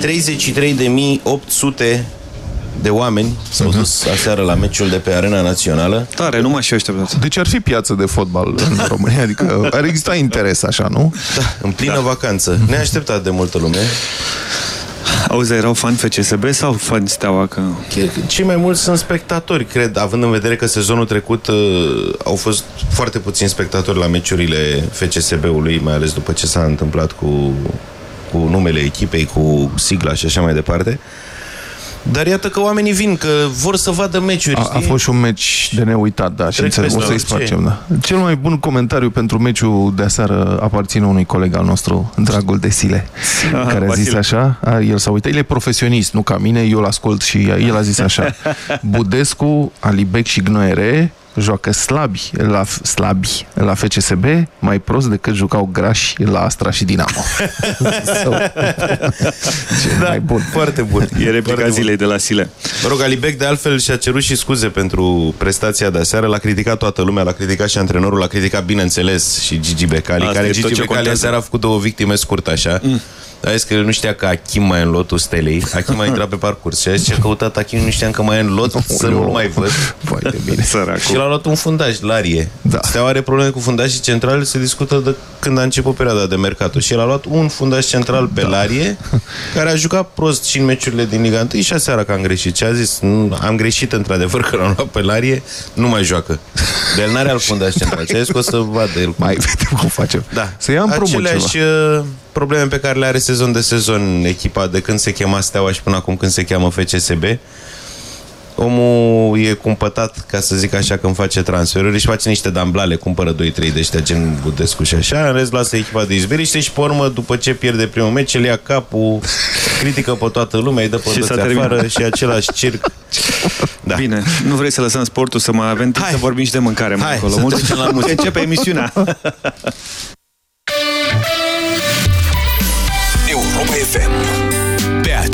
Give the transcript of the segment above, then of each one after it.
33.800 de oameni s-au uh -huh. dus aseară la meciul de pe Arena Națională. Tare, nu m-aș fi așteptat. Deci ar fi piață de fotbal în România, adică ar exista interes așa, nu? Da, în plină da. vacanță. Neașteptat de multă lume. Auzi, erau fan FCSB sau fan Steaua? Că... Cei mai mulți sunt spectatori, cred, având în vedere că sezonul trecut uh, au fost foarte puțini spectatori la meciurile FCSB-ului, mai ales după ce s-a întâmplat cu, cu numele echipei, cu sigla și așa mai departe. Dar iată că oamenii vin, că vor să vadă meciuri. A, a fost și un meci de neuitat, da, și înțeleg, o să-i spacem, da. Cel mai bun comentariu pentru meciul de aseară aparține unui coleg al nostru, Dragul Desile, ah, care a zis așa, a, el s-a uitat, el e profesionist, nu ca mine, eu l-ascult și el a zis așa, Budescu, Alibec și Gnoere joacă slabi la, slabi la FCSB, mai prost decât jucau grași la Astra și Dinamo. so, da, mai bun. Foarte bun. E replica zilei de la Sile. Mă rog, Alibec de altfel și-a cerut și scuze pentru prestația de aseară. L-a criticat toată lumea, l-a criticat și antrenorul, l-a criticat bineînțeles și Gigi Becali, Asta care Gigi Becali aseară a făcut două victime scurt așa. Mm. A zis că nu știa că Achim mai e în lotul stelei. Achim a intrat pe parcurs și a zis ce a căutat Achim, nu știam că mai e în lot, să nu-l mai văd. Foarte bine. Săracul. Și l-a luat un fundaj, Larie. Da. Steaua are probleme cu fundajii centrale, se discută de când a început perioada de mercato. Și el a luat un fundaj central pe da. Larie, care a jucat prost și în meciurile din Liga 1 și aseară că am greșit. Ce a zis? Am greșit într-adevăr că l-am luat pe Larie, nu mai joacă. De el n-are alt fundaj central. Ce a zis că o să vadă el. Mai vedem cum facem. Da. Să ia Aceleași ceva. Uh, probleme pe care le are sezon de sezon echipa de când se chema Steaua și până acum când se cheamă FCSB. Omul e cumpătat, ca să zic așa, când face transferuri și face niște damblale, cumpără 2-3 de ăștia gen Budescu și așa, în rest lasă echipa de izberiște și pe urmă, după ce pierde primul meci, el ia capul, critică pe toată lumea, îi dă pe toți afară și același circ. Da. Bine, nu vrei să lăsăm sportul să mai avem timp să vorbim și de mâncare mai Hai, acolo. Mult la muzică. Începe emisiunea.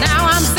Now I'm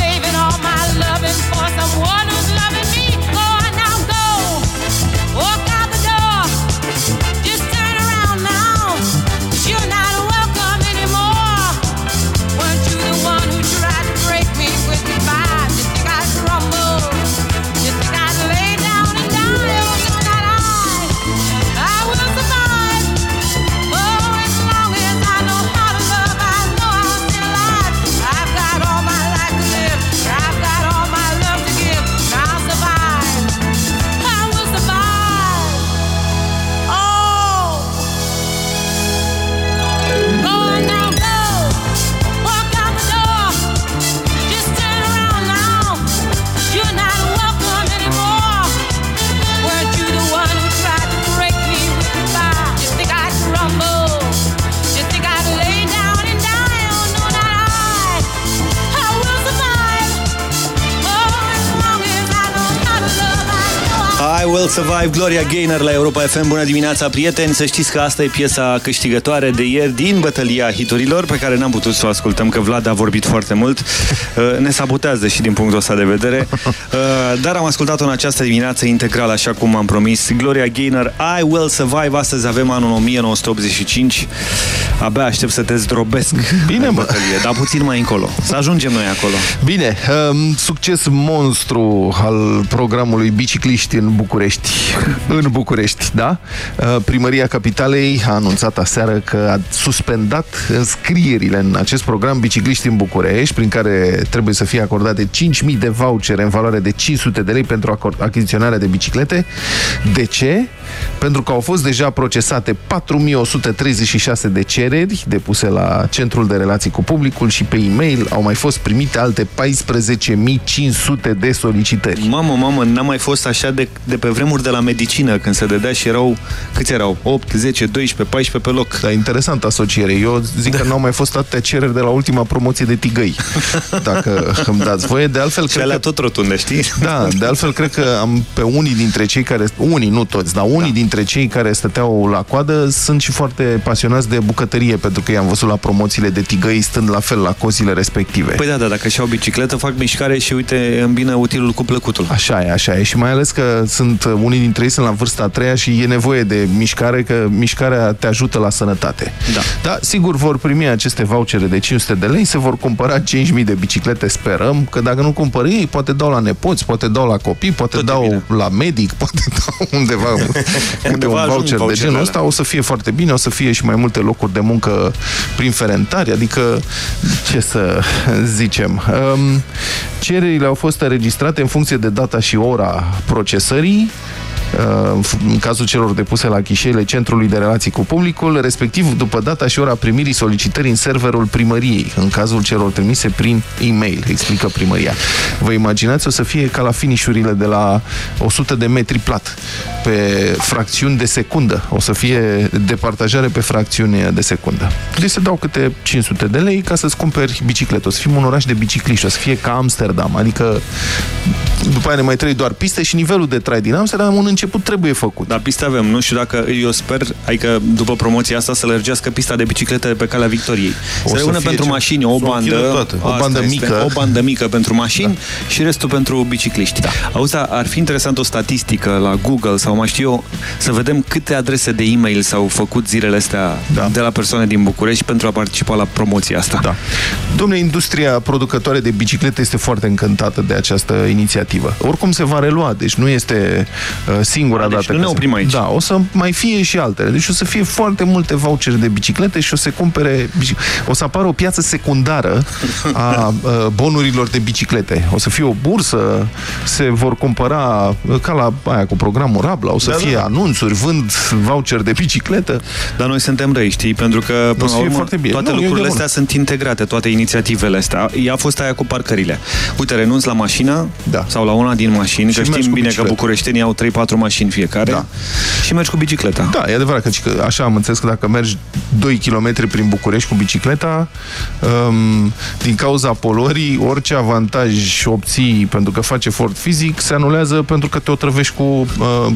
Will Survive, Gloria Gaynor la Europa FM. Bună dimineața, prieteni! Să știți că asta e piesa câștigătoare de ieri din bătălia hiturilor, pe care n-am putut să o ascultăm, că Vlad a vorbit foarte mult. Uh, ne sabotează și din punctul ăsta de vedere. Uh, dar am ascultat-o în această dimineață integral, așa cum am promis. Gloria Gaynor, I Will Survive. Astăzi avem anul 1985. Abia aștept să te zdrobesc Bine, bă. bătălie, dar puțin mai încolo. Să ajungem noi acolo. Bine, um, succes monstru al programului Bicicliști în București. În București, da? Uh, Primăria Capitalei a anunțat aseară că a suspendat înscrierile în acest program Bicicliști în București, prin care trebuie să fie acordate 5.000 de vouchere în valoare de 500 de lei pentru achiziționarea de biciclete. De ce? Pentru că au fost deja procesate 4.136 de cereri depuse la Centrul de Relații cu Publicul și pe e-mail au mai fost primite alte 14.500 de solicitări. Mamă, mamă, n-a mai fost așa de, de pe vremuri de la medicină, când se dădea și erau, câți erau? 8, 10, 12, 14 pe loc. Da, interesant asociere. Eu zic da. că n-au mai fost atâtea cereri de la ultima promoție de tigăi, dacă îmi dați voie. De altfel, și cred alea că... tot rotunde, știi? Da, de altfel, cred că am pe unii dintre cei care, unii, nu toți, dar unii da. dintre cei care stăteau la coadă sunt și foarte pasionați de bucătărie, pentru că i-am văzut la promoțiile de tigăi stând la fel la cozile respective. Păi da, da, dacă și-au bicicletă, fac mișcare și uite, îmbină utilul cu plăcutul. Așa e, așa e. Și mai ales că sunt unii dintre ei sunt la vârsta a treia și e nevoie de mișcare, că mișcarea te ajută la sănătate. Da. Da, sigur vor primi aceste vouchere de 500 de lei, se vor cumpăra 5.000 de biciclete, sperăm, că dacă nu cumpără ei, poate dau la nepoți, poate dau la copii, poate Tot dau la medic, poate dau undeva, undeva un voucher, voucher de genul ăsta, o să fie foarte bine, o să fie și mai multe locuri de muncă prin ferentari, adică ce să zicem. Um, cererile au fost înregistrate în funcție de data și ora procesării, Uh, în cazul celor depuse la ghișeile Centrului de Relații cu Publicul, respectiv după data și ora primirii solicitării în serverul primăriei, în cazul celor trimise prin e-mail, explică primăria. Vă imaginați, o să fie ca la finișurile de la 100 de metri plat, pe fracțiuni de secundă. O să fie departajare pe fracțiuni de secundă. Deci se dau câte 500 de lei ca să-ți cumperi bicicletă. O să fim un oraș de bicicliști, o să fie ca Amsterdam, adică după aia ne mai trebuie doar piste și nivelul de trai din Amsterdam un început trebuie făcut. Da, piste avem. Nu știu dacă eu sper, adică după promoția asta să lărgească pista de biciclete de pe calea Victoriei. O să rămână pentru ce... mașini o bandă, o bandă mică, o bandă mică pentru mașini da. și restul pentru bicicliști. Da. Auzi, da, ar fi interesant o statistică la Google sau mai știu eu, să vedem câte adrese de e-mail s-au făcut zilele astea da. de la persoane din București pentru a participa la promoția asta. Da. Domnule, industria producătoare de biciclete este foarte încântată de această inițiativă. Oricum se va relua, deci nu este uh, singura A, deci dată. nu ne oprim aici. Da, o să mai fie și altele. Deci o să fie foarte multe vouchere de biciclete și o să cumpere... O să apară o piață secundară a bonurilor de biciclete. O să fie o bursă, se vor cumpăra ca la aia cu programul Rabla, o să da, fie da. anunțuri, vând voucher de bicicletă. Dar noi suntem răi, știi? Pentru că până la urmă, foarte bine. toate nu, lucrurile astea sunt integrate, toate inițiativele astea. Ea a fost aia cu parcările. Uite, renunț la mașină da. sau la una din mașini, și că știm bine că bucureștenii au 3-4 mașini fiecare da. și mergi cu bicicleta. Da, e adevărat că așa am înțeles că dacă mergi 2 km prin București cu bicicleta, um, din cauza polorii, orice avantaj obții pentru că faci efort fizic se anulează pentru că te otrăvești cu uh,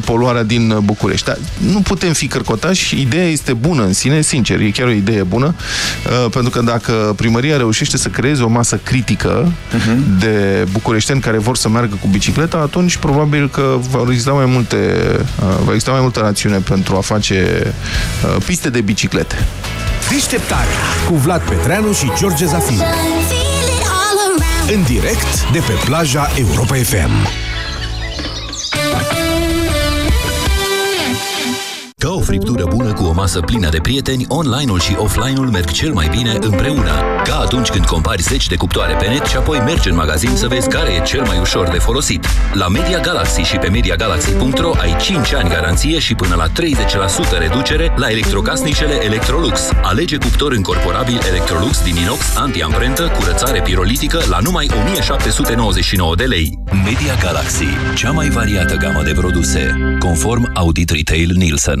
poluarea din București. Dar nu putem fi cărcotași, ideea este bună în sine, sincer, e chiar o idee bună, uh, pentru că dacă primăria reușește să creeze o masă critică uh mhm. -huh. de bucureșteni care vor să meargă cu bicicleta, atunci probabil că va exista mai multe, uh, va exista mai multă rațiune pentru a face uh, piste de biciclete. Deșteptarea cu Vlad Petreanu și George Zafiu. În direct de pe plaja Europa FM. Ca o friptură bună cu o masă plină de prieteni, online-ul și offline-ul merg cel mai bine împreună. Ca atunci când compari 10 de cuptoare pe net și apoi mergi în magazin să vezi care e cel mai ușor de folosit. La Media Galaxy și pe MediaGalaxy.ro ai 5 ani garanție și până la 30% reducere la electrocasnicele Electrolux. Alege cuptor încorporabil Electrolux din inox anti-amprentă, curățare pirolitică la numai 1799 de lei. Media Galaxy, cea mai variată gamă de produse, conform Audit Retail Nielsen.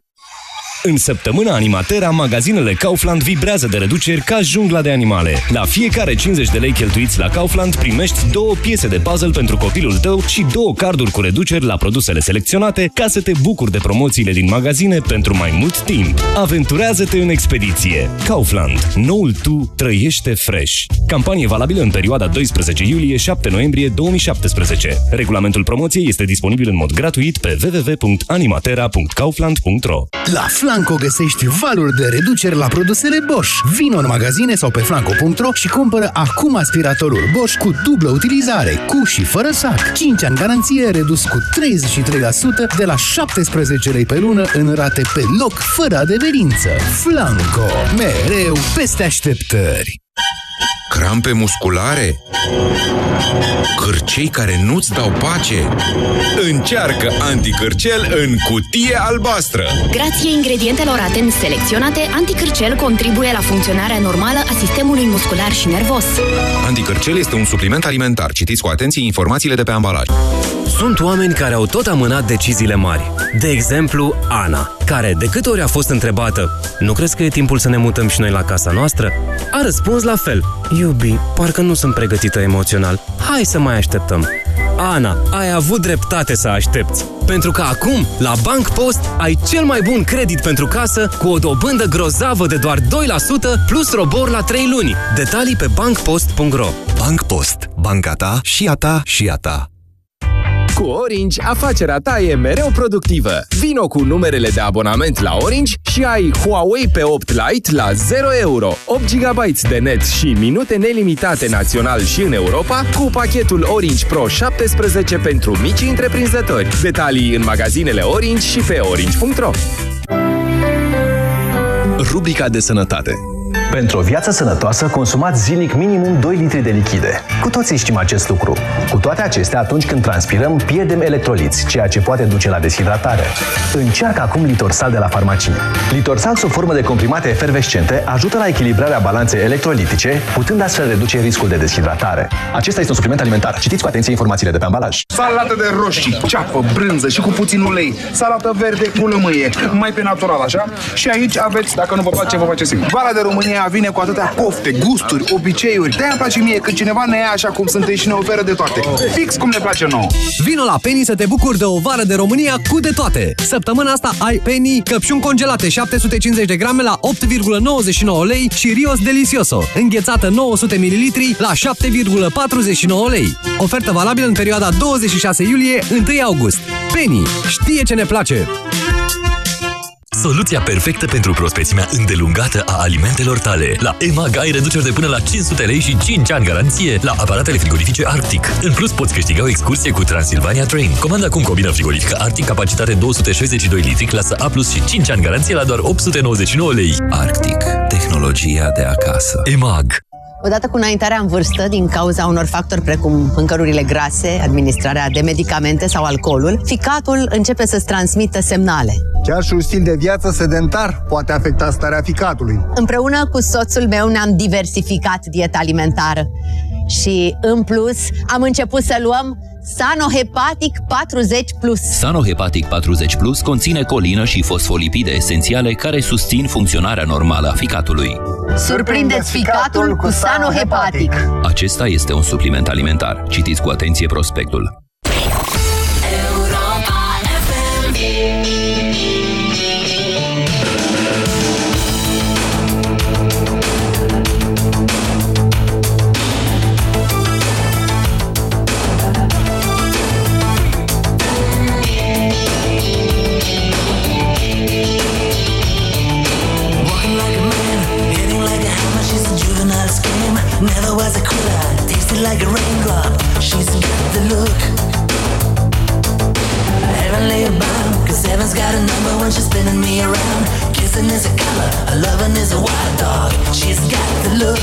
În săptămâna Animatera, magazinele Kaufland vibrează de reduceri ca jungla de animale. La fiecare 50 de lei cheltuiți la Kaufland primești două piese de puzzle pentru copilul tău și două carduri cu reduceri la produsele selecționate ca să te bucuri de promoțiile din magazine pentru mai mult timp. Aventurează-te în expediție. Kaufland. Noul tu trăiește fresh. Campanie valabilă în perioada 12 iulie-7 noiembrie 2017. Regulamentul promoției este disponibil în mod gratuit pe www.animatera.kaufland.ro La Flanco găsești valuri de reducere la produsele Bosch. Vino în magazine sau pe flanco.ro și cumpără acum aspiratorul Bosch cu dublă utilizare, cu și fără sac. 5 ani garanție redus cu 33% de la 17 lei pe lună în rate pe loc, fără adeverință. Flanco. Mereu peste așteptări. Crampe musculare? Cârcei care nu-ți dau pace? Încearcă anticârcel în cutie albastră! Grație ingredientelor atent selecționate, anticârcel contribuie la funcționarea normală a sistemului muscular și nervos. Anticârcel este un supliment alimentar. Citiți cu atenție informațiile de pe ambalaj. Sunt oameni care au tot amânat deciziile mari. De exemplu, Ana, care, de câte ori a fost întrebată Nu crezi că e timpul să ne mutăm și noi la casa noastră? A răspuns la fel Iubi, parcă nu sunt pregătită emoțional. Hai să mai așteptăm. Ana, ai avut dreptate să aștepți. Pentru că acum, la Bank Post, ai cel mai bun credit pentru casă cu o dobândă grozavă de doar 2% plus robor la 3 luni. Detalii pe bankpost.ro Bank Post. Banca ta și a ta și a ta. Cu Orange, afacerea ta e mereu productivă. Vino cu numerele de abonament la Orange și ai Huawei pe 8 Lite la 0 euro, 8 GB de net și minute nelimitate național și în Europa cu pachetul Orange Pro 17 pentru mici întreprinzători. Detalii în magazinele Orange și pe orange.ro Rubrica de sănătate pentru o viață sănătoasă, consumați zilnic minimum 2 litri de lichide. Cu toții știm acest lucru. Cu toate acestea, atunci când transpirăm, pierdem electroliți, ceea ce poate duce la deshidratare. Încearcă acum Litorsal de la farmacie. Litorsal sub formă de comprimate efervescente ajută la echilibrarea balanței electrolitice, putând astfel reduce riscul de deshidratare. Acesta este un supliment alimentar. Citiți cu atenție informațiile de pe ambalaj. Salată de roșii, ceapă, brânză și cu puțin ulei. Salată verde cu lămâie, mai pe natural, așa? Și aici aveți, dacă nu vă place, vă face singur. Vara de România România vine cu atâtea pofte, gusturi, obiceiuri. De-aia îmi place mie când cineva ne ia așa cum suntem și ne oferă de toate. Fix cum ne place nouă. Vino la Penny să te bucuri de o vară de România cu de toate. Săptămâna asta ai Penny căpșuni congelate 750 de grame la 8,99 lei și Rios Delicioso, înghețată 900 ml la 7,49 lei. Ofertă valabilă în perioada 26 iulie-1 august. Penny știe ce ne place! Soluția perfectă pentru prospețimea îndelungată a alimentelor tale. La EMAG ai reduceri de până la 500 lei și 5 ani garanție la aparatele frigorifice Arctic. În plus, poți câștiga o excursie cu Transilvania Train. Comanda acum combina frigorifică Arctic, capacitate 262 litri, clasă A+, și 5 ani garanție la doar 899 lei. Arctic. Tehnologia de acasă. EMAG. Odată cu înaintarea în vârstă, din cauza unor factori precum mâncărurile grase, administrarea de medicamente sau alcoolul, ficatul începe să-ți transmită semnale. Chiar și un stil de viață sedentar poate afecta starea ficatului. Împreună cu soțul meu ne-am diversificat dieta alimentară și, în plus, am început să luăm Sanohepatic 40 Plus. Sanohepatic 40 Plus conține colină și fosfolipide esențiale care susțin funcționarea normală a ficatului. Surprindeți ficatul cu Sanohepatic. Acesta este un supliment alimentar. Citiți cu atenție prospectul. she's spinning me around. Kissing is a color, a loving is a wild dog. She's got the look.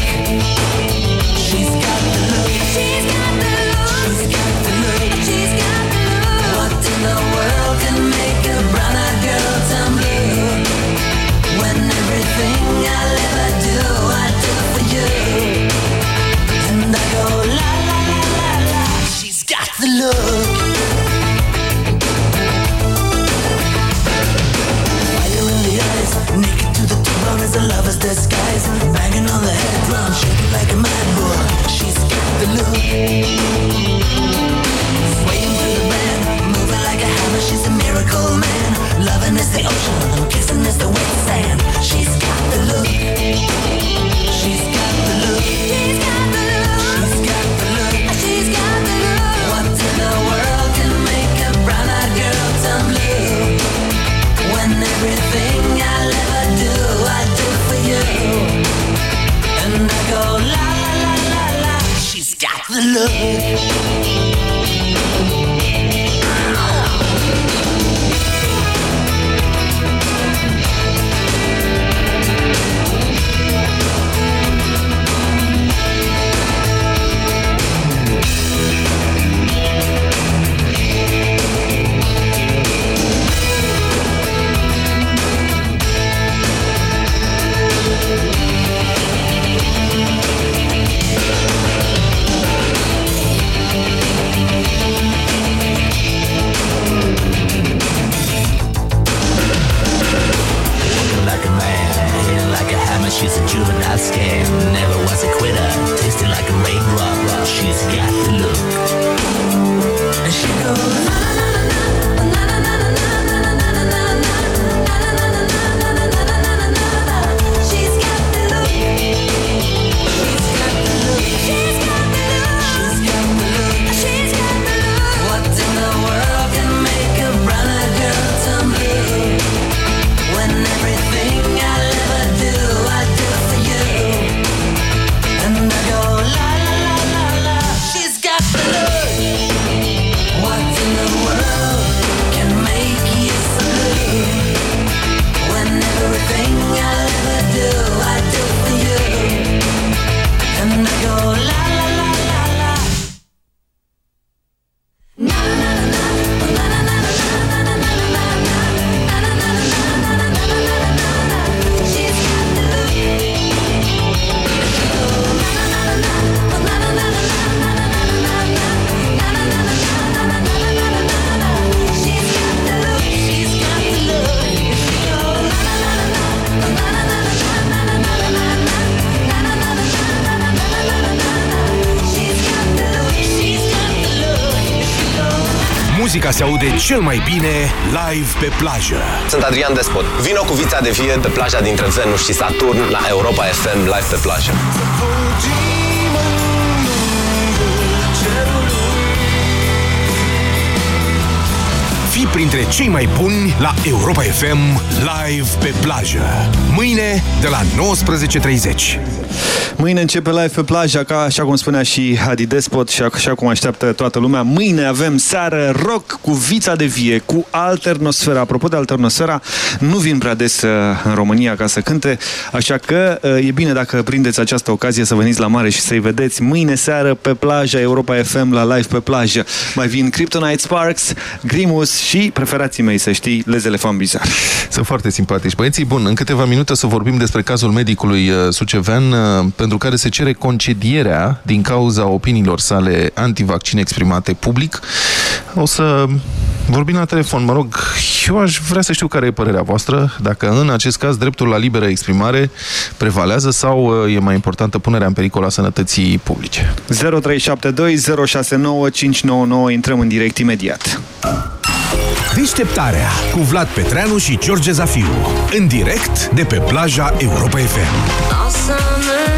She's got the look. She's got the look. She's got the look. What in the world can make a brown-eyed girl turn blue? When everything I ever do, I do for you. And I go la la la la la. She's got the look. Cel mai bine live pe plajă. Sunt Adrian Despot. Vino cu vița de vie pe plaja dintre Venus și Saturn la Europa FM live pe plajă. Fii printre cei mai buni la Europa FM live pe plajă. Mâine de la 19.30. Mâine începe live pe plajă, ca așa cum spunea și Adi Despot și așa cum așteaptă toată lumea. Mâine avem seară rock cu vița de vie, cu alternosfera. Apropo de alternosfera, nu vin prea des uh, în România ca să cânte, așa că uh, e bine dacă prindeți această ocazie să veniți la mare și să-i vedeți mâine seară pe plajă Europa FM la live pe plajă. Mai vin Kryptonite Sparks, Grimus și preferații mei, să știi, Les Elefant Bizar. Sunt foarte simpatici. Băieții, bun, în câteva minute să vorbim despre cazul medicului uh, sucevean, uh, pentru care se cere concedierea din cauza opiniilor sale antivaccin exprimate public. O să vorbim la telefon, mă rog, eu aș vrea să știu care e părerea voastră, dacă în acest caz dreptul la liberă exprimare prevalează sau uh, e mai importantă punerea în pericol a sănătății publice. 0372 069 599 intrăm în direct imediat. Deșteptarea cu Vlad Petreanu și George Zafiu. În direct de pe plaja Europa FM. All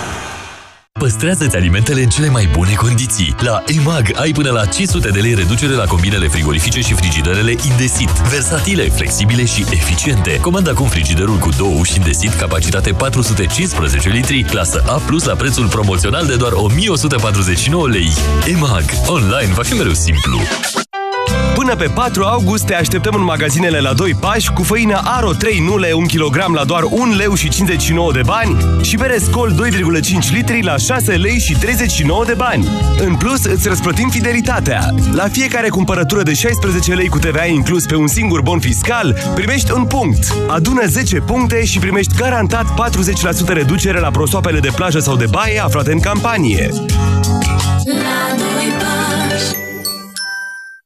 Păstrează-ți alimentele în cele mai bune condiții. La EMAG ai până la 500 de lei reducere la combinele frigorifice și frigiderele Indesit. Versatile, flexibile și eficiente. Comanda acum frigiderul cu două uși Indesit, capacitate 415 litri, clasă A+, la prețul promoțional de doar 1149 lei. EMAG. Online va fi mereu simplu. Până pe 4 august te așteptăm în magazinele la 2 pași cu făină Aro 3 nule 1 kg la doar 1 leu și 59 de bani și bere Scol 2,5 litri la 6 lei și 39 de bani. În plus, îți răsplătim fidelitatea. La fiecare cumpărătură de 16 lei cu TVA inclus pe un singur bon fiscal, primești un punct. Adună 10 puncte și primești garantat 40% reducere la prosoapele de plajă sau de baie aflate în campanie. La doi pași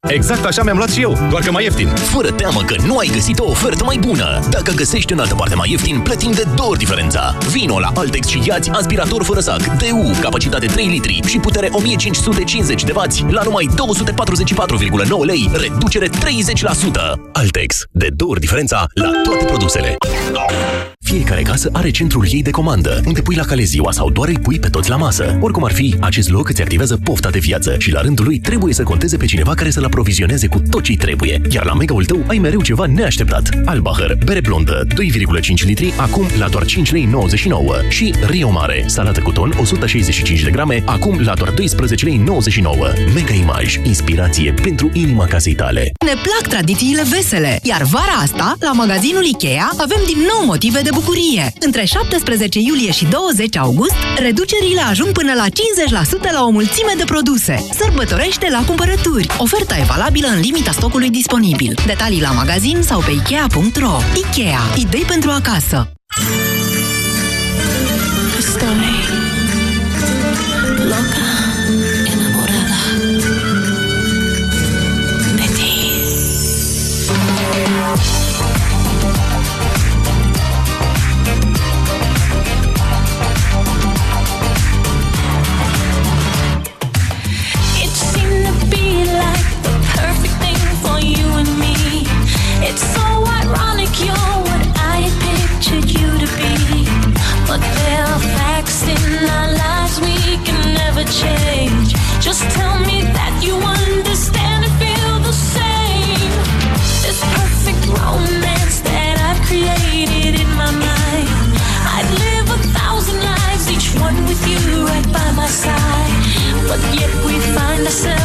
Exact așa mi-am luat și eu, doar că mai ieftin. Fără teamă că nu ai găsit o ofertă mai bună. Dacă găsești în altă parte mai ieftin, plătim de două ori diferența. Vino la Altex și iați aspirator fără sac, DU, capacitate 3 litri și putere 1550 de W la numai 244,9 lei, reducere 30%. Altex, de două ori diferența la toate produsele. Fiecare casă are centrul ei de comandă, unde pui la cale ziua sau doar îi pui pe toți la masă. Oricum ar fi, acest loc îți activează pofta de viață și la rândul lui trebuie să conteze pe cineva care să-l aprovizioneze cu tot ce trebuie. Iar la mega-ul tău ai mereu ceva neașteptat. Albacher, bere blondă, 2,5 litri, acum la doar 5 lei 99 și Rio Mare, salată cu ton, 165 de grame, acum la doar 12 lei 99. Mega Image, inspirație pentru inima casei tale. Ne plac tradițiile vesele, iar vara asta, la magazinul Ikea, avem din nou motive de bucurie. Între 17 iulie și 20 august, reducerile ajung până la 50% la o mulțime de produse. Sărbătorește la cumpărături. Oferta e valabilă în limita stocului disponibil. Detalii la magazin sau pe Ikea.ro. Ikea. Idei pentru acasă. Estoy side. But yet we find ourselves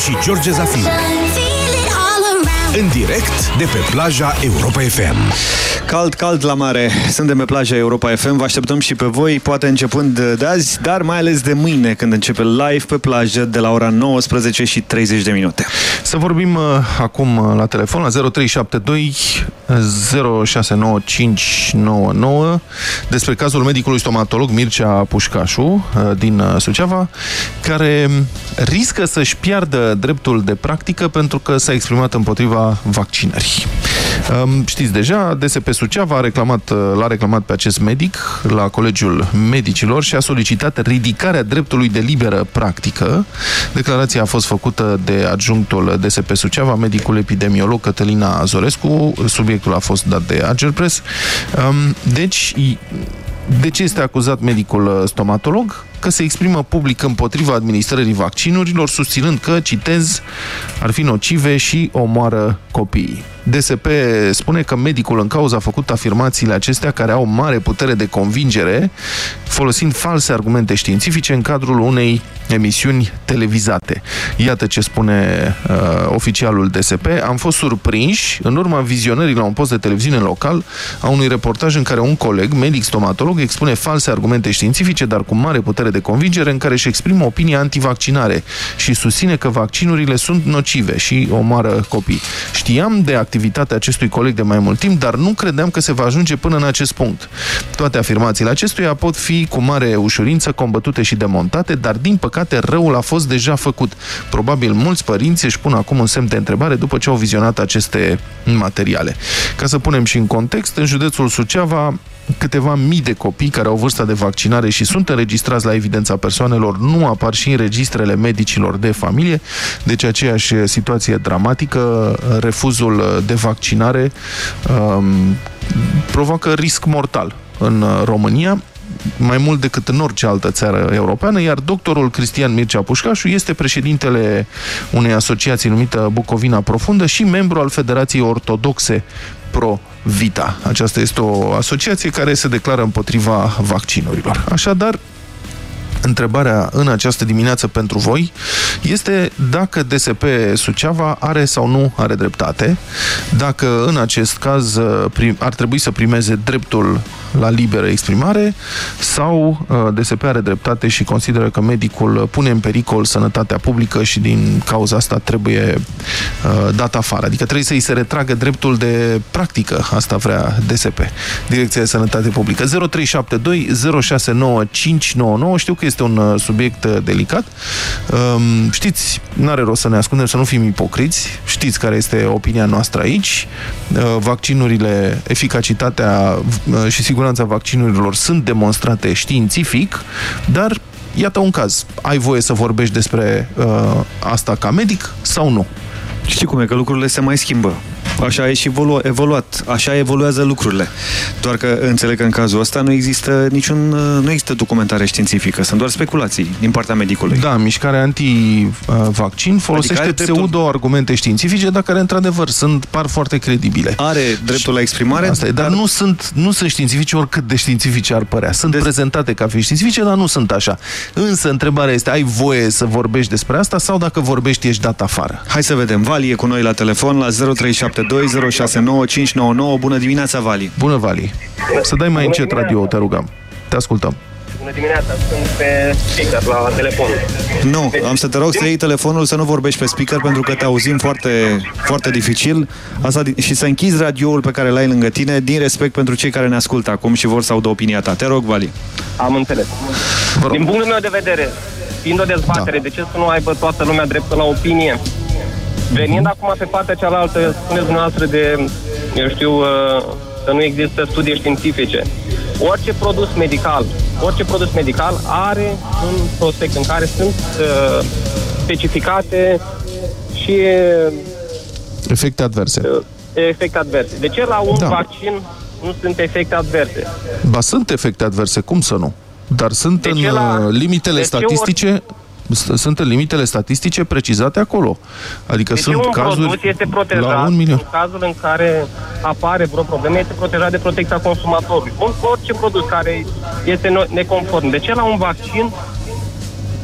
Și George Zafiu. În direct de pe plaja Europa FM. Cald, cald la mare. Suntem pe plaja Europa FM. Vă așteptăm și pe voi, poate începând de azi, dar mai ales de mâine, când începe live pe plajă de la ora 19 și 30 de minute. Să vorbim uh, acum uh, la telefon la 0372 069599 despre cazul medicului stomatolog Mircea Pușcașu uh, din uh, Suceava, care riscă să-și piardă dreptul de practică pentru că s-a exprimat împotriva vaccinării. Um, Știți deja, DSP Suceava a reclamat, uh, l-a reclamat pe acest medic la Colegiul Medicilor și a solicitat ridicarea dreptului de liberă practică. Declarația a fost făcută de adjunctul DSP Suceava, medicul epidemiolog Cătălina Azorescu. Subiectul a fost dat de Agerpress. Um, Deci, de ce este acuzat medicul uh, stomatolog? Că se exprimă public împotriva administrării vaccinurilor, susținând că, citez, ar fi nocive și omoară copiii. DSP spune că medicul în cauză a făcut afirmațiile acestea care au mare putere de convingere, folosind false argumente științifice în cadrul unei emisiuni televizate. Iată ce spune uh, oficialul DSP. Am fost surprinși în urma vizionării la un post de televiziune local a unui reportaj în care un coleg, medic stomatolog, expune false argumente științifice, dar cu mare putere de convingere, în care își exprimă opinia antivaccinare și susține că vaccinurile sunt nocive și omoară copii. Știam de activitatea acestui coleg de mai mult timp, dar nu credeam că se va ajunge până în acest punct. Toate afirmațiile acestuia pot fi cu mare ușurință combătute și demontate, dar din păcate răul a fost deja făcut. Probabil mulți părinți își pun acum un semn de întrebare după ce au vizionat aceste materiale. Ca să punem și în context, în județul Suceava câteva mii de copii care au vârsta de vaccinare și sunt înregistrați la evidența persoanelor nu apar și în registrele medicilor de familie, deci aceeași situație dramatică, refuzul de vaccinare um, provoacă risc mortal în România mai mult decât în orice altă țară europeană, iar doctorul Cristian Mircea Pușcașu este președintele unei asociații numită Bucovina Profundă și membru al Federației Ortodoxe Pro Vita. Aceasta este o asociație care se declară împotriva vaccinurilor. Așadar, Întrebarea în această dimineață pentru voi este dacă DSP Suceava are sau nu are dreptate, dacă în acest caz ar trebui să primeze dreptul la liberă exprimare sau DSP are dreptate și consideră că medicul pune în pericol sănătatea publică și din cauza asta trebuie dat afară. Adică trebuie să îi se retragă dreptul de practică, asta vrea DSP, Direcția de Sănătate Publică. 0372 069599 știu că este un subiect delicat. Știți, n-are rost să ne ascundem, să nu fim ipocriți. Știți care este opinia noastră aici. Vaccinurile, eficacitatea și siguranța vaccinurilor sunt demonstrate științific, dar iată un caz. Ai voie să vorbești despre uh, asta ca medic sau nu? Știi cum e, că lucrurile se mai schimbă. Așa e și evolu evoluat, așa evoluează lucrurile. Doar că înțeleg că în cazul ăsta nu există niciun, nu există documentare științifică, sunt doar speculații din partea medicului. Da, mișcarea anti-vaccin folosește adică pseudo-argumente științifice, dar care într-adevăr sunt, par foarte credibile. Are dreptul la exprimare, Asta e, dar, dar nu sunt, nu sunt științifice oricât de științifice ar părea. Sunt Des... prezentate ca fi științifice, dar nu sunt așa. Însă întrebarea este, ai voie să vorbești despre asta sau dacă vorbești ești dat afară? Hai să vedem. Vali e cu noi la telefon la 0372 02069599. Bună dimineața, Vali! Bună, Vali! Să dai mai încet radio, te rugăm. Te ascultăm. Bună dimineața, sunt pe speaker la telefon. Nu, am să te rog să iei telefonul, să nu vorbești pe speaker, pentru că te auzim foarte, foarte dificil Asta, și să închizi radioul pe care l-ai lângă tine, din respect pentru cei care ne ascultă acum și vor să audă opinia ta. Te rog, Vali. Am înțeles. Din punctul meu de vedere, fiind o dezbatere, da. de ce să nu aibă toată lumea dreptul la opinie? Venind acum pe partea cealaltă, spuneți dumneavoastră de, eu știu, uh, să nu există studii științifice. Orice produs medical, orice produs medical are un prospect în care sunt uh, specificate și efecte adverse. Uh, efecte adverse. De ce la un da. vaccin nu sunt efecte adverse? Ba sunt efecte adverse, cum să nu? Dar sunt de în la... limitele statistice... Ori sunt în limitele statistice precizate acolo. Adică deci sunt un cazuri produs este protejat la un milion. în cazul în care apare vreo problemă, este protejat de protecția consumatorului. Un, orice produs care este neconform. De ce la un vaccin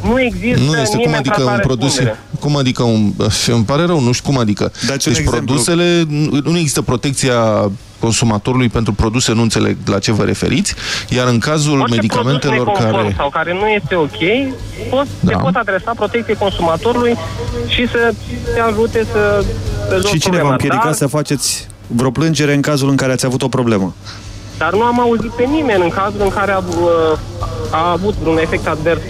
nu există nu este cum adică un produs cum adică un îmi pare rău, nu știu cum adică. Dați deci produsele nu există protecția consumatorului pentru produse, nu înțeleg la ce vă referiți, iar în cazul Orice medicamentelor care... sau care nu este ok, poți, da. te pot adresa protecției consumatorului și să te ajute să rezolvi Și cine v-a împiedicat dar, să faceți vreo plângere în cazul în care ați avut o problemă? Dar nu am auzit pe nimeni în cazul în care a, a avut un efect advers.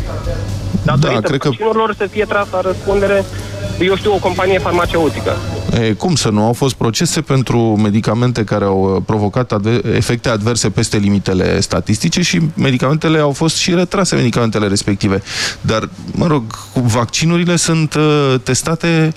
Datorită da, cred că... să fie trasă la răspundere, eu știu, o companie farmaceutică. E, cum să nu? Au fost procese pentru medicamente care au uh, provocat adver efecte adverse peste limitele statistice și medicamentele au fost și retrase, medicamentele respective. Dar, mă rog, vaccinurile sunt uh, testate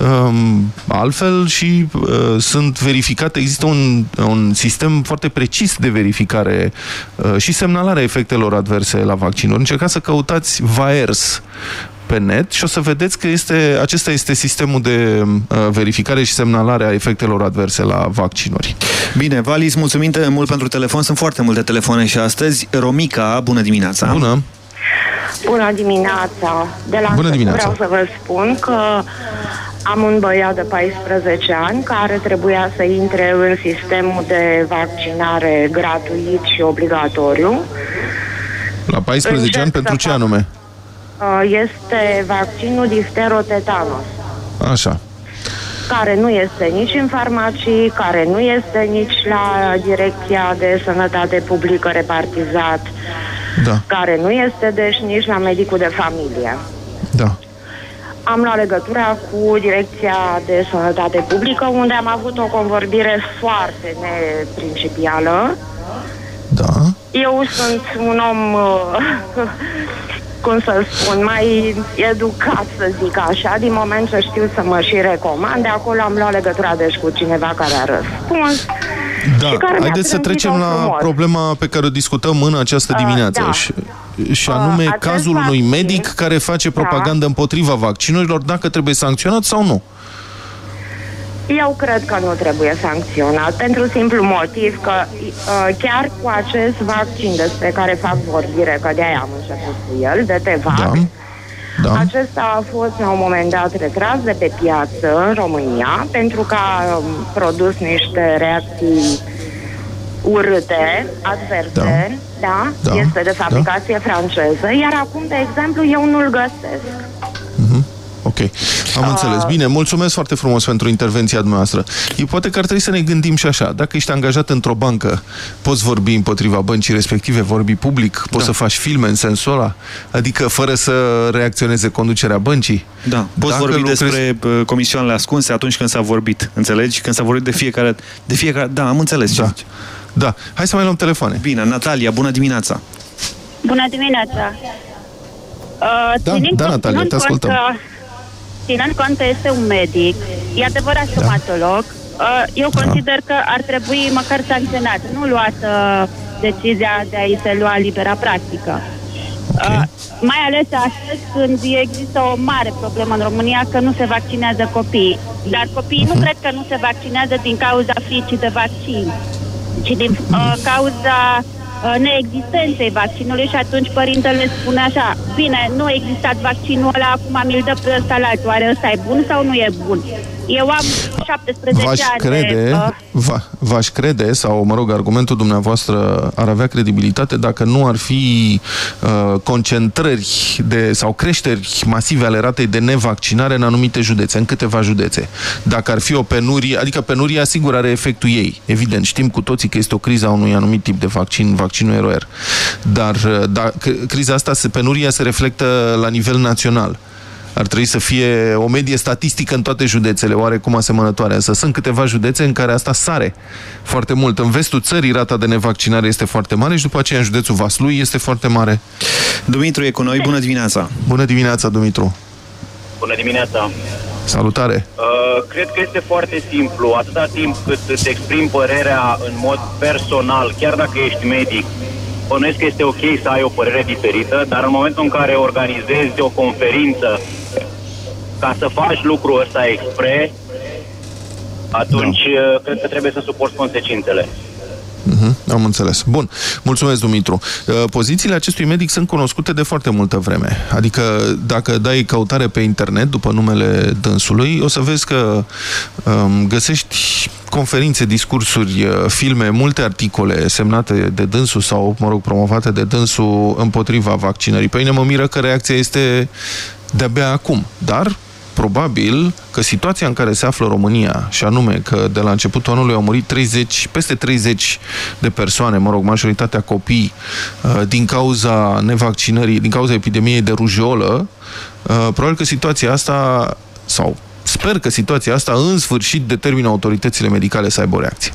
um, altfel și uh, sunt verificate. Există un, un sistem foarte precis de verificare uh, și semnalarea efectelor adverse la vaccinuri. Încercați să căutați VAERS pe net și o să vedeți că este, acesta este sistemul de uh, verificare și semnalare a efectelor adverse la vaccinuri. Bine, Valis, mulțumim mult pentru telefon. Sunt foarte multe telefoane și astăzi. Romica, bună dimineața! Bună! Bună dimineața! De la Bună dimineața. vreau să vă spun că am un băiat de 14 ani care trebuia să intre în sistemul de vaccinare gratuit și obligatoriu. La 14 Încerc ani pentru să ce fac- anume? Uh, Este vaccinul difterotetanos. Așa. care nu este nici în farmacii, care nu este nici la Direcția de Sănătate Publică repartizat, Da. care nu este deci nici la medicul de familie. Da. Am luat legătura cu Direcția de Sănătate Publică, unde am avut o convorbire foarte neprincipială. Da. Eu sunt un om, uh, cum să spun, mai educat, să zic așa, din moment ce știu să mă și recomand. De acolo am luat legătura, deci, cu cineva care a răspuns. Da, și care mi-a haideți să transmis-o trecem la frumos. problema pe care o discutăm în această Uh, dimineață. da. Și, și Uh, anume acest cazul unui vaccin- medic care face Da. propagandă împotriva vaccinurilor, dacă trebuie sancționat sau nu. Eu cred că nu trebuie sancționat, pentru simplu motiv că uh, chiar cu acest vaccin despre care fac vorbire, că de-aia am început cu el, de Tevax, Da. Da. Acesta a fost la un moment dat retras de pe piață în România pentru că a um, produs niște reacții urâte, adverse, da, Da. este de fabricație franceză, iar acum, de exemplu, eu nu-l găsesc. Ok, am înțeles. Bine, mulțumesc foarte frumos pentru intervenția dumneavoastră. Eu poate că ar trebui să ne gândim și așa. Dacă ești angajat într-o bancă, poți vorbi împotriva băncii respective, vorbi public, poți să faci filme în sensul ăla, adică fără să reacționeze conducerea băncii. Da, poți Dacă vorbi lucrezi- despre uh, comisioanele ascunse atunci când s-a vorbit, înțelegi? Când s-a vorbit de fiecare... De fiecare... Da, am înțeles ce Da. zici. Da, hai să mai luăm telefoane. Bine, Natalia, bună dimineața! Bună dimineața! Uh, Da, ținând da, cont- Natalia, ținând te ascultăm. Cont că, ținând cont că este un medic, e adevărat stomatolog, uh, eu Da. consider că ar trebui măcar sancționat, nu luat uh, decizia de a-i se lua libera practică. Uh, mai ales astăzi când există o mare problemă în România că nu se vaccinează copiii. Dar copiii Mhm. nu cred că nu se vaccinează din cauza fricii de vaccin, ci din uh, cauza uh, neexistenței vaccinului și atunci părintele spune așa, bine, nu a existat vaccinul ăla, acum mi-l dă pe ăsta la altul, oare ăsta e bun sau nu e bun? Eu am 17 V-aș ani crede, de... Uh, va, v-aș crede, sau, mă rog, argumentul dumneavoastră ar avea credibilitate dacă nu ar fi uh, concentrări de, sau creșteri masive ale ratei de nevaccinare în anumite județe, în câteva județe. Dacă ar fi o penurie, adică penuria sigur are efectul ei, evident, știm cu toții că este o criză a unui anumit tip de vaccin, vaccinul ROR, dar uh, da, c- criza asta, se- penuria se reflectă la nivel național ar trebui să fie o medie statistică în toate județele, oarecum asemănătoare. Însă sunt câteva județe în care asta sare foarte mult. În vestul țării rata de nevaccinare este foarte mare și după aceea în județul Vaslui este foarte mare. Dumitru e cu noi, bună dimineața! Bună dimineața, Dumitru! Bună dimineața! Salutare! Uh, cred că este foarte simplu. Atâta timp cât îți exprimi părerea în mod personal, chiar dacă ești medic, bănuiesc că este ok să ai o părere diferită, dar în momentul în care organizezi o conferință ca să faci lucrul ăsta expre, atunci uh, cred că trebuie să suporți consecințele. Mhm, am înțeles. Bun. Mulțumesc, Dumitru. Uh, Pozițiile acestui medic sunt cunoscute de foarte multă vreme. Adică, dacă dai căutare pe internet după numele dânsului, o să vezi că um, găsești conferințe, discursuri, uh, filme, multe articole semnate de dânsul sau, mă rog, promovate de dânsul împotriva vaccinării. Pe mine mă miră că reacția este de-abia acum. Dar probabil că situația în care se află România, și anume că de la începutul anului au murit 30, peste 30 de persoane, mă rog, majoritatea copii, uh, din cauza nevaccinării, din cauza epidemiei de rujolă, uh, probabil că situația asta, sau sper că situația asta în sfârșit determină autoritățile medicale să aibă o reacție.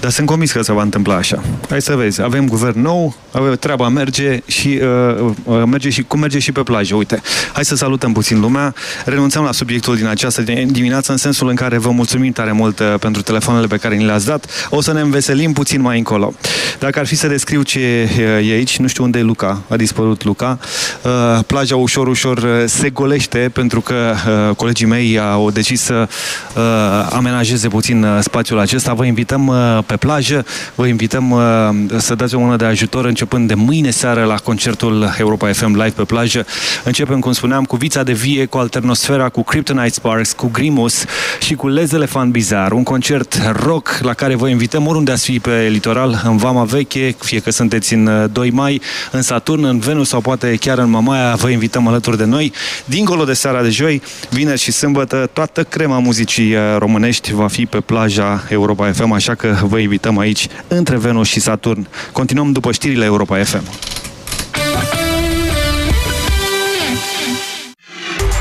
Dar sunt convins că se va întâmpla așa. Hai să vezi, avem guvern nou, avem, treaba merge și uh, uh, merge și cum merge și pe plajă. Uite, hai să salutăm puțin lumea. Renunțăm la subiectul din această dimineață în sensul în care vă mulțumim tare mult uh, pentru telefoanele pe care ni le-ați dat. O să ne înveselim puțin mai încolo. Dacă ar fi să descriu ce uh, e aici, nu știu unde e Luca, a dispărut Luca, uh, plaja ușor, ușor uh, se golește pentru că uh, colegii mei au decis să uh, amenajeze puțin uh, spațiul acesta. Vă invităm uh, uh, pe plajă. Vă invităm uh, să dați o mână de ajutor începând de mâine seară la concertul Europa FM Live pe plajă. Începem, cum spuneam, cu Vița de Vie, cu Alternosfera, cu Kryptonite Sparks, cu Grimus și cu Les Elefant Bizar. Un concert rock la care vă invităm oriunde ați fi pe litoral, în Vama Veche, fie că sunteți în uh, 2 mai, în Saturn, în Venus sau poate chiar în Mamaia, vă invităm alături de noi. Dincolo de seara de joi, vineri și sâmbătă, toată crema muzicii uh, românești va fi pe plaja Europa FM, așa că vă invităm aici, între Venus și Saturn. Continuăm după știrile Europa FM.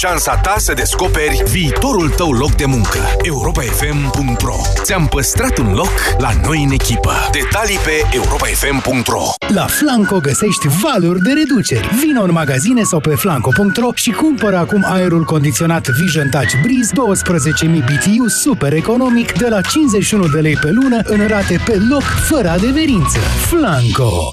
șansa ta să descoperi viitorul tău loc de muncă. europafm.ro Ți-am păstrat un loc la noi în echipă. Detalii pe europafm.ro La Flanco găsești valuri de reduceri. Vino în magazine sau pe flanco.ro și cumpără acum aerul condiționat Vision Touch Breeze 12.000 BTU super economic de la 51 de lei pe lună în rate pe loc fără adeverință. Flanco!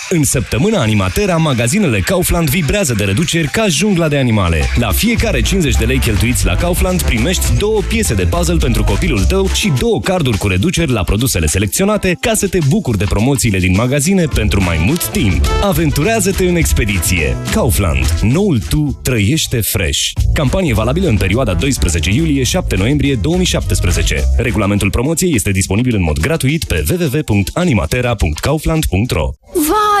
În săptămâna Animatera, magazinele Kaufland vibrează de reduceri ca jungla de animale. La fiecare 50 de lei cheltuiți la Kaufland primești două piese de puzzle pentru copilul tău și două carduri cu reduceri la produsele selecționate ca să te bucuri de promoțiile din magazine pentru mai mult timp. Aventurează-te în expediție. Kaufland. Noul tu trăiește fresh. Campanie valabilă în perioada 12 iulie-7 noiembrie 2017. Regulamentul promoției este disponibil în mod gratuit pe www.animatera.kaufland.ro Vai,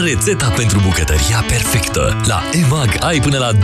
Rețeta pentru bucătăria perfectă. La EMAG ai până la 25%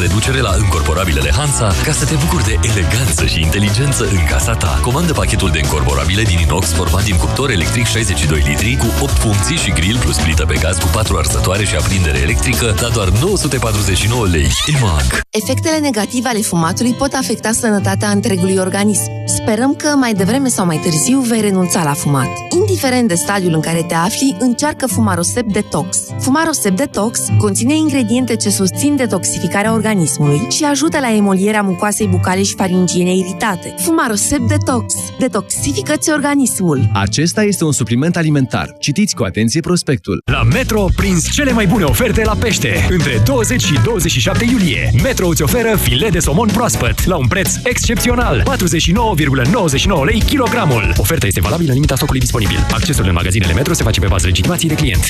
reducere la încorporabilele Hansa ca să te bucuri de eleganță și inteligență în casa ta. Comandă pachetul de încorporabile din inox format din cuptor electric 62 litri cu 8 funcții și grill plus plită pe gaz cu 4 arsătoare și aprindere electrică la doar 949 lei. EMAG. Efectele negative ale fumatului pot afecta sănătatea întregului organism. Sperăm că mai devreme sau mai târziu vei renunța la fumat. Indiferent de stadiul în care te afli, încearcă Fumarosep Detox. Fumarosep Detox conține ingrediente ce susțin detoxificarea organismului și ajută la emolierea mucoasei bucale și faringiene iritate. Fumarosep Detox. Detoxifică-ți organismul. Acesta este un supliment alimentar. Citiți cu atenție prospectul. La Metro prinzi cele mai bune oferte la pește. Între 20 și 27 iulie, Metro îți oferă filet de somon proaspăt la un preț excepțional, 49,99 lei kilogramul. Oferta este valabilă în limita stocului disponibil. Accesul în magazinele Metro se face pe bază legitimației de client.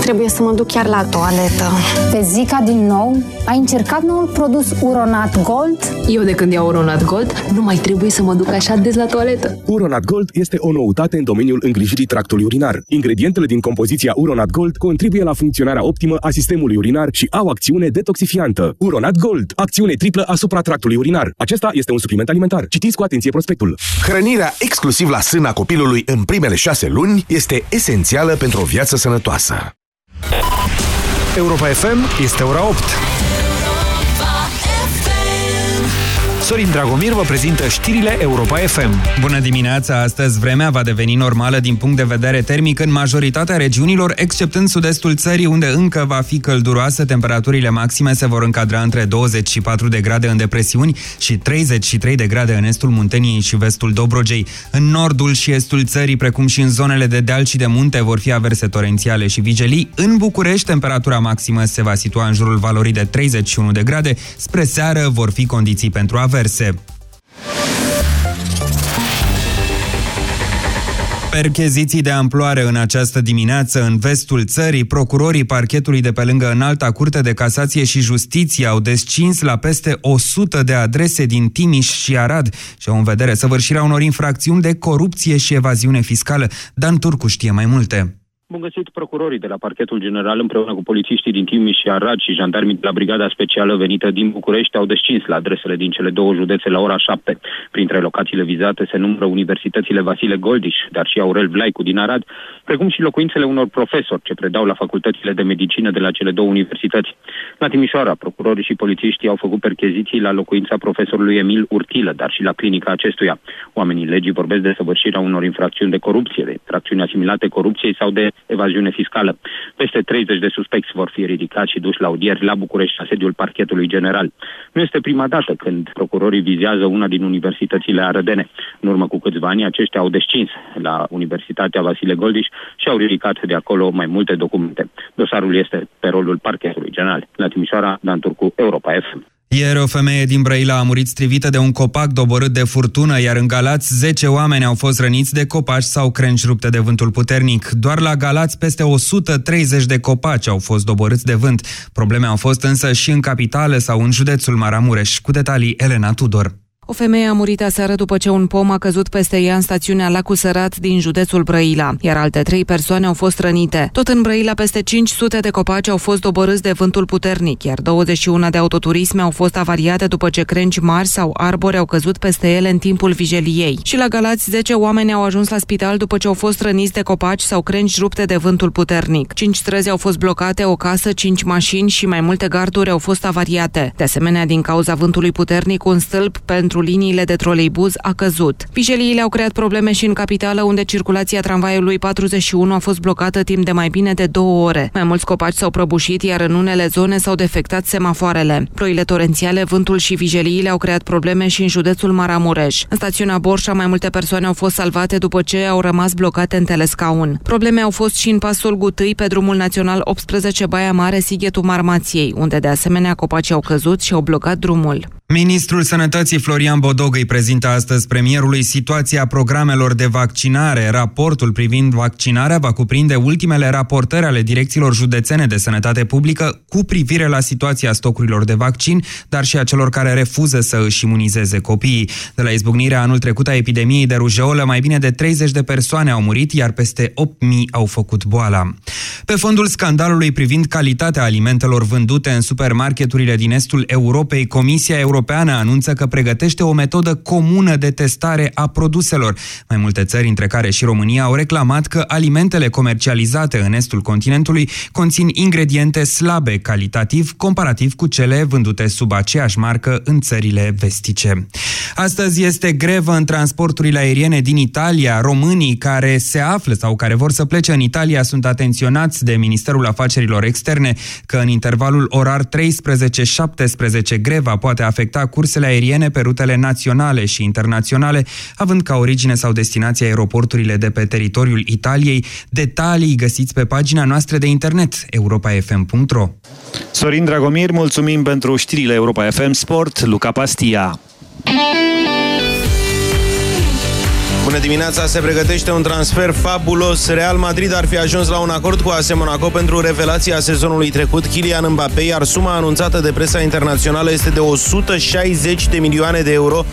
Trebuie să mă duc chiar la toaletă. Pe Zica din nou? Ai încercat noul produs Uronat Gold? Eu de când iau Uronat Gold, nu mai trebuie să mă duc așa des la toaletă. Uronat Gold este o noutate în domeniul îngrijirii tractului urinar. Ingredientele din compoziția Uronat Gold contribuie la funcționarea optimă a sistemului urinar și au acțiune detoxifiantă. Uronat Gold, acțiune triplă asupra tractului urinar. Acesta este un supliment alimentar. Citiți cu atenție prospectul. Hrănirea exclusiv la sâna copilului în primele șase luni este esențială pentru o viață sănătoasă. Europa FM este ora 8. Sorin Dragomir vă prezintă știrile Europa FM. Bună dimineața! Astăzi vremea va deveni normală din punct de vedere termic în majoritatea regiunilor, exceptând sud-estul țării, unde încă va fi călduroasă. Temperaturile maxime se vor încadra între 24 de grade în depresiuni și 33 de grade în estul Munteniei și vestul Dobrogei. În nordul și estul țării, precum și în zonele de deal și de munte, vor fi averse torențiale și vigelii. În București, temperatura maximă se va situa în jurul valorii de 31 de grade. Spre seară vor fi condiții pentru averse diverse. Percheziții de amploare în această dimineață în vestul țării, procurorii parchetului de pe lângă înalta curte de casație și justiție au descins la peste 100 de adrese din Timiș și Arad și au în vedere săvârșirea unor infracțiuni de corupție și evaziune fiscală. Dan Turcu știe mai multe. Bun găsit procurorii de la parchetul general împreună cu polițiștii din Timiș și Arad și jandarmii de la brigada specială venită din București au descins la adresele din cele două județe la ora 7. Printre locațiile vizate se numără universitățile Vasile Goldiș, dar și Aurel Vlaicu din Arad, precum și locuințele unor profesori ce predau la facultățile de medicină de la cele două universități. La Timișoara, procurorii și polițiștii au făcut percheziții la locuința profesorului Emil Urtilă, dar și la clinica acestuia. Oamenii legii vorbesc de săvârșirea unor infracțiuni de corupție, de infracțiuni asimilate corupției sau de evaziune fiscală. Peste 30 de suspecți vor fi ridicați și duși la audieri la București, la sediul parchetului general. Nu este prima dată când procurorii vizează una din universitățile arădene. În urmă cu câțiva ani, aceștia au descins la Universitatea Vasile Goldiș și au ridicat de acolo mai multe documente. Dosarul este pe rolul parchetului general. La Timișoara, Dan Turcu, Europa FM. Ieri o femeie din Brăila a murit strivită de un copac doborât de furtună, iar în Galați 10 oameni au fost răniți de copaci sau crengi rupte de vântul puternic. Doar la Galați peste 130 de copaci au fost doborâți de vânt. Probleme au fost însă și în capitală sau în județul Maramureș. Cu detalii Elena Tudor. O femeie a murit aseară după ce un pom a căzut peste ea în stațiunea Lacu Sărat din județul Brăila, iar alte trei persoane au fost rănite. Tot în Brăila, peste 500 de copaci au fost doborâți de vântul puternic, iar 21 de autoturisme au fost avariate după ce crengi mari sau arbori au căzut peste ele în timpul vigeliei. Și la Galați, 10 oameni au ajuns la spital după ce au fost răniți de copaci sau crengi rupte de vântul puternic. 5 străzi au fost blocate, o casă, 5 mașini și mai multe garduri au fost avariate. De asemenea, din cauza vântului puternic, un stâlp pentru pentru liniile de troleibuz a căzut. Vigeliile au creat probleme și în capitală, unde circulația tramvaiului 41 a fost blocată timp de mai bine de două ore. Mai mulți copaci s-au prăbușit, iar în unele zone s-au defectat semafoarele. Ploile torențiale, vântul și vigeliile au creat probleme și în județul Maramureș. În stațiunea Borșa, mai multe persoane au fost salvate după ce au rămas blocate în telescaun. Probleme au fost și în pasul Gutâi, pe drumul național 18 Baia Mare, Sighetul Marmației, unde de asemenea copacii au căzut și au blocat drumul. Ministrul Sănătății Florian Bodog îi prezintă astăzi premierului situația programelor de vaccinare. Raportul privind vaccinarea va cuprinde ultimele raportări ale direcțiilor județene de sănătate publică cu privire la situația stocurilor de vaccin, dar și a celor care refuză să își imunizeze copiii. De la izbucnirea anul trecut a epidemiei de rujeolă, mai bine de 30 de persoane au murit, iar peste 8.000 au făcut boala. Pe fondul scandalului privind calitatea alimentelor vândute în supermarketurile din estul Europei, Comisia Europeană Europeană anunță că pregătește o metodă comună de testare a produselor. Mai multe țări, între care și România, au reclamat că alimentele comercializate în estul continentului conțin ingrediente slabe calitativ comparativ cu cele vândute sub aceeași marcă în țările vestice. Astăzi este grevă în transporturile aeriene din Italia. Românii care se află sau care vor să plece în Italia sunt atenționați de Ministerul Afacerilor Externe că în intervalul orar 13-17 greva poate afecta afecta cursele aeriene pe rutele naționale și internaționale, având ca origine sau destinație aeroporturile de pe teritoriul Italiei. Detalii găsiți pe pagina noastră de internet europafm.ro Sorin Dragomir, mulțumim pentru știrile Europa FM Sport, Luca Pastia. Bună dimineața, se pregătește un transfer fabulos. Real Madrid ar fi ajuns la un acord cu AS Monaco pentru revelația sezonului trecut, Kylian Mbappé, iar suma anunțată de presa internațională este de 160 de milioane de euro,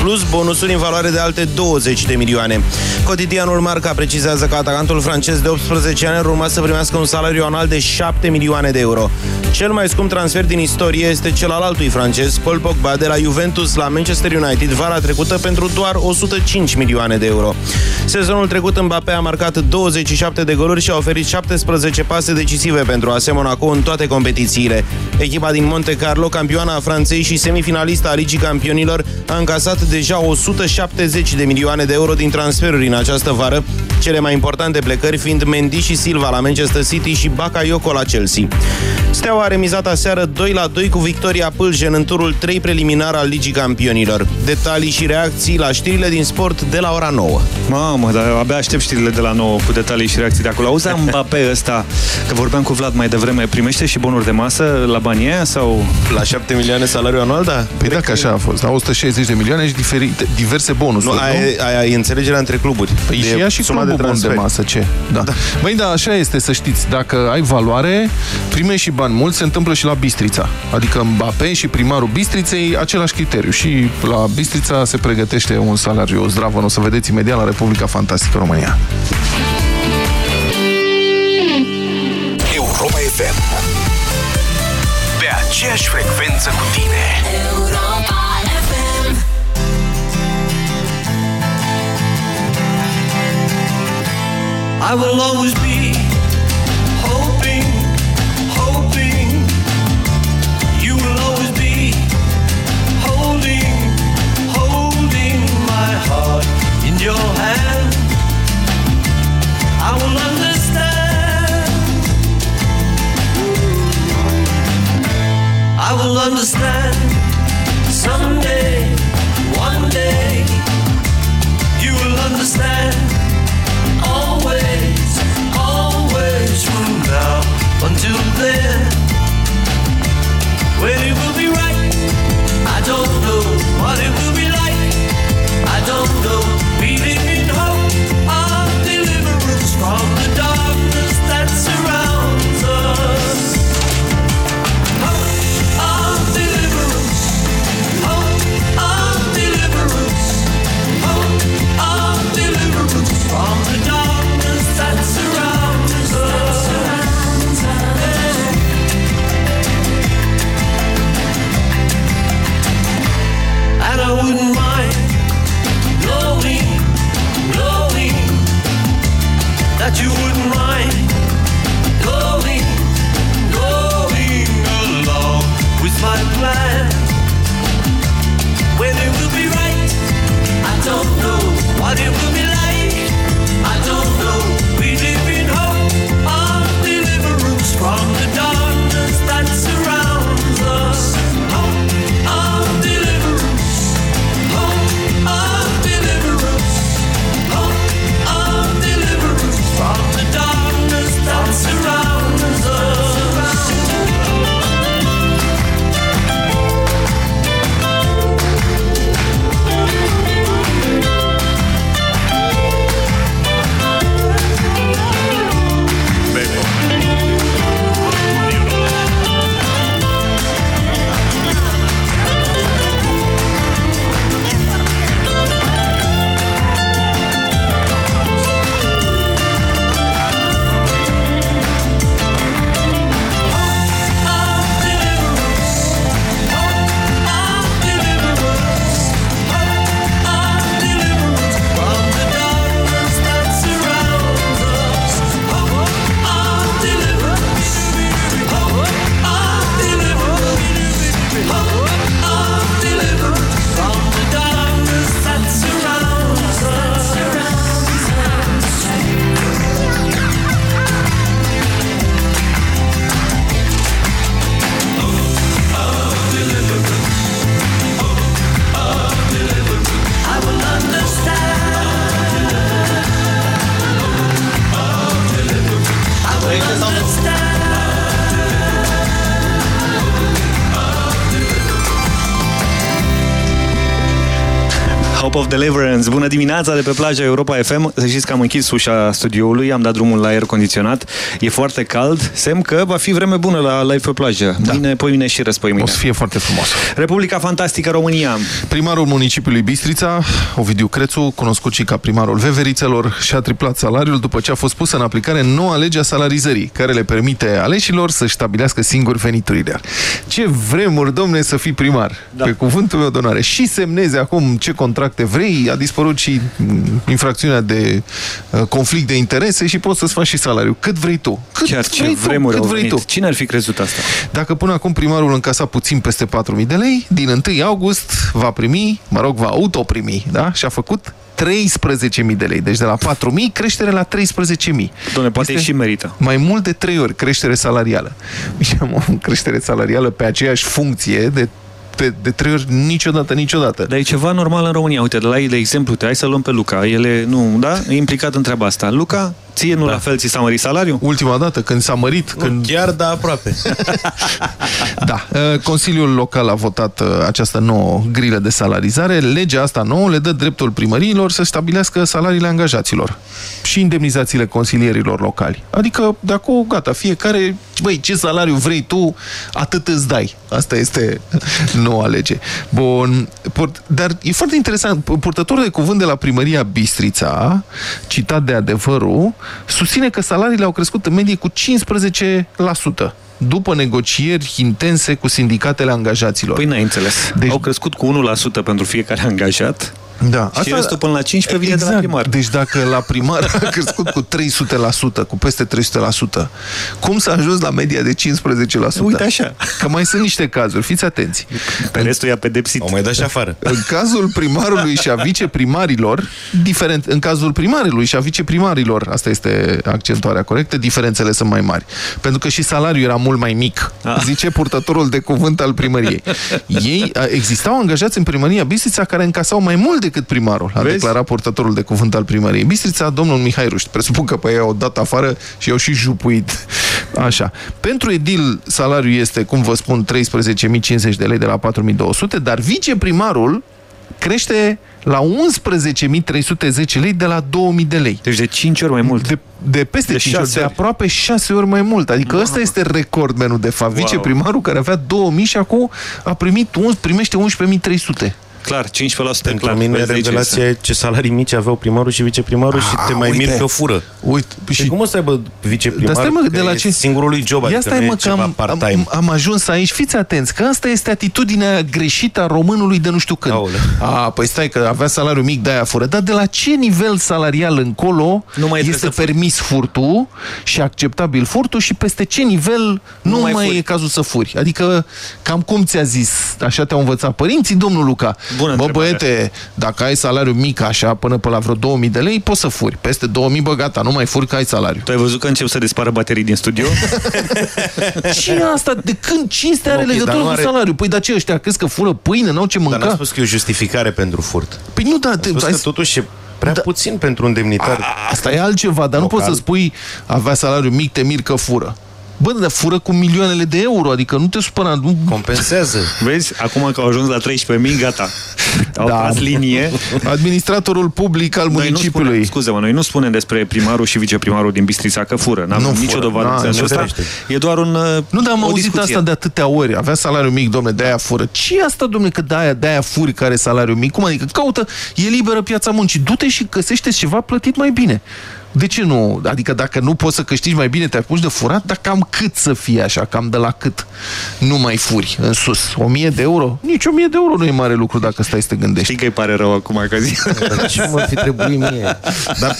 plus bonusuri în valoare de alte 20 de milioane. Cotidianul Marca precizează că atacantul francez de 18 ani urma să primească un salariu anual de 7 milioane de euro. Cel mai scump transfer din istorie este cel al altui francez, Paul Pogba, de la Juventus la Manchester United vara trecută pentru doar 105 milioane de euro. Sezonul trecut Mbappé a marcat 27 de goluri și a oferit 17 pase decisive pentru AS Monaco în toate competițiile. Echipa din Monte Carlo, campioana a Franței și semifinalista a Ligii Campionilor, a încasat deja 170 de milioane de euro din transferuri în această vară, cele mai importante plecări fiind Mendy și Silva la Manchester City și Bakayoko la Chelsea. Steaua a remizat aseară 2 la 2 cu victoria Pâljen în turul 3 preliminar al Ligii Campionilor. Detalii și reacții la știrile din sport de la ora 9. Mamă, dar abia aștept știrile de la 9 cu detalii și reacții de acolo. Auzi, Mbappé ăsta, că vorbeam cu Vlad mai devreme, primește și bonuri de masă la banii aia sau... La 7 milioane salariu anual, da? Păi dacă așa a fost, la 160 de milioane și diferite, diverse bonusuri, nu? Aia, aia e înțelegerea între cluburi. Păi și ea și suma de, bon de masă, ce? Da. da. Băi, da, așa este, să știți, dacă ai valoare, primești și bani mulți, se întâmplă și la Bistrița. Adică Mbappé și primarul Bistriței, același criteriu. Și la Bistrița se pregătește un salariu zdravă, o să vedeți imediat la Republica Fantastică România. Europa FM Pe aceeași frecvență cu tine. Europa FM I will always be will understand someday, one day. You will understand always, always from now until then. When it will be right, I don't know. What it will be like, I don't know. Leaving of Deliverance. Bună dimineața de pe plaja Europa FM. Să știți că am închis ușa studioului, am dat drumul la aer condiționat. E foarte cald. Semn că va fi vreme bună la live pe plajă. Da. Mâine, poimine și răspoi mâine. O să fie foarte frumos. Republica Fantastică România. Primarul municipiului Bistrița, Ovidiu Crețu, cunoscut și ca primarul Veverițelor, și-a triplat salariul după ce a fost pusă în aplicare noua lege a salarizării, care le permite aleșilor să stabilească singuri veniturile. Ce vremuri, domne, să fii primar. Da. Pe cuvântul meu de onoare. Și semneze acum ce contracte vrei, a dispărut și mm, infracțiunea de uh, conflict de interese și poți să-ți faci și salariu. Cât vrei tu. Cât Chiar ce vrei vremuri tu, cât au vrei venit. tu. Cine ar fi crezut asta? Dacă până acum primarul încasa puțin peste 4.000 de lei, din 1 august va primi, mă rog, va autoprimi, da? Și a făcut 13.000 de lei. Deci de la 4.000 creștere la 13.000. Doamne, poate și merită. Mai mult de 3 ori creștere salarială. Și am o creștere salarială pe aceeași funcție de de, de trei ori niciodată, niciodată. Dar e ceva normal în România. Uite, de la ei, de exemplu, te, hai să luăm pe Luca. El e, nu, da? E implicat în treaba asta. Luca, ție nu da. la fel ți s-a mărit salariul? Ultima dată când s-a mărit... Nu, când... Chiar, da, aproape. Da. Uh, Consiliul Local a votat uh, această nouă grilă de salarizare. Legea asta nouă le dă dreptul primăriilor să stabilească salariile angajaților și indemnizațiile consilierilor locali. Adică, de acum, gata, fiecare, băi, ce salariu vrei tu, atât îți dai. Asta este noua lege. Bun, port, dar e foarte interesant. Purtătorul de cuvânt de la primăria Bistrița, citat de adevărul, susține că salariile au crescut în medie cu 15% după negocieri intense cu sindicatele angajaților. Păi n-ai înțeles. Deci... Au crescut cu 1% pentru fiecare angajat Da. și restul până la 15 vine exact. de la primar. Deci dacă la primar a crescut cu 300%, cu peste 300%, cum s-a ajuns la media de 15%? Uite așa. Că mai sunt niște cazuri, fiți atenți. Pe restul i-a pedepsit. Au mai dat și afară. În cazul primarului și a viceprimarilor, diferent, în cazul primarului și a viceprimarilor, asta este accentuarea corectă, diferențele sunt mai mari. Pentru că și salariul era mult mai mic, Ah. zice purtătorul de cuvânt al primăriei. Ei, a, existau angajați în primăria Bistrița care încasau mai mult decât primarul, a Vezi? declarat purtătorul de cuvânt al primăriei. Bistrița, domnul Mihai Ruști, presupun că pe ei au dat afară și i-au și jupuit. Așa. Pentru edil, salariul este, cum vă spun, 13.050 de lei de la 4.200, dar viceprimarul crește la 11.310 lei de la 2.000 de lei. Deci de 5 ori mai mult. De, de peste De 5 ori, șase de ori. aproape 6 ori mai mult. Adică ăsta este recordmenul, de fapt. Wow. Viceprimarul care avea 2.000 și acum a primit, un- primește 11.300. Clar, 15% Pentru clar. mine Vezi de aici revelația este. e ce salarii mici aveau primarul și viceprimarul și te mai uite. miri că o fură. Uite, Și cum o să aibă viceprimarul? Dar stai, mă, de că la e ce- singurul lui job, Ia adică stai nu mă e că ceva am, part-time. am, am ajuns aici. Fiți atenți că asta este atitudinea greșită a românului de nu știu când. Aoleu. A, păi stai că avea salariu mic, de-aia fură. Dar de la ce nivel salarial încolo Nu mai trebuie este să furi. permis furtul și acceptabil furtul și peste ce nivel nu, Nu mai mai, furi. e cazul să furi? Adică, cam cum ți-a zis, așa te-au învățat părinții, domnul Luca. Bună Bă, întrebare. băiete, dacă ai salariu mic așa, până pe la vreo 2000 de lei, poți să furi. Peste 2000, bă, gata, nu mai furi că ai salariu. Tu ai văzut că încep să dispară baterii din studio? Și asta, de când cinste are Ok, dar legătură nu cu are- salariu? Păi, dar ce ăștia crezi că fură pâine, n-au ce Dar n-a mânca? spus că e o justificare pentru furt. Păi nu, da, A te, spus ai, că totuși e prea puțin pentru un demnitar. asta e altceva, dar nu Local. poți să spui avea salariu mic, te mir că fură. Bă, dar fură cu milioanele de euro, adică nu te supăra. Nu... Compensează. Vezi? Acum că au ajuns la 13.000, gata. Au Da. tras linie. Administratorul public al Noi nu municipiului. spunem, scuze-mă, noi nu spunem despre primarul și viceprimarul din Bistrița că fură. N-am Nu nicio fură. dovadă Na, în sensul nu ăsta. ferește. E doar un uh, Nu, dar am o auzit discuție. asta de atâtea ori. Avea salariu mic, domne, de-aia fură. ce e asta, domne, că de-aia, de-aia furi care are salariu mic? Cum adică? Caută, e liberă piața muncii. Du-te și găsește ceva plătit mai bine. De ce nu? Adică dacă nu poți să câștigi mai bine, te apuci de furat, dar cam cât să fie așa, cam de la cât nu mai furi în sus? O mie de euro? Nici o mie de euro nu e mare lucru dacă stai să te gândești. Știi că îi pare rău acum că zic. Dar ce mă fi trebuit mie? Dar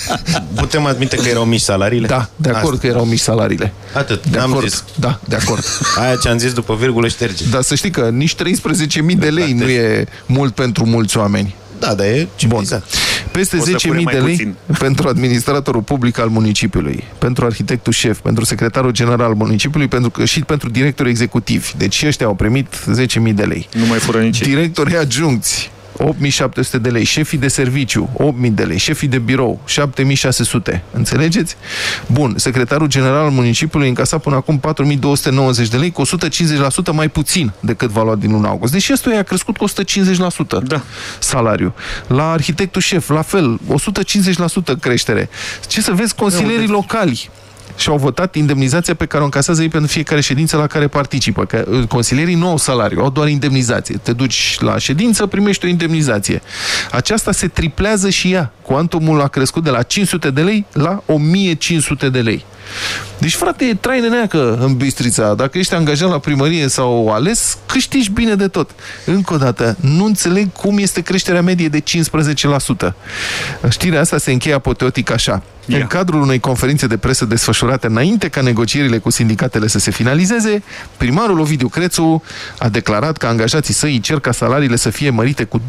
putem admite că erau mici salariile? Da, de acord Asta. că erau mici salariile. Atât, De n-am acord. zis. Da, de acord. Aia ce am zis după virgulă șterge. Dar să știi că nici 13.000 de lei Da, nu e mult pentru mulți oameni. Da, dar e civilizat. Peste O să 10.000 fure mai de lei puțin. pentru administratorul public al municipiului, pentru arhitectul șef, pentru secretarul general al municipiului pentru că, și pentru directorul executiv. Deci și ăștia au primit 10.000 de lei. Nu mai fură nici ei. Directorii adjuncți 8700 de lei, șefii de serviciu, 8000 de lei, șefii de birou, 7600. Înțelegeți? Bun, secretarul general al municipiului încasa până acum 4290 de lei, cu 150% mai puțin decât va lua din luna august. Deci ăsta a crescut cu 150% da. salariu. La arhitectul șef, la fel, 150% creștere. Ce să vezi, consilierii locali și au votat indemnizația pe care o încasează ei pentru fiecare ședință la care participă. Că uh, consilierii nu au salariu, au doar indemnizație. Te duci la ședință, primești o indemnizație. Aceasta se triplează și ea. Cuantumul a crescut de la 500 de lei la 1500 de lei. Deci, frate, e trai de neacă în Bistrița. Dacă ești angajat la primărie sau ales, câștigi bine de tot. Încă o dată, nu înțeleg cum este creșterea medie de 15%. Știrea asta se încheie apoteotic așa. Yeah. În cadrul unei conferințe de presă desfășurate înainte ca negocierile cu sindicatele să se finalizeze, primarul Ovidiu Crețu a declarat că angajații săi cer ca salariile să fie mărite cu 25%,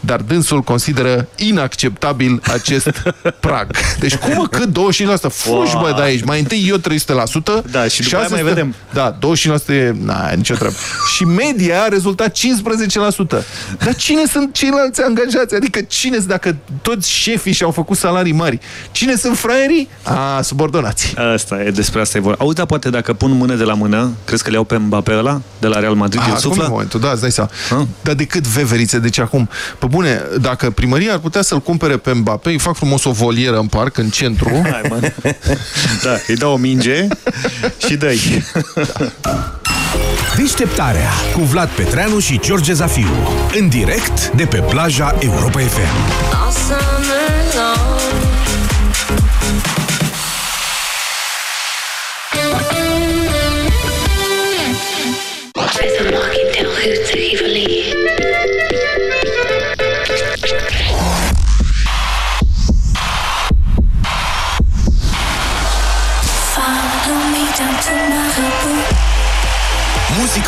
dar dânsul consideră inacceptabil acest prag. Deci cum mă, cât 25%? Fugi, bă, de aici. Mai întâi eu 300%. Da, și după aia mai vedem. Da, 25% e... Na, nicio treabă. și media a rezultat 15%. Dar cine sunt ceilalți angajați? Adică cine, dacă toți șefii și-au făcut salarii mari, cine sunt fraierii? A, subordonați. Asta e, despre asta e vorba. Auzi, da, poate dacă pun mână de la mână, crezi că le iau pe Mbappé ăla de la Real Madrid? A, acum în momentul, da, îți dai seama. Dar decât veverițe, deci acum, pe bune, dacă primăria ar putea să-l cumpere pe Mbappé, îi fac frumos o volieră în parc, în centru. Hai, mă. Da, îi dau o minge și dă-i. Deșteptarea cu Vlad Petreanu și George Zafiu. În direct de pe plaja Europa FM.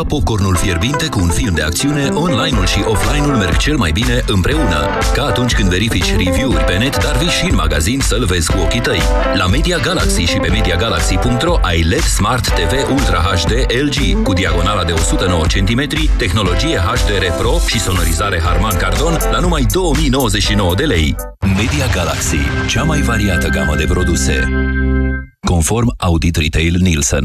Ca popcornul fierbinte cu un film de acțiune, online-ul și offline-ul merg cel mai bine împreună. Ca atunci când verifici review-uri pe net, dar vii și în magazin să-l vezi cu ochii tăi. La Media Galaxy și pe MediaGalaxy.ro ai LED Smart TV Ultra HD LG cu diagonala de 109 cm, tehnologie HDR Pro și sonorizare Harman Kardon la numai 2099 de lei. Media Galaxy, cea mai variată gamă de produse. Conform Audit Retail Nielsen.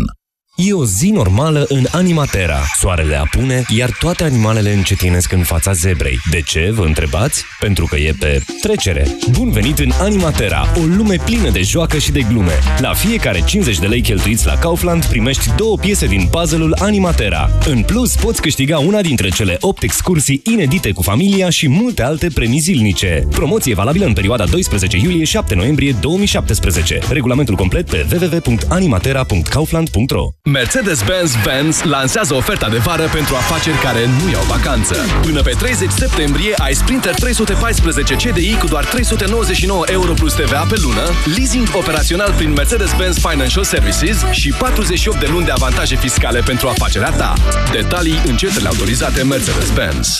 E o zi normală în Animatera. Soarele apune, iar toate animalele încetinesc în fața zebrei. De ce, vă întrebați? Pentru că e pe trecere. Bun venit în Animatera, o lume plină de joacă și de glume. La fiecare 50 de lei cheltuiți la Kaufland primești două piese din puzzle-ul Animatera. În plus, poți câștiga una dintre cele 8 excursii inedite cu familia și multe alte premii zilnice. Promoție valabilă în perioada 12 iulie-7 noiembrie 2017. Regulamentul complet pe www.animatera.kaufland.ro Mercedes-Benz Benz lansează oferta de vară pentru afaceri care nu iau vacanță. Până pe 30 septembrie ai Sprinter 314 CDI cu doar 399 euro plus TVA pe lună, leasing operațional prin Mercedes-Benz Financial Services și 48 de luni de avantaje fiscale pentru afacerea ta. Detalii în centrele autorizate Mercedes-Benz.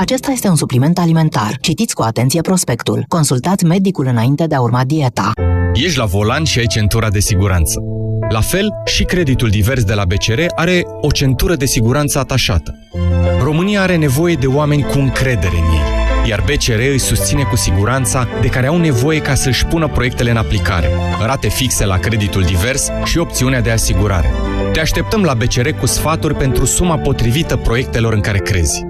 Acesta este un supliment alimentar. Citiți cu atenție prospectul. Consultați medicul înainte de a urma dieta. Ești la volan și ai centura de siguranță. La fel, și creditul divers de la BCR are o centură de siguranță atașată. România are nevoie de oameni cu încredere în ei, iar BCR îi susține cu siguranța de care au nevoie ca să-și pună proiectele în aplicare, rate fixe la creditul divers și opțiunea de asigurare. Te așteptăm la BCR cu sfaturi pentru suma potrivită proiectelor în care crezi.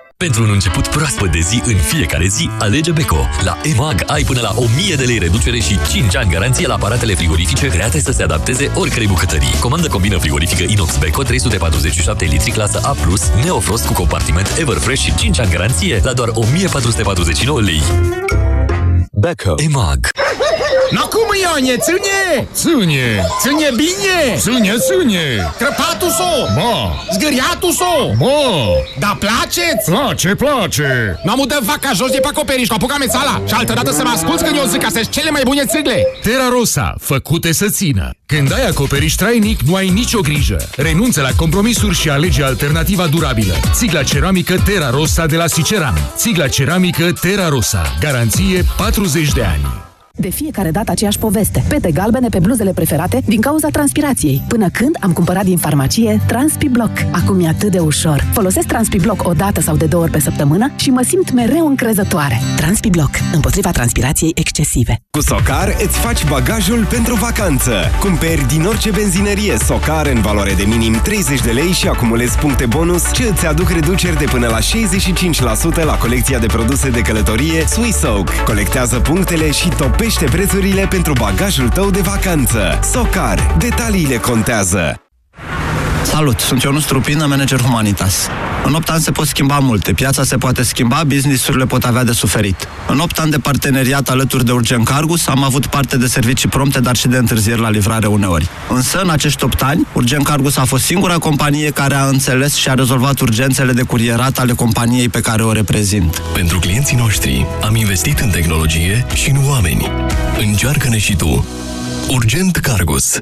Pentru un început proaspăt de zi în fiecare zi, alege Beko. La EMAG ai până la 1000 de lei reducere și 5 ani garanție la aparatele frigorifice create să se adapteze oricărei bucătării. Comandă combină frigorifică inox Beko 347 litri clasă A+, Neofrost cu compartiment Everfresh și 5 ani garanție la doar 1449 lei. Beko. EMAG. No cum, Ionie, ține! Ține! Ține bine! Ține, ține! Crăpatul so! Ma! Zgâriatul so! Ma! Da place-ți? Place, place! Nu am de vaca jos de pe acoperiș, cu apuca mețala și altă dată să mă asculți când eu zic că sunt cele mai bune țigle! Terra Rosa, făcute să țină. Când ai acoperiș trainic, nu ai nicio grijă. Renunță la compromisuri și alege alternativa durabilă. Țigla ceramică Terra Rosa de la Siceran. Țigla ceramică Terra Rosa. Garanție 40 de ani. De fiecare dată aceeași poveste. Pete galbene pe bluzele preferate din cauza transpirației. Până când am cumpărat din farmacie TranspiBlock. Acum e atât de ușor. Folosesc TranspiBlock o dată sau de două ori pe săptămână și mă simt mereu încrezătoare. TranspiBlock. Împotriva transpirației excesive. Cu Socar îți faci bagajul pentru vacanță. Cumperi din orice benzinărie Socar în valoare de minim 30 de lei și acumulezi puncte bonus ce îți aduc reduceri de până la 65% la colecția de produse de călătorie Swissoak. Colectează punctele și topește prețurile pentru bagajul tău de vacanță. Socar. Detaliile contează. Salut, sunt Ionus Trupină, manager Humanitas. În 8 ani se pot schimba multe, piața se poate schimba, businessurile pot avea de suferit. În 8 ani de parteneriat alături de Urgent Cargus am avut parte de servicii prompte, dar și de întârzieri la livrare uneori. Însă, în acești 8 ani, Urgent Cargus a fost singura companie care a înțeles și a rezolvat urgențele de curierat ale companiei pe care o reprezint. Pentru clienții noștri am investit în tehnologie și în oameni. Încearcă-ne și tu. Urgent Cargus.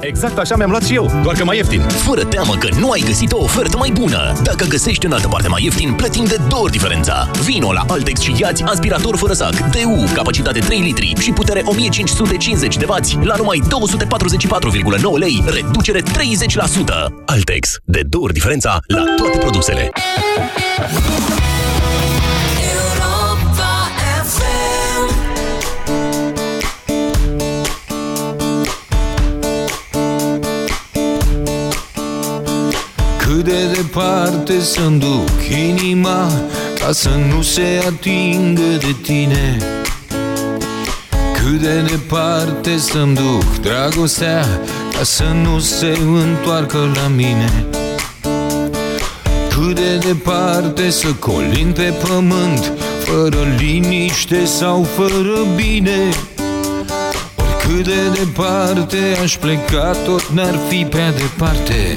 Exact așa mi-am luat și eu, doar că mai ieftin. Fără teamă că nu ai găsit o ofertă mai bună. Dacă găsești în altă parte mai ieftin, plătim de două ori diferența. Vino la Altex și iați aspirator fără sac, DU, capacitate 3 litri și putere 1550 de W la numai 244,9 lei, reducere 30%. Altex, de două ori diferența la toate produsele. De departe să-mi duc inima Ca să nu se atingă de tine. Cât de departe să-mi duc dragostea Ca să nu se întoarcă la mine. Cât de departe să colin pe pământ Fără liniște sau fără bine. Oricât de departe aș pleca Tot n-ar fi prea departe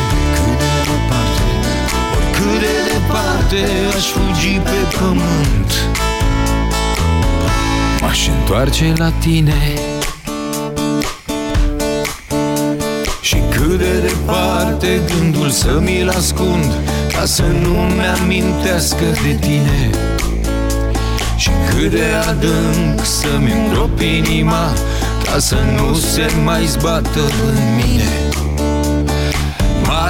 departe aș fugi pe pământ. M-aș întoarce la tine. Și cât de departe gândul să mi-l ascund Ca să nu-mi amintească de tine. Și cât de adânc să-mi îngrop inima Ca să nu se mai zbată în mine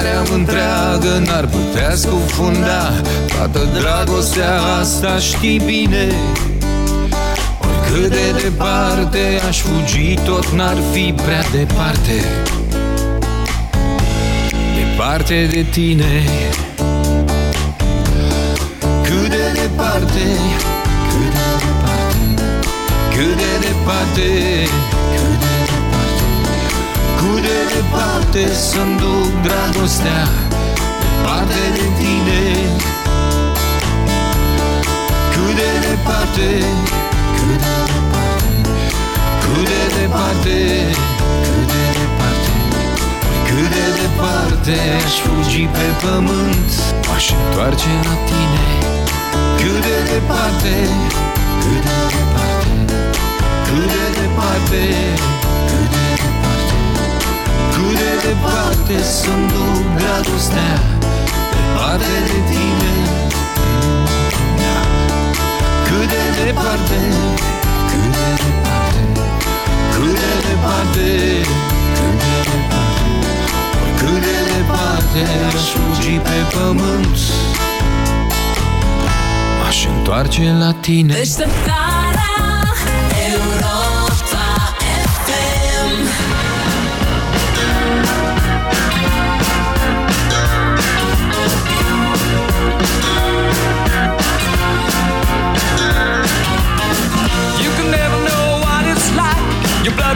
Marea întreagă n-ar putea scufunda Toată dragostea asta știi bine. Oricât de departe aș fugi Tot n-ar fi prea departe. Departe de tine. Cât de departe Cât de departe Cât de departe Cât de departe Cât de departe să-mi duc dragostea Departe de tine. Cât de departe Cât de departe Cât de departe, cât de departe Cât de departe aș fugi pe pământ. M-aș întoarce la tine. Cât de departe, cât de departe Cât de departe, cât de departe Cât de departe sunt duc dragostea Departe de tine. Cât de departe, cât de departe Cât de departe, cât de departe Cât de departe aș fugi pe pământ. M-aș întoarce la tine. Deșteptarea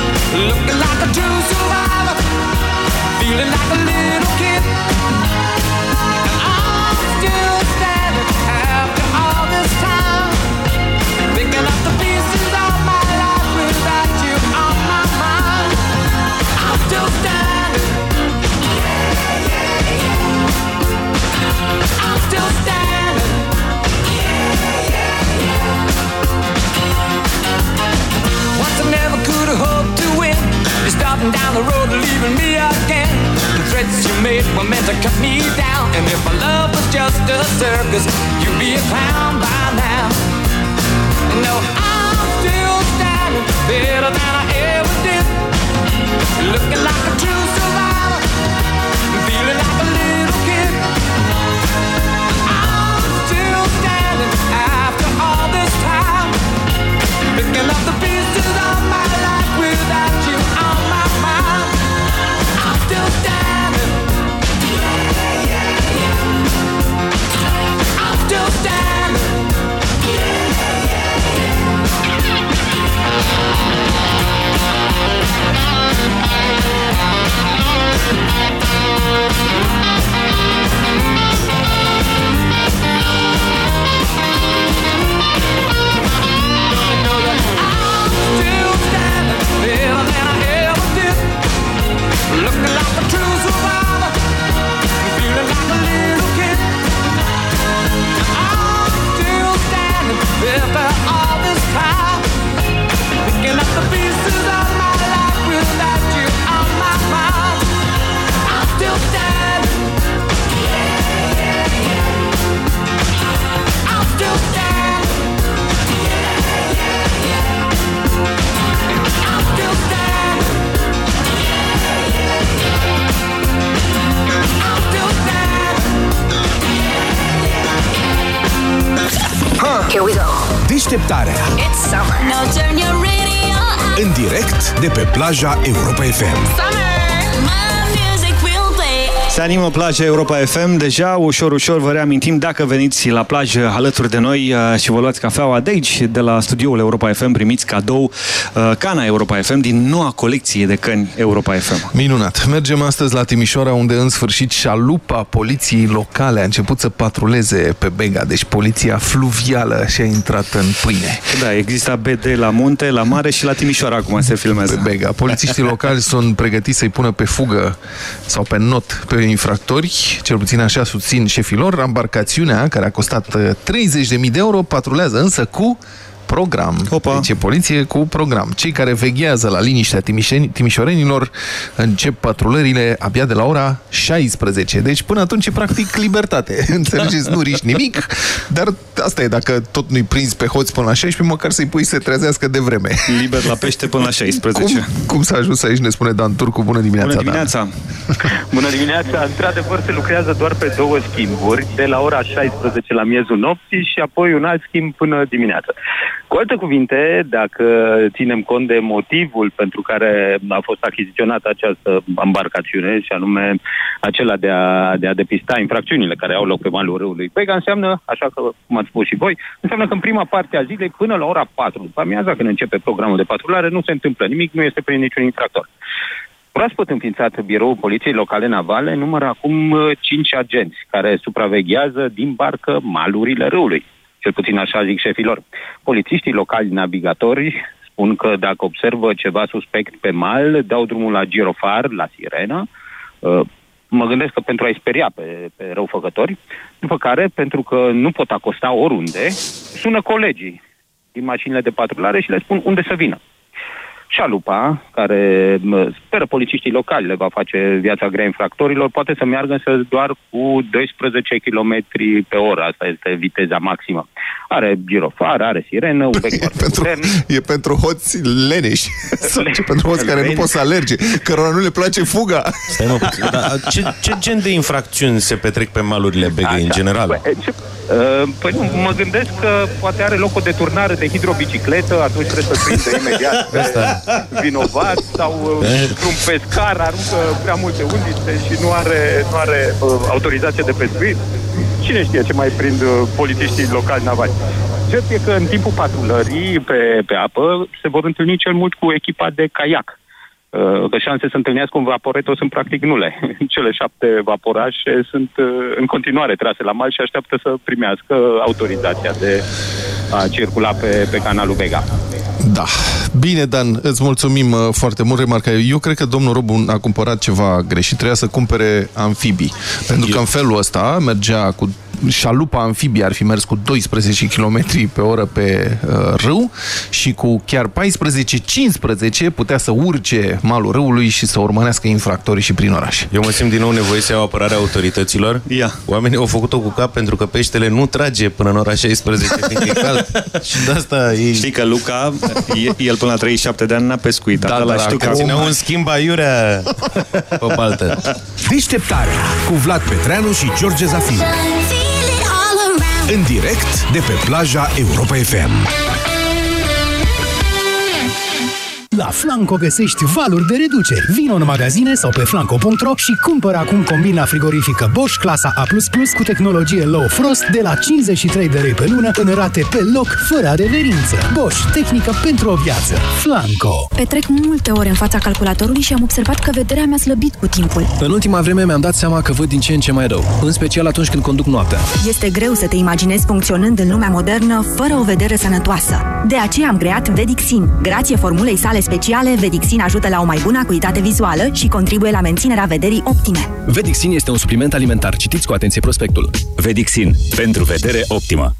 Looking like a true survivor, feeling like a little kid. And I'm still standing after all this time, picking up the pieces of my life without you on my mind. I'm still standing. I'm still standing. You're starting down the road, leaving me again. The threats you made were meant to cut me down. And if my love was just a circus, you'd be a clown by now. No, I'm still standing better than I ever did. Looking like a true survivor, feeling like a little kid. I'm still standing after all this time. Picking up the pieces of my life without you diamond. Yeah, yeah, yeah. Plaja Europa FM. Summer. Animă plaja Europa FM. Deja, ușor, ușor, vă reamintim, dacă veniți la plajă alături de noi uh, și vă luați cafeaua de aici, de la studioul Europa FM, primiți cadou uh, cana Europa FM din noua colecție de căni Europa FM. Minunat. Mergem astăzi la Timișoara, unde în sfârșit șalupa poliției locale a început să patruleze pe Bega, deci poliția fluvială și-a intrat în pâine. Da, există BD la munte, la mare și la Timișoara acum se filmează. Pe Bega. Polițiștii locali sunt pregătiți să-i pună pe fugă sau pe not pe infractori, cel puțin așa susțin șefilor. Embarcațiunea, care a costat uh, 30.000 de euro, patrulează însă cu program. Opa. Deci e poliție cu program. Cei care veghează la liniștea timișorenilor încep patrulările abia de la ora 16. Deci până atunci e practic libertate. Înțelegeți? Nu riști nimic, dar asta e, dacă tot nu-i prins pe hoți până la 16, măcar să-i pui să se trezească de vreme. Liber la pește până la 16. Cum, cum s-a ajuns aici, ne spune Dan Turcu. Bună dimineața, Bună dimineața! Dan. Bună dimineața! Într-adevăr se lucrează doar pe două schimburi, de la ora 16 la miezul nopții și apoi un alt schimb până dimineața. Cu alte cuvinte, dacă ținem cont de motivul pentru care a fost achiziționată această embarcațiune, și anume acela de a, de a depista infracțiunile care au loc pe malul râului Bega, înseamnă, așa că, cum ați spus și voi, înseamnă că în prima parte a zilei, până la ora 4, după amiaza, când începe programul de patrulare, nu se întâmplă nimic, nu este prin niciun infractor. Proaspăt înființat biroul Poliției Locale Navale numără acum uh, cinci agenți care supraveghează din barcă malurile râului. Cel puțin așa zic șefilor. Polițiștii locali navigatori spun că dacă observă ceva suspect pe mal, dau drumul la girofar, la sirenă. Uh, Mă gândesc că pentru a-i speria pe, pe răufăcători, după care, pentru că nu pot acosta oriunde, sună colegii din mașinile de patrulare și le spun unde să vină. Șalupa, care mă, speră polițiștii locali le va face viața grea infractorilor, poate să meargă însă doar cu 12 km pe oră. Asta este viteza maximă. Are girofar, are sirenă, un bec foarte Pentru, e pentru hoți leneși. Sau ce, pentru hoți care nu pot să alerge, cărora nu le place fuga. Stai mă puțin, dar ce, ce gen de infracțiuni se petrec pe malurile Begăi în general? Păi, ce, uh, păi nu, mă gândesc că poate are loc o deturnare de hidrobicicletă, atunci trebuie să prinde imediat pe vinovat sau uh, un pescar aruncă prea multe undițe și nu are, nu are uh, autorizație de pescuit. Cine știe ce mai prind uh, polițiștii locali navali? Cert e că în timpul patrulării pe, pe apă se vor întâlni cel mult cu echipa de caiac. Uh, Că șanse să întâlnească un vaporeto sunt practic nule. Cele șapte vaporașe sunt uh, în continuare trase la mal și așteaptă să primească autorizația de a circula pe, pe canalul Vega. Da. Bine, Dan, îți mulțumim uh, foarte mult. Remarca, eu cred că domnul Robu a cumpărat ceva greșit. Trebuia să cumpere amfibii. Pentru că în felul ăsta mergea cu șalupa amfibie ar fi mers cu 12 km pe oră pe uh, râu și cu chiar 14-15 putea să urce malul râului și să urmărească infractorii și prin oraș. Eu mă simt din nou nevoie să iau apărarea autorităților. Ia. Oamenii au făcut-o cu cap pentru că peștele nu trage până în ora 16, fiindcă e cald. și de asta e... Știi că Luca, e- el până la 37 de ani n-a pescuit. Da, dar știu că ținea un schimb aiurea pe baltă. Deșteptarea cu Vlad Petreanu și George Zafiu. În direct de pe plaja Europa FM. La Flanco găsești valuri de reduceri. Vino în magazine sau pe flanco.ro și cumpără acum combina frigorifică Bosch clasa A++ cu tehnologie low frost de la 53 de lei pe lună în rate pe loc, fără adeverință. Bosch, tehnică pentru o viață. Flanco. Petrec multe ore în fața calculatorului și am observat că vederea mi-a slăbit cu timpul. În ultima vreme mi-am dat seama că văd din ce în ce mai rău, în special atunci când conduc noaptea. Este greu să te imaginezi funcționând în lumea modernă fără o vedere sănătoasă. De aceea am creat Vedixin. Grație formulei sale speciale, Vedixin ajută la o mai bună acuitate vizuală și contribuie la menținerea vederii optime. Vedixin este un supliment alimentar. Citiți cu atenție prospectul. Vedixin. Pentru vedere optimă.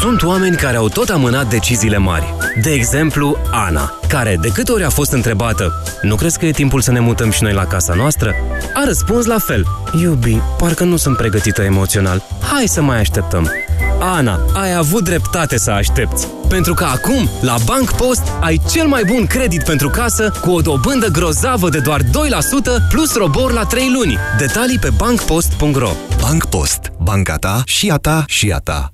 Sunt oameni care au tot amânat deciziile mari. De exemplu, Ana, care de câte ori a fost întrebată Nu crezi că e timpul să ne mutăm și noi la casa noastră? A răspuns la fel Iubi, parcă nu sunt pregătită emoțional. Hai să mai așteptăm. Ana, ai avut dreptate să aștepți. Pentru că acum, la Bank Post, ai cel mai bun credit pentru casă cu o dobândă grozavă de doar 2% plus robor la 3 luni. Detalii pe bankpost.ro Bank Post. Banca ta și a ta și a ta.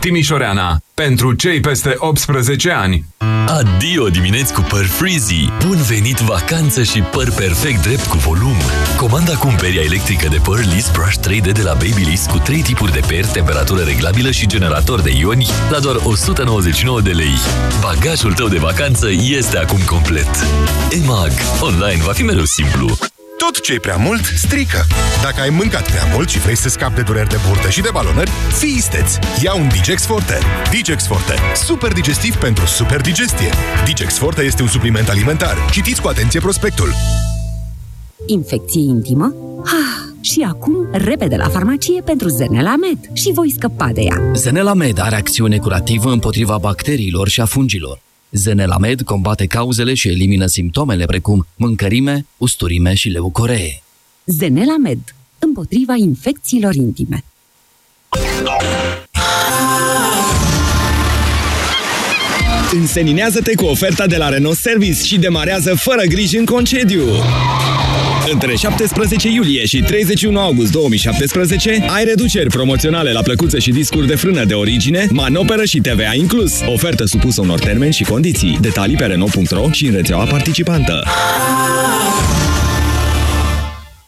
Timișoreana. Pentru cei peste 18 ani. Adio dimineți cu păr frizzy! Bun venit vacanță și păr perfect drept cu volum! Comanda cumperi electrică de păr Liss Brush 3D de la Babyliss cu 3 tipuri de per, temperatură reglabilă și generator de ioni la doar 199 de lei. Bagajul tău de vacanță este acum complet. EMAG. Online va fi mereu simplu. Tot ce e prea mult, strică. Dacă ai mâncat prea mult și vrei să scapi de dureri de burtă și de balonări, fii isteț. Ia un Digex Forte. Digex Forte. Super digestiv pentru super digestie. Digex Forte este un supliment alimentar. Citiți cu atenție prospectul. Infecție intimă? Ah, și acum, repede la farmacie pentru Zenelamed și voi scăpa de ea. Zenelamed are acțiune curativă împotriva bacteriilor și a fungilor. Zenelamed combate cauzele și elimină simptomele precum mâncărime, usturime și leucoree. Zenelamed, împotriva infecțiilor intime. Înseninează-te cu oferta de la Renault Service și demarează fără griji în concediu. Între 17 iulie și 31 august 2017 ai reduceri promoționale la plăcuțe și discuri de frână de origine, manoperă și TVA inclus. Ofertă supusă unor termeni și condiții. Detalii pe Renault.ro și în rețeaua participantă.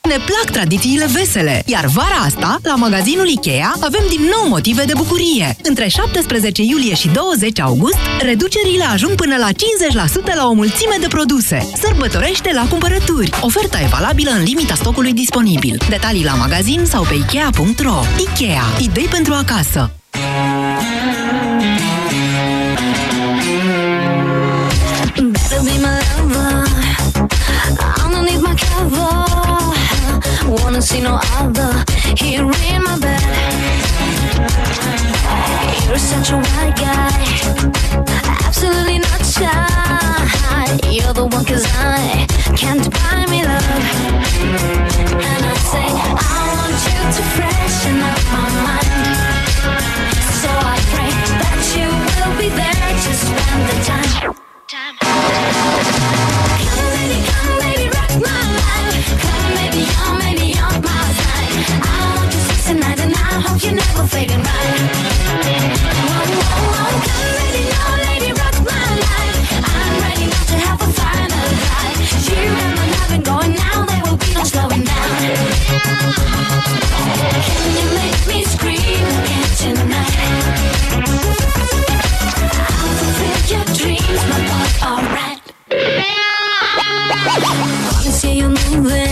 Ne plac tradițiile vesele, iar vara asta, la magazinul Ikea, avem din nou motive de bucurie. Între 17 iulie și 20 august, reducerile ajung până la 50% la o mulțime de produse. Sărbătorește la cumpărături. Oferta e valabilă în limita stocului disponibil. Detalii la magazin sau pe Ikea.ro. Ikea. Idei pentru acasă. Better be my lover underneath my cover. Wanna see no other here in my bed. You're such a white guy, absolutely not shy. You're the one 'cause I can't buy me love. And I say I want you to freshen up my mind. So I pray that you will be there to spend the time. Come hope you never fading right. Whoa, whoa, whoa. Come baby, no lady, rock my life. I'm ready now to have a final ride. Loving going now, there will be no slowing down. Can you make me scream again tonight? I'll fulfill your dreams, my alright. Wanna see you moving,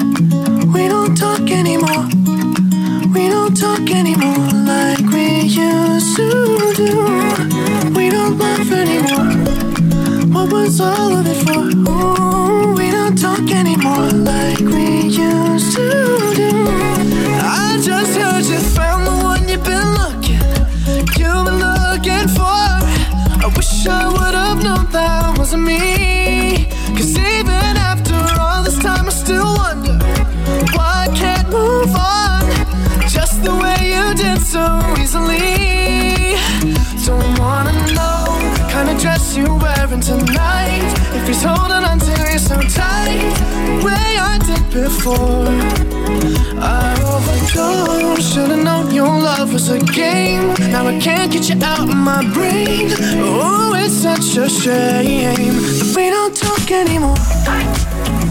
was. Now I can't get you out of my brain. Oh, it's such a shame that we don't talk anymore.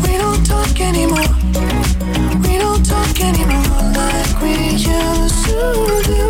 We don't talk anymore. We don't talk anymore like we used to do.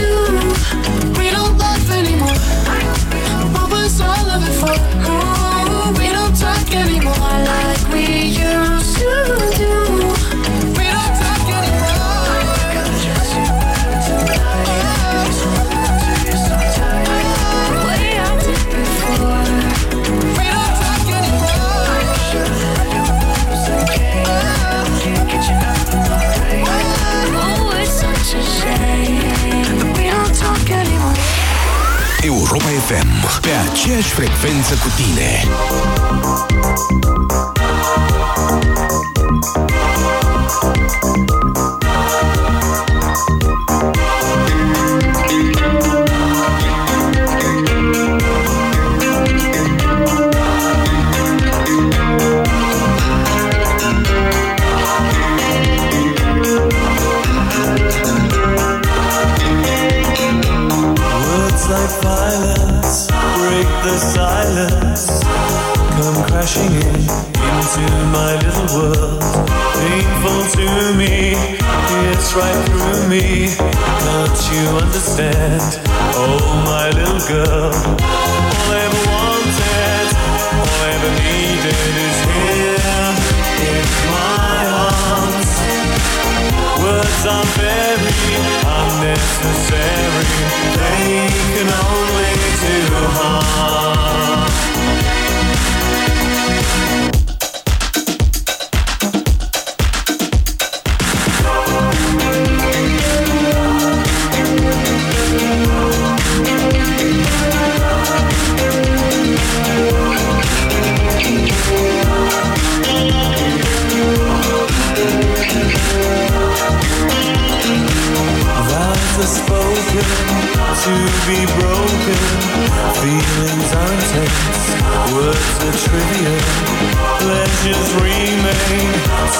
FM, pe aceeași frecvență cu tine.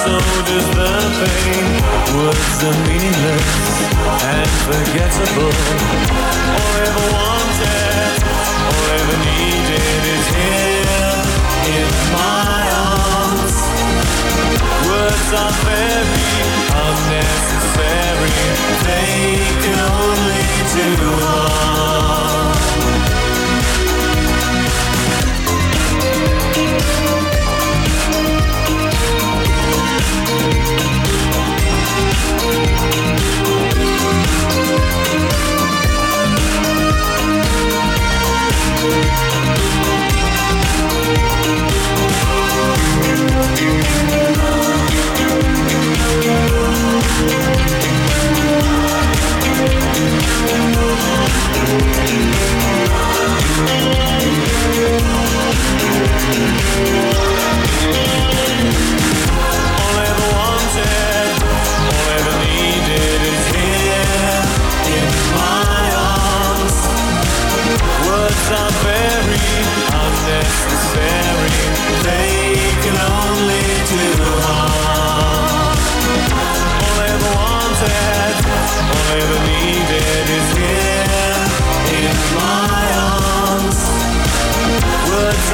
So does the pain. Words are meaningless and forgettable. All ever wanted, all ever needed is here in my arms. Words are very unnecessary. They can only do harm.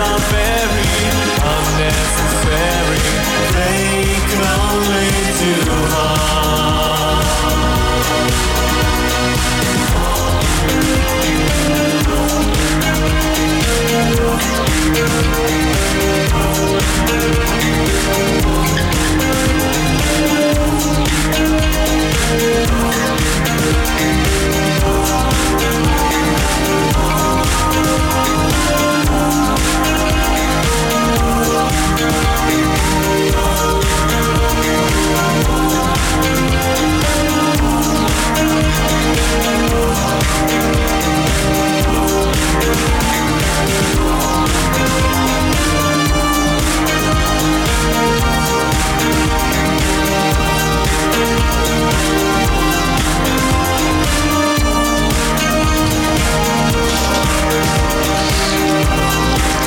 are very unnecessary. They can only do harm.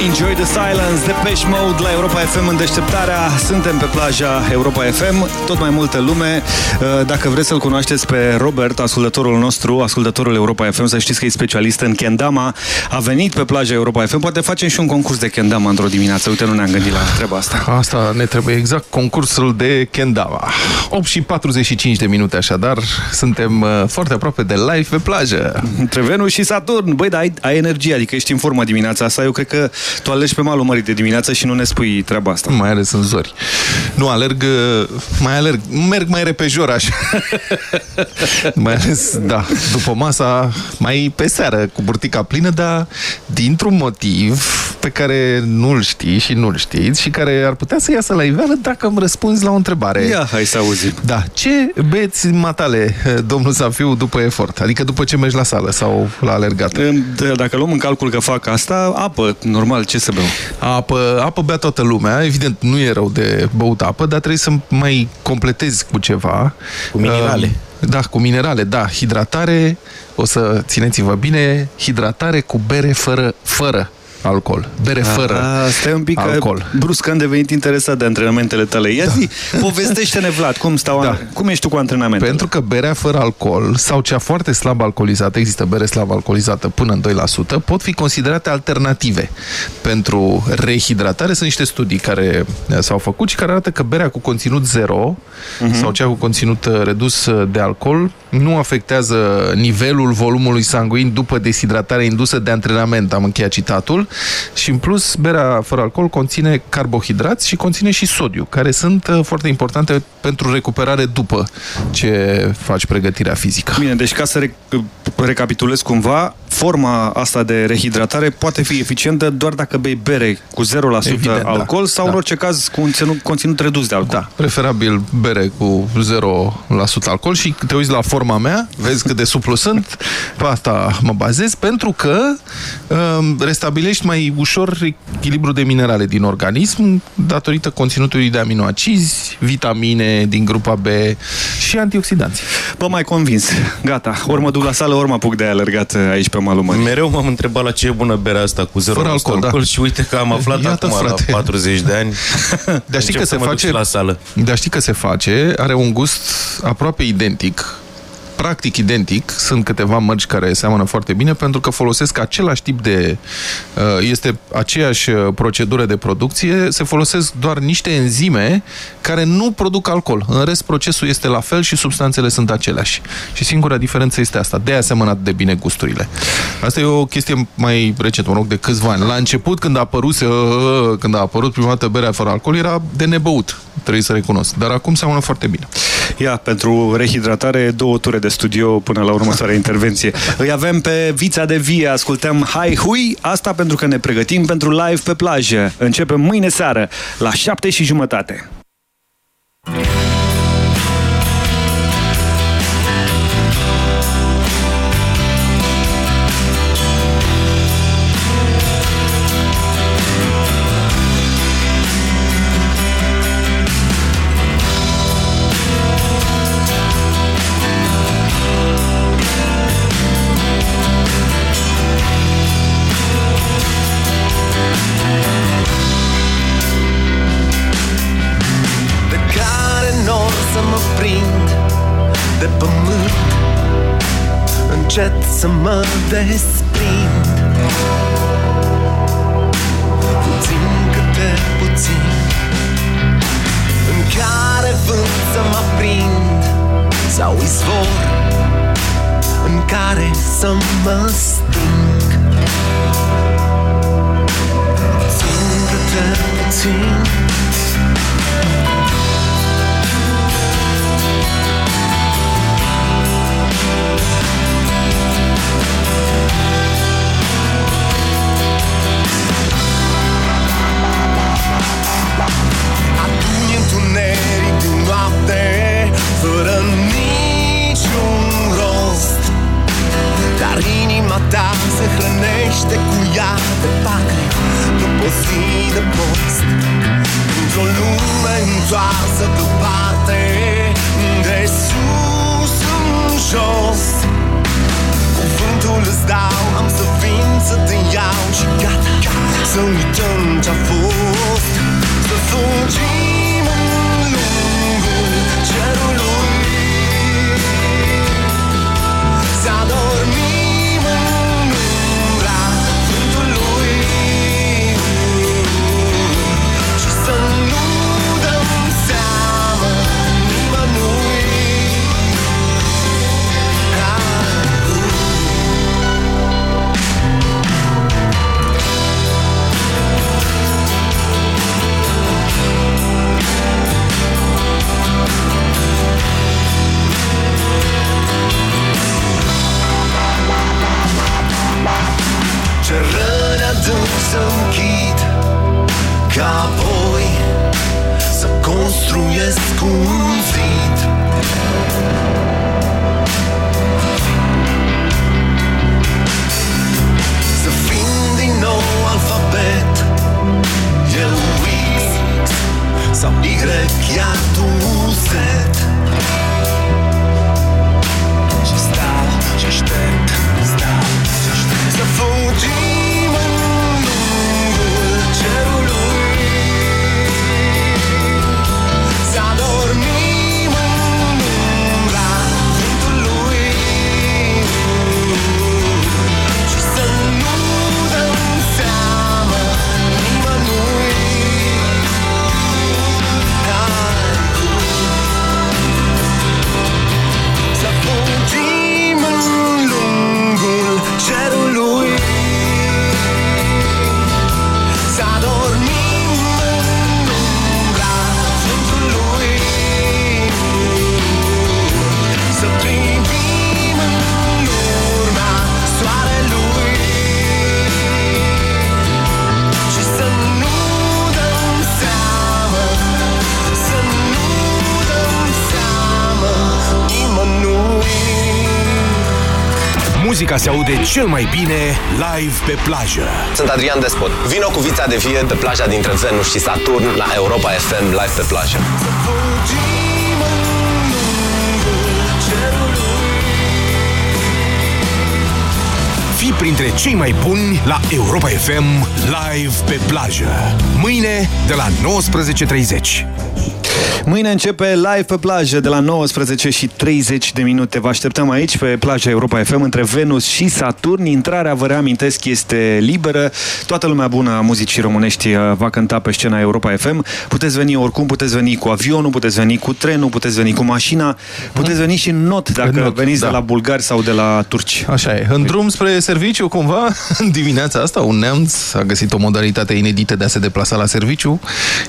Enjoy the Silence, Depeche Mode la Europa FM în deșteptarea. Suntem pe plaja Europa FM, tot mai multă lume. Uh, Dacă vreți să-l cunoașteți pe Robert, ascultătorul nostru, ascultătorul Europa FM, să știți că e specialist în kendama. A venit pe plaja Europa FM, poate facem și un concurs de kendama într-o dimineață. Uite, nu ne-am gândit la treaba asta. Asta ne trebuie exact concursul de Kendama. 8 și 45 de minute așadar, suntem uh, foarte aproape de live pe plajă. Între Venus și Saturn. Băi, dar ai, ai energie, adică ești în formă dimineața asta. Eu cred că tu alegi pe malul mării de dimineață și nu ne spui treaba asta. Mai ales în zori. Nu, alerg, uh, mai alerg, merg mai repejor așa. mai ales, da, după masa, mai pe seară, cu burtica plină, dar dintr-un motiv pe care nu-l știi și nu-l știți și care ar putea să iasă la iveală dacă îmi răspunzi la o întrebare. Ia, hai să auzim. Da. Ce beți matale, domnul Zafiu, după efort? Adică după ce mergi la sală sau la alergat? D- Dacă luăm în calcul că fac asta, apă, normal, ce să beau? Apă, apă bea toată lumea. Evident, nu e rău de băut apă, dar trebuie să mai completezi cu ceva. Cu minerale. Uh, Da, cu minerale, da. Hidratare, o să țineți-vă bine, hidratare cu bere fără, fără alcool. Bere fără Aha, stai un pic, alcool. că brusc am devenit interesat de antrenamentele tale. Ia zi, povestește-ne, Vlad, cum stau, da. cum ești tu cu antrenamentele? Pentru că berea fără alcool sau cea foarte slab alcoolizată, există bere slab alcoolizată până în 2%, pot fi considerate alternative pentru rehidratare. Sunt niște studii care eh, s-au făcut și care arată că berea cu conținut zero Mhm. sau cea cu conținut eh, redus eh, de alcool nu afectează nivelul volumului sanguin după deshidratarea indusă de antrenament, am încheiat citatul, și în plus berea fără alcool conține carbohidrați și conține și sodiu, care sunt eh, foarte importante pentru recuperare după ce faci pregătirea fizică. Bine, deci ca să rec recapitulez cumva, forma asta de rehidratare poate fi eficientă doar dacă bei bere cu 0% Evident, da. alcool sau Da. în orice caz cu un conținut, conținut redus de alcool. Da, preferabil bere cu 0% alcool și te uiți la forma mea, vezi cât de suplu sunt, pe asta mă bazez, pentru că um, restabilești mai ușor echilibru de minerale din organism datorită conținutului de aminoacizi, vitamine din grupa B și antioxidanți. Bă, mai convins. Gata. Ori mă duc la sală, ori mă apuc de alergat aici pe malul mării. Mereu m-am întrebat la ce e bună berea asta cu 0% Fără alcool, alcool, da. și uite că am aflat Iată, acum frate. la 40 de ani. Dar știi Încep că să se mă duc face și la sală. Dar știi că se face, are un gust aproape identic, practic identic, sunt câteva mărci care seamănă foarte bine pentru că folosesc același tip de... uh, este aceeași uh, procedură de producție, se folosesc doar niște enzime care nu produc alcool. În rest, procesul este la fel și substanțele sunt aceleași. Și singura diferență este asta. De aia seamănă atât de bine gusturile. Asta e o chestie mai recent, mă rog, de câțiva ani. La început, când a apărut, când a apărut prima dată berea fără alcool, era de nebăut, trebuie să recunosc. Dar acum seamănă foarte bine. Ia, pentru rehidratare, două ture de studio până la următoarea intervenție. Îi avem pe Vița de Vie, ascultăm Hai Hui, asta pentru că ne pregătim pentru live pe plajă. Începem mâine seară, la șapte și jumătate. Încet să mă cel mai bine live pe plajă. Sunt Adrian Despot. Vino cu vița de vie pe plaja dintre Venus și Saturn la Europa FM live pe plajă. Fii printre cei mai buni la Europa FM live pe plajă. Mâine de la 19.30. Mâine începe live pe plajă de la 19 și 30 de minute. Vă așteptăm aici pe plaja Europa FM între Venus și Saturn. Intrarea, vă reamintesc, este liberă. Toată lumea bună a muzicii românești uh, va cânta pe scena Europa FM. Puteți veni oricum, puteți veni cu avionul, puteți veni cu trenul, puteți veni cu mașina, puteți veni și în not dacă În not, veniți da. de la bulgari sau de la turci. Așa e. În drum spre serviciu, cumva, în dimineața asta, un neamț a găsit o modalitate inedită de a se deplasa la serviciu.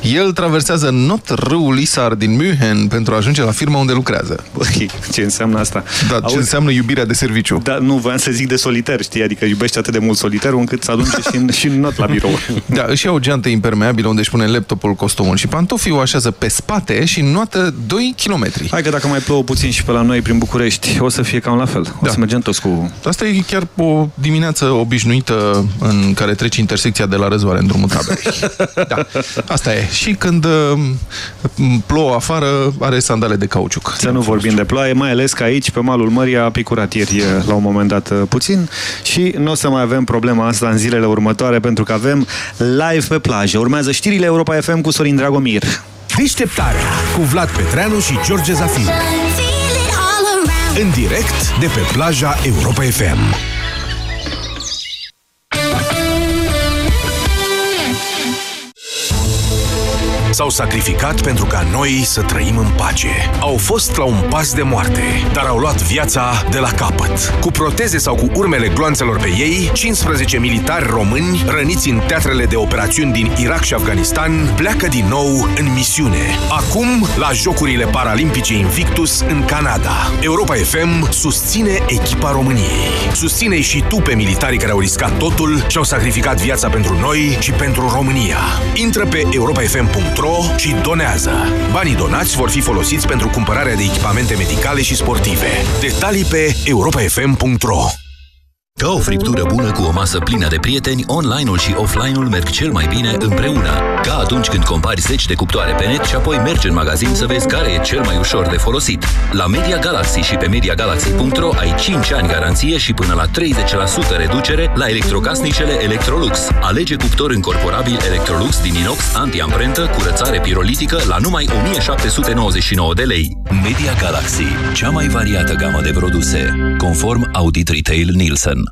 El traversează not râul Isar din München pentru a ajunge la firma unde lucrează. Băi, ce înseamnă asta? Da, ce Auzi? înseamnă iubirea de serviciu. Da, nu, voiam să zic de soliter, știi? Adică iubești atât de mult soliterul încât să ajunge și în, și în not la birou. Da, își ia o geantă impermeabilă unde își pune laptopul, costumul și pantofii, o așează pe spate și noată 2 km. Hai că dacă mai plouă puțin și pe la noi prin București, o să fie cam la fel. O Da. să mergem toți cu... Asta e chiar o dimineață obișnuită în care treci intersecția de la răzoare în drumul taberei. da, asta e. Și când uh, plouă afară, are sandale de cauciuc. Să nu vorbim de ploaie, mai ales că aici, pe malul mării, a picurat ieri eh, la un moment dat eh, puțin și nu o să mai avem problema asta în zilele următoare pentru că avem live pe plajă. Urmează știrile Europa FM cu Sorin Dragomir. Deșteptarea cu Vlad Petreanu și George Zafiu. În direct de pe plaja Europa FM. S-au sacrificat pentru ca noi să trăim în pace. Au fost la un pas de moarte, dar au luat viața de la capăt. Cu proteze sau cu urmele gloanțelor pe ei, 15 militari români răniți în teatrele de operațiuni din Irak și Afganistan pleacă din nou în misiune. Acum, la Jocurile Paralimpice Invictus în Canada. Europa FM susține echipa României. susține și tu pe militarii care au riscat totul și au sacrificat viața pentru noi și pentru România. Intră pe europafm.ro și donează. Banii donați vor fi folosiți pentru cumpărarea de echipamente medicale și sportive. Detalii pe europafm.ro Ca o friptură bună cu o masă plină de prieteni, online-ul și offline-ul merg cel mai bine împreună. Ca atunci când compari 10 de cuptoare pe net și apoi mergi în magazin să vezi care e cel mai ușor de folosit. La Media Galaxy și pe MediaGalaxy.ro ai 5 ani garanție și până la 30% reducere la electrocasnicele Electrolux. Alege cuptor încorporabil Electrolux din inox anti-amprentă, curățare pirolitică la numai 1799 de lei. Media Galaxy, cea mai variată gamă de produse, conform Audit Retail Nielsen.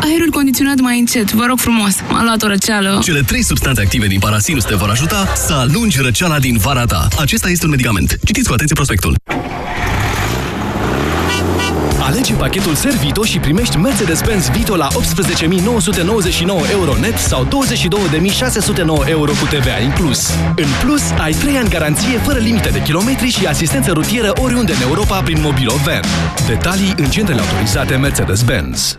Aerul condiționat mai încet, vă rog frumos. M-a luat o răceală. Cele trei substanțe active din parasinus te vor ajuta să alungi răceala din vara ta. Acesta este un medicament. Citiți cu atenție prospectul. Alege pachetul Servito și primești Mercedes-Benz Vito la 18.999 euro net sau 22.609 euro cu TVA inclus. În plus, ai 3 ani garanție fără limite de kilometri și asistență rutieră oriunde în Europa prin Mobilo Van. Detalii în centrele autorizate Mercedes-Benz.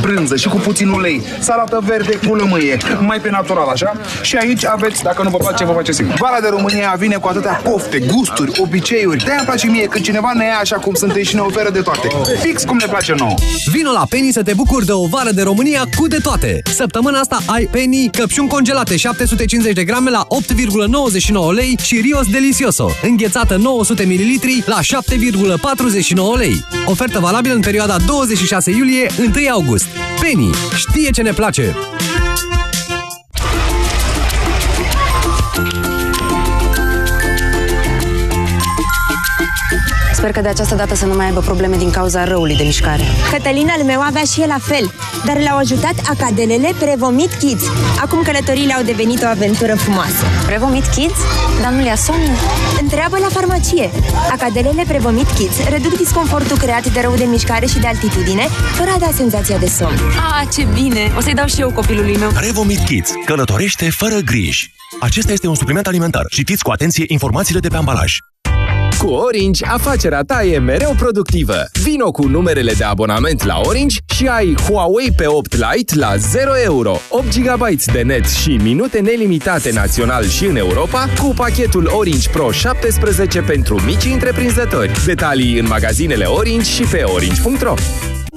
brânză și cu puțin ulei. Salată verde cu lămâie, mai pe natural, așa? Și aici aveți, dacă nu vă place, vă face singur. Vara de România vine cu atâtea pofte, gusturi, obiceiuri. De-aia îmi place mie când cineva ne ia așa cum suntem și ne oferă de toate. Fix cum ne place nouă. Vino la Penny să te bucuri de o vară de România cu de toate. Săptămâna asta ai Penny căpșuni congelate 750 de grame la 8,99 lei și Rios Delicioso, înghețată 900 ml la 7,49 lei. Ofertă valabilă în perioada 26 iulie 1 august. Penny știe ce ne place! Sper că de această dată să nu mai aibă probleme din cauza răului de mișcare. Cătălin al meu avea și el la fel, dar le-au ajutat acadelele Prevomit Kids. Acum călătoriile au devenit o aventură frumoasă. Prevomit Kids? Dar nu le-a somn? Întreabă la farmacie. Acadelele Prevomit Kids reduc disconfortul creat de rău de mișcare și de altitudine, fără a da senzația de somn. Ah, ce bine! O să-i dau și eu copilului meu. Revomit Kids. Călătorește fără griji. Acesta este un supliment alimentar. Citiți cu atenție informațiile de pe ambalaj. Cu Orange, afacerea ta e mereu productivă. Vino cu numerele de abonament la Orange și ai Huawei P8 Lite la 0 euro, 8 GB de net și minute nelimitate național și în Europa cu pachetul Orange Pro 17 pentru mici întreprinzători. Detalii în magazinele Orange și pe orange.ro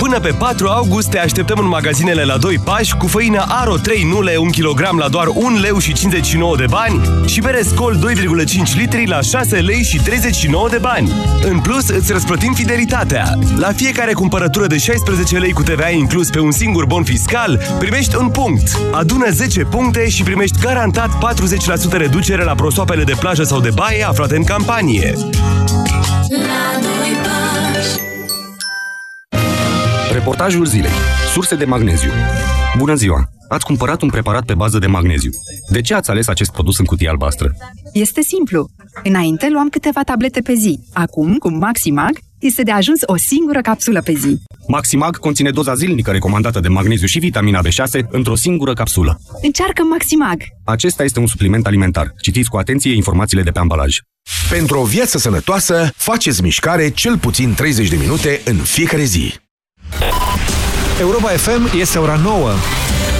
Până pe 4 august te așteptăm în magazinele la 2 pași cu făină Aro 3 nule 1 kg la doar 1 leu și 59 de bani și bere Scol 2,5 litri la 6 lei și 39 de bani. În plus, îți răsplătim fidelitatea. La fiecare cumpărătură de 16 lei cu TVA inclus pe un singur bon fiscal, primești un punct. Adună 10 puncte și primești garantat 40% reducere la prosoapele de plajă sau de baie aflate în campanie. Reportajul zilei. Surse de magneziu. Bună ziua! Ați cumpărat un preparat pe bază de magneziu. De ce ați ales acest produs în cutie albastră? Este simplu. Înainte luam câteva tablete pe zi. Acum, cu Maximag, este de ajuns o singură capsulă pe zi. Maximag conține doza zilnică recomandată de magneziu și vitamina B6 într-o singură capsulă. Încearcă Maximag! Acesta este un supliment alimentar. Citiți cu atenție informațiile de pe ambalaj. Pentru o viață sănătoasă, faceți mișcare cel puțin 30 de minute în fiecare zi. Europa FM este ora 9.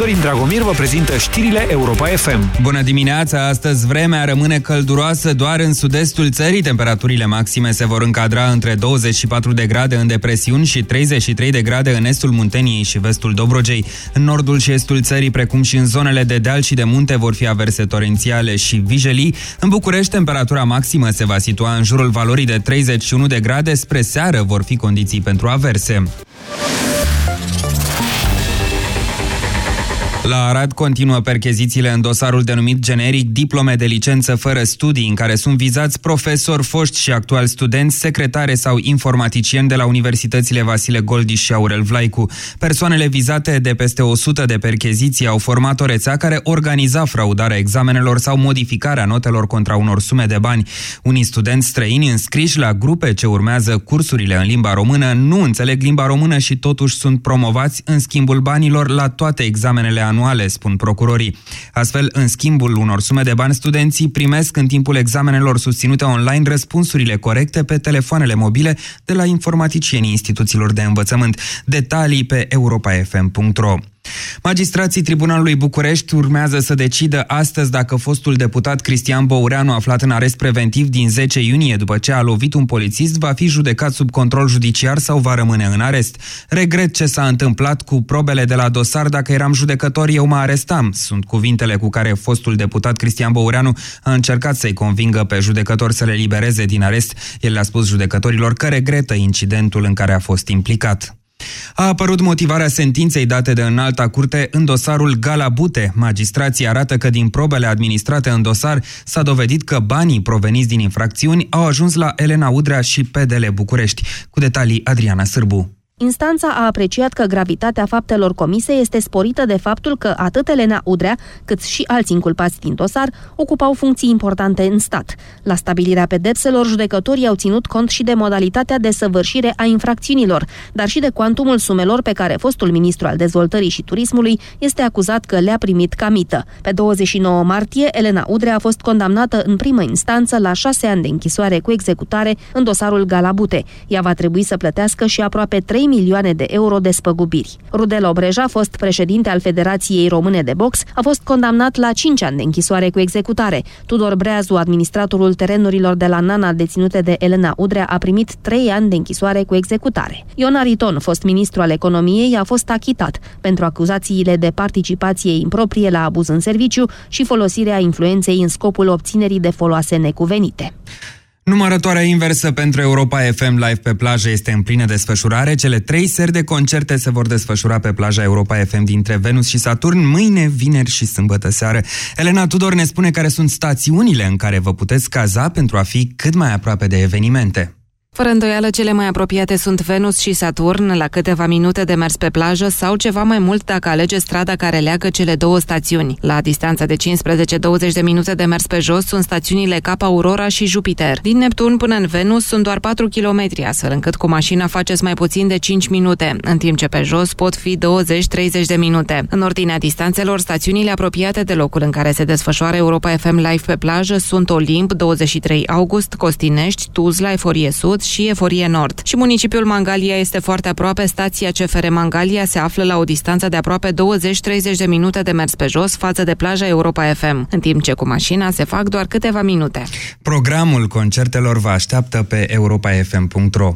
Sorin Dragomir vă prezintă știrile Europa FM. Bună dimineața! Astăzi vremea rămâne călduroasă doar în sud-estul țării. Temperaturile maxime se vor încadra între 24 de grade în depresiuni și 33 de grade în estul Munteniei și vestul Dobrogei. În nordul și estul țării, precum și în zonele de deal și de munte, vor fi averse torențiale și vijelii. În București, temperatura maximă se va situa în jurul valorii de 31 de grade. Spre seară vor fi condiții pentru averse. La Arad continuă perchezițiile în dosarul denumit generic diplome de licență fără studii, în care sunt vizați profesori, foști și actuali studenți, secretare sau informaticieni de la Universitățile Vasile Goldiș și Aurel Vlaicu. Persoanele vizate de peste 100 de percheziții au format o rețea care organiza fraudarea examenelor sau modificarea notelor contra unor sume de bani. Unii studenți străini înscriși la grupe ce urmează cursurile în limba română nu înțeleg limba română și totuși sunt promovați în schimbul banilor la toate examenele anuale, spun procurorii. Astfel, în schimbul unor sume de bani, studenții primesc în timpul examenelor susținute online răspunsurile corecte pe telefoanele mobile de la informaticienii instituțiilor de învățământ. Detalii pe europafm.ro Magistrații Tribunalului București urmează să decidă astăzi dacă fostul deputat Cristian Boureanu, aflat în arest preventiv din 10 iunie după ce a lovit un polițist, va fi judecat sub control judiciar sau va rămâne în arest. Regret ce s-a întâmplat cu probele de la dosar, dacă eram judecător eu mă arestam. Sunt cuvintele cu care fostul deputat Cristian Boureanu a încercat să-i convingă pe judecător să le libereze din arest. El le-a spus judecătorilor că regretă incidentul în care a fost implicat. A apărut motivarea sentinței date de înalta curte în dosarul Galabute. Magistrații arată că din probele administrate în dosar s-a dovedit că banii proveniți din infracțiuni au ajuns la Elena Udrea și PDL București. Cu detalii Adriana Sârbu. Instanța a apreciat că gravitatea faptelor comise este sporită de faptul că atât Elena Udrea, cât și alți inculpați din dosar ocupau funcții importante în stat. La stabilirea pedepselor, judecătorii au ținut cont și de modalitatea de săvârșire a infracțiunilor, dar și de cuantumul sumelor pe care fostul ministru al dezvoltării și turismului este acuzat că le-a primit ca mită. Pe 29 martie, Elena Udrea a fost condamnată în primă instanță la șase ani de închisoare cu executare în dosarul Galabute. Ea va trebui să plătească și aproape 3 milioane de euro de spăgubiri. Rudel Obreja, fost președinte al Federației Române de Box, a fost condamnat la 5 ani de închisoare cu executare. Tudor Breazu, administratorul terenurilor de la Nana deținute de Elena Udrea, a primit 3 ani de închisoare cu executare. Ion Ariton, fost ministru al economiei, a fost achitat pentru acuzațiile de participație improprie la abuz în serviciu și folosirea influenței în scopul obținerii de foloase necuvenite. Numărătoarea inversă pentru Europa FM Live pe plajă este în plină desfășurare. Cele trei seri de concerte se vor desfășura pe plaja Europa FM dintre Venus și Saturn mâine, vineri și sâmbătă seară. Elena Tudor ne spune care sunt stațiunile în care vă puteți caza pentru a fi cât mai aproape de evenimente. Fără îndoială, cele mai apropiate sunt Venus și Saturn, la câteva minute de mers pe plajă sau ceva mai mult dacă alege strada care leagă cele două stațiuni. La distanța de 15-20 de minute de mers pe jos sunt stațiunile Cap Aurora și Jupiter. Din Neptun până în Venus sunt doar 4 km, astfel încât cu mașina faceți mai puțin de 5 minute, în timp ce pe jos pot fi 20-30 de minute. În ordinea distanțelor, stațiunile apropiate de locul în care se desfășoară Europa FM Live pe plajă sunt Olimp, 23 august, Costinești, Tuzla, Eforie Sud, Sud și Eforie Nord. Și municipiul Mangalia este foarte aproape. Stația CFR Mangalia se află la o distanță de aproape 20-30 de minute de mers pe jos față de plaja Europa FM, în timp ce cu mașina se fac doar câteva minute. Programul concertelor vă așteaptă pe europafm.ro.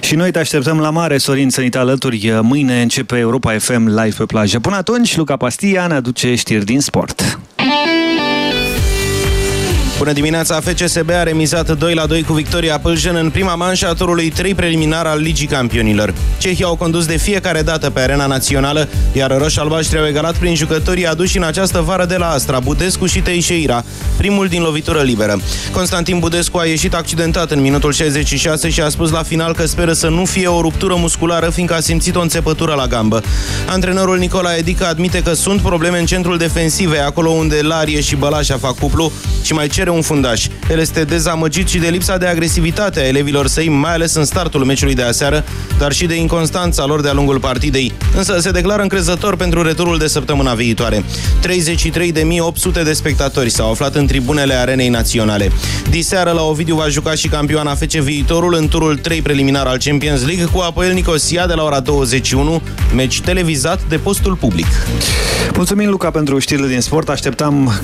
Și noi te așteptăm la mare, Sorin, să ne alături. Mâine începe Europa FM live pe plajă. Până atunci, Luca Pastia ne aduce știri din sport. Bună dimineața, FCSB a remizat 2 la 2 cu victoria Pâljen în prima manșă a turului 3 preliminar al Ligii Campionilor. Cehii au condus de fiecare dată pe arena națională, iar roș-albaștri au egalat prin jucătorii aduși în această vară de la Astra, Budescu și Teixeira, primul din lovitură liberă. Constantin Budescu a ieșit accidentat în minutul 66 și a spus la final că speră să nu fie o ruptură musculară, fiindcă a simțit o înțepătură la gambă. Antrenorul Nicola Edica admite că sunt probleme în centrul defensive, acolo unde Larie și Bălașa fac cuplu și mai cere un fundaș. El este dezamăgit și de lipsa de agresivitate a elevilor săi, mai ales în startul meciului de aseară, dar și de inconstanța lor de-a lungul partidei. Însă se declară încrezător pentru returul de săptămâna viitoare. 33.800 de spectatori s-au aflat în tribunele arenei naționale. Diseară la Ovidiu va juca și campioana FC Viitorul în turul 3 preliminar al Champions League cu Apoel Nicosia de la ora 21, meci televizat de postul public. Mulțumim, Luca, pentru știrile din sport. Așteptam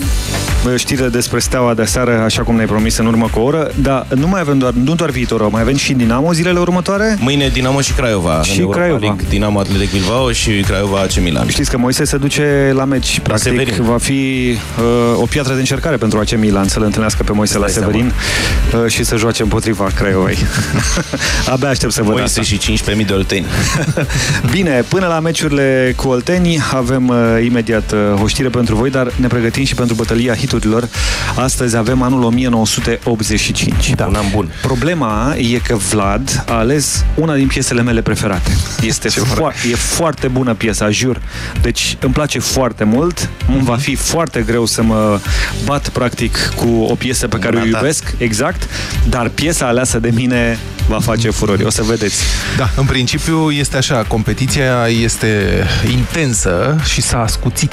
știrile despre Steaua de seară, așa cum ne-ai promis în urmă cu o oră, dar nu mai avem doar, nu doar viitorul, mai avem și Dinamo zilele următoare? Mâine Dinamo și Craiova. Și Craiova. League, Dinamo Atletic Bilbao și Craiova AC Milan. Știți că Moise se duce la meci, practic Severin. va fi uh, o piatră de încercare pentru AC Milan să-l întâlnească pe Moise la Severin uh, și să joace împotriva Craiovei. Abia aștept să văd Moise asta. și 15.000 de olteni. Bine, până la meciurile cu Olteni avem uh, imediat uh, o știre pentru voi, dar ne pregătim și pentru bătălia hiturilor. Astăzi avem anul 1985. Da. Un an bun. Problema e că Vlad a ales una din piesele mele preferate. Este fo- e foarte bună piesa, jur. Deci îmi place foarte mult. Îmi va fi foarte greu să mă bat practic cu o piesă pe care o Bună, da. iubesc, exact, dar piesa aleasă de mine va face furori. O să vedeți. Da, în principiu este așa, competiția este intensă și s-a ascuțit.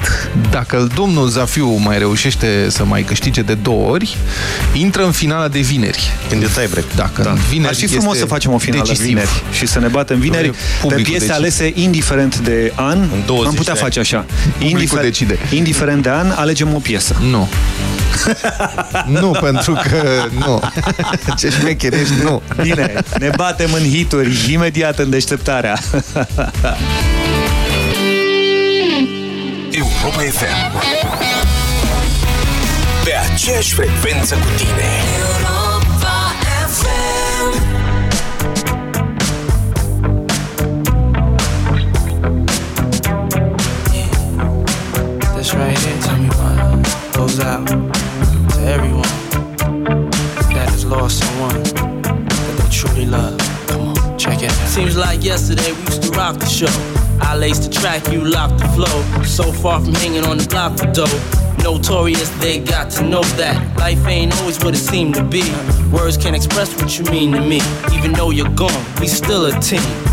Dacă domnul Zafiu mai reușește să mai câștige de două ori, intră în finala de vineri. Când e tiebreak. Dacă Da. vineri Ar fi frumos este să facem o finală decisiv. vineri și să ne batem vineri pe Publicul piese decide. alese indiferent de an. Am 20 putea de face ani. așa. Publicul decide. indiferent de an, alegem o piesă. Nu. nu, pentru că nu. Ce șmecher ești, nu. Bine, ne batem în hituri imediat în deșteptarea. Europa FM. Pe aceeași frecvență cu tine. This right here, tell me what goes out to everyone that has lost someone that they truly love. Come on, check it out. Seems like yesterday we used to rock the show. I laced the track, you locked the flow. So far from hanging on the block for dough. Notorious, they got to know that life ain't always what it seemed to be. Words can't express what you mean to me. Even though you're gone, we still a team.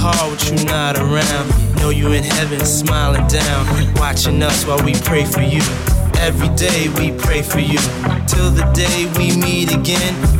Hard with you not around. Know you in heaven, smiling down, watching us while we pray for you. Every day we pray for you, till the day we meet again.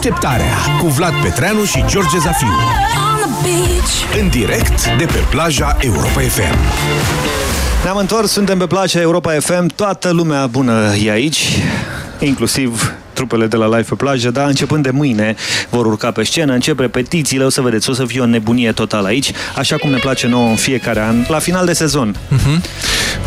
Deșteptarea cu Vlad Petreanu și George Zafiu. On the În direct de pe plaja Europa FM. Ne-am întors, suntem pe plaja Europa FM, toată lumea bună e aici, inclusiv trupele de la Live pe plajă, dar începând de mâine vor urca pe scenă, încep repetițiile, o să vedeți, o să fie o nebunie totală aici, așa cum ne place nouă în fiecare an, la final de sezon. Mhm.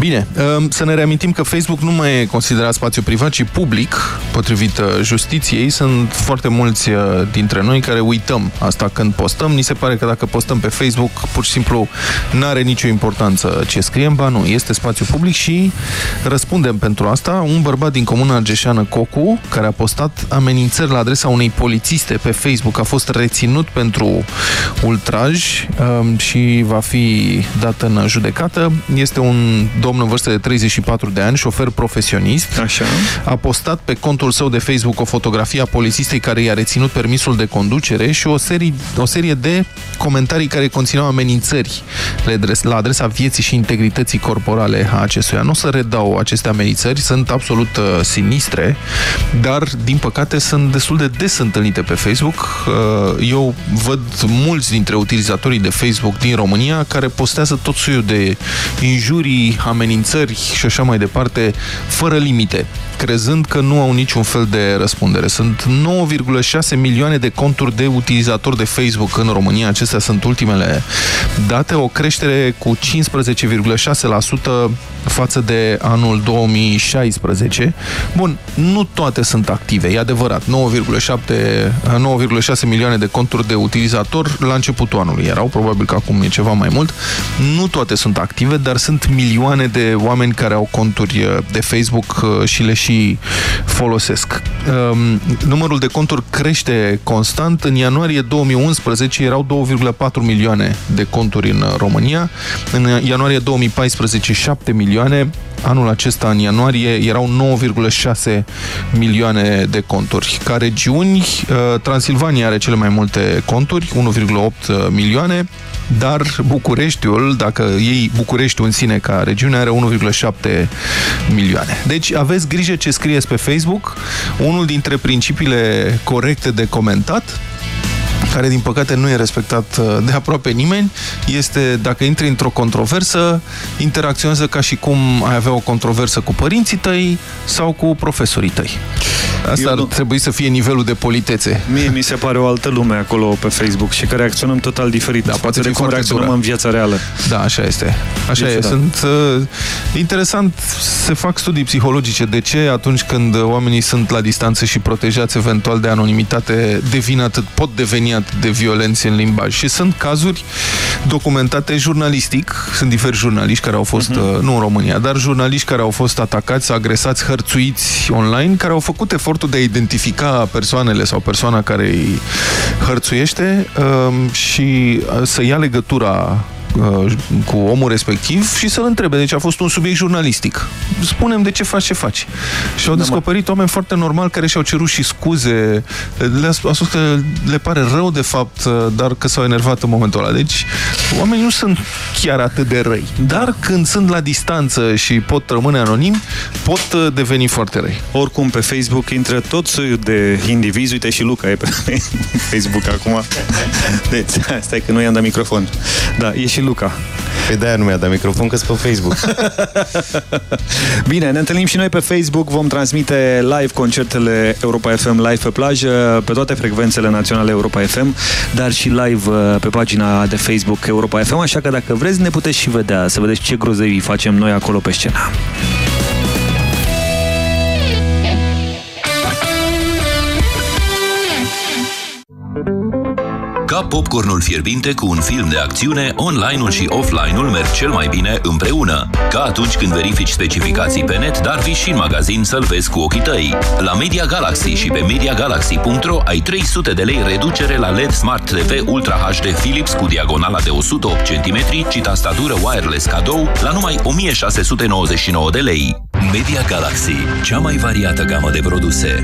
Bine, um, să ne reamintim că Facebook nu mai e considerat spațiu privat, ci public, potrivit uh, justiției. Sunt foarte mulți uh, dintre noi care uităm asta când postăm. Ni se pare că dacă postăm pe Facebook, pur și simplu nu are nicio importanță ce scriem. Ba nu, este spațiu public și răspundem pentru asta. Un bărbat din comuna Argeșeană, Cocu, care a postat amenințări la adresa unei polițiste pe Facebook, a fost reținut pentru ultraj um, și va fi dat în judecată. Este un domn în vârstă de 34 de ani, șofer profesionist. Așa. A postat pe contul său de Facebook o fotografie a polițistei care i-a reținut permisul de conducere și o serie, o serie de comentarii care conțineau amenințări la adresa vieții și integrității corporale a acestuia. Nu o să redau aceste amenințări, sunt absolut uh, sinistre, dar, din păcate, sunt destul de des întâlnite pe Facebook. Uh, eu văd mulți dintre utilizatorii de Facebook din România care postează tot soiul de injurii, amenințări și așa mai departe, fără limite, crezând că nu au niciun fel de răspundere. Sunt 9,6 milioane de conturi de utilizatori de Facebook în România, acestea sunt ultimele date, o creștere cu 15,6% față de anul 2016. Bun, nu toate sunt active, e adevărat. 9,6 milioane de conturi de utilizator la începutul anului erau, probabil că acum e ceva mai mult. Nu toate sunt active, dar sunt milioane de oameni care au conturi uh, de Facebook uh, și le și folosesc. Um, numărul de conturi crește constant. În ianuarie 2011 erau 2,4 milioane de conturi în România. În ianuarie 2014 7 milioane. Anul acesta, în ianuarie, erau 9,6 milioane de conturi. Ca regiuni, uh, Transilvania are cele mai multe conturi, 1,8 milioane, dar Bucureștiul, dacă iei Bucureștiul în sine ca regiune, are 1,7 milioane. Deci aveți grijă ce scrieți pe Facebook. Unul dintre principiile corecte de comentat care din păcate nu e respectat uh, de aproape nimeni, este dacă intri într-o controversă, interacționează ca și cum ai avea o controversă cu părinții tăi sau cu profesorii tăi. Asta Eu ar nu- trebui să fie nivelul de politețe. Mie mi se pare o altă lume acolo pe Facebook și că reacționăm total diferit da, poate de fi cum foarte reacționăm dură. în viața reală. Da, așa este. Așa Este, e. da. Sunt uh, interesant, se fac studii psihologice de ce atunci când oamenii sunt la distanță și protejați eventual de anonimitate devin atât, pot deveni atât de violenți în limbaj. Și sunt cazuri documentate jurnalistic, sunt diferi jurnaliști care au fost, Mhm. uh, nu în România, dar jurnaliști care au fost atacați, agresați, hărțuiți online, care au făcut efortul de a identifica persoanele sau persoana care îi hărțuiește um, și uh, să ia legătura uh, cu omul respectiv și să-l întrebe. Deci a fost un subiect jurnalistic. Spunem de ce faci ce faci. Și au descoperit oameni foarte normal care și-au cerut și scuze. Le-a sp- au spus că le pare rău de fapt, uh, dar că s-au enervat în momentul ăla. Deci oamenii nu sunt chiar atât de răi. Dar când sunt la distanță și pot rămâne anonimi, pot uh, deveni foarte răi. Oricum, pe Facebook intră tot soiul de indivizi. Uite, și Luca e pe Facebook acum. Deci, stai că nu i-am dat microfon. Da, e și Luca. Pe de-aia nu mi-a dat microfon, că pe Facebook. Bine, ne întâlnim și noi pe Facebook, vom transmite live concertele Europa FM live pe plajă, pe toate frecvențele naționale Europa FM, dar și live uh, pe pagina de Facebook Europa FM, așa că dacă vreți ne puteți și vedea, să vedeți ce grozăvii facem noi acolo pe scenă. Ca popcornul fierbinte cu un film de acțiune, online-ul și offline-ul merg cel mai bine împreună. Ca atunci când verifici specificații pe net, dar vii și în magazin să-l vezi cu ochii tăi. La Media Galaxy și pe MediaGalaxy.ro ai 300 de lei reducere la LED Smart TV Ultra HD Philips cu diagonala de 108 cm și tastatură wireless cadou la numai 1699 de lei. Media Galaxy, cea mai variată gamă de produse.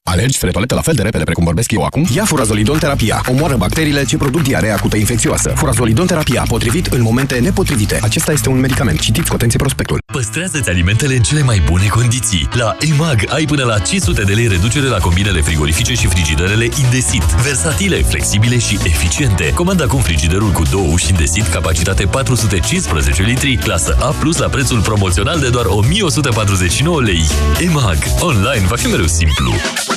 Alergi spre toaletă la fel de repede precum vorbesc eu acum? Ia furazolidon terapia. Omoară bacteriile ce produc diarea acută infecțioasă. Furazolidon terapia, potrivit în momente nepotrivite. Acesta este un medicament. Citiți cu atenție prospectul. Păstrează-ți alimentele în cele mai bune condiții. La EMAG ai până la 500 de lei reducere la combinele frigorifice și frigiderele Indesit. Versatile, flexibile și eficiente. Comanda acum frigiderul cu două uși Indesit, capacitate 415 litri, clasă A+, la prețul promoțional de doar 1149 lei. EMAG. Online va fi mereu simplu.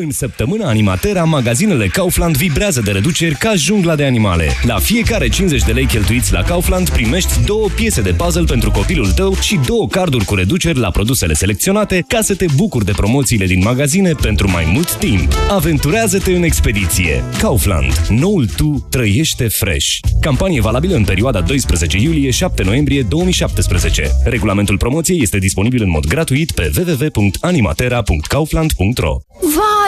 În săptămâna Animatera, magazinele Kaufland vibrează de reduceri ca jungla de animale. La fiecare 50 de lei cheltuiți la Kaufland primești două piese de puzzle pentru copilul tău și două carduri cu reduceri la produsele selecționate ca să te bucuri de promoțiile din magazine pentru mai mult timp. Aventurează-te în expediție. Kaufland. Noul tu trăiește fresh. Campanie valabilă în perioada 12 iulie-7 noiembrie 2017. Regulamentul promoției este disponibil în mod gratuit pe www.animatera.kaufland.ro Vai,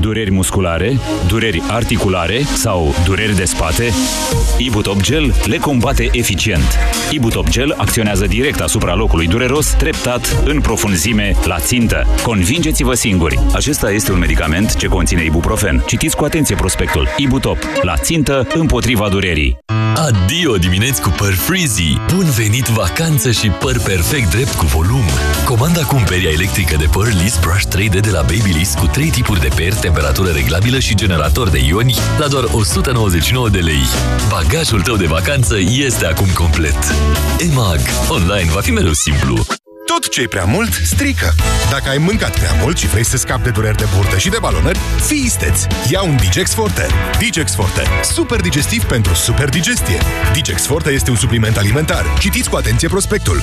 Dureri musculare, dureri articulare sau dureri de spate? Ibutop Gel le combate eficient. Ibutop Gel acționează direct asupra locului dureros, treptat, în profunzime, la țintă. Convingeți-vă singuri! Acesta este un medicament ce conține ibuprofen. Citiți cu atenție prospectul. Ibutop. La țintă, împotriva durerii. Adio dimineți cu păr frizzy! Bun venit vacanță și păr perfect drept cu volum! Comanda acum peria electrică de păr Liss Brush 3D de la Babyliss cu 3 tipuri de per, temperatură reglabilă și generator de ioni la doar 199 de lei. Bagajul tău de vacanță este acum complet. EMAG. Online va fi mereu simplu. Tot ce e prea mult, strică. Dacă ai mâncat prea mult și vrei să scapi de dureri de burtă și de balonări, fii isteț. Ia un Digex Forte. Digex Forte. Super digestiv pentru super digestie. Digex Forte este un supliment alimentar. Citiți cu atenție prospectul.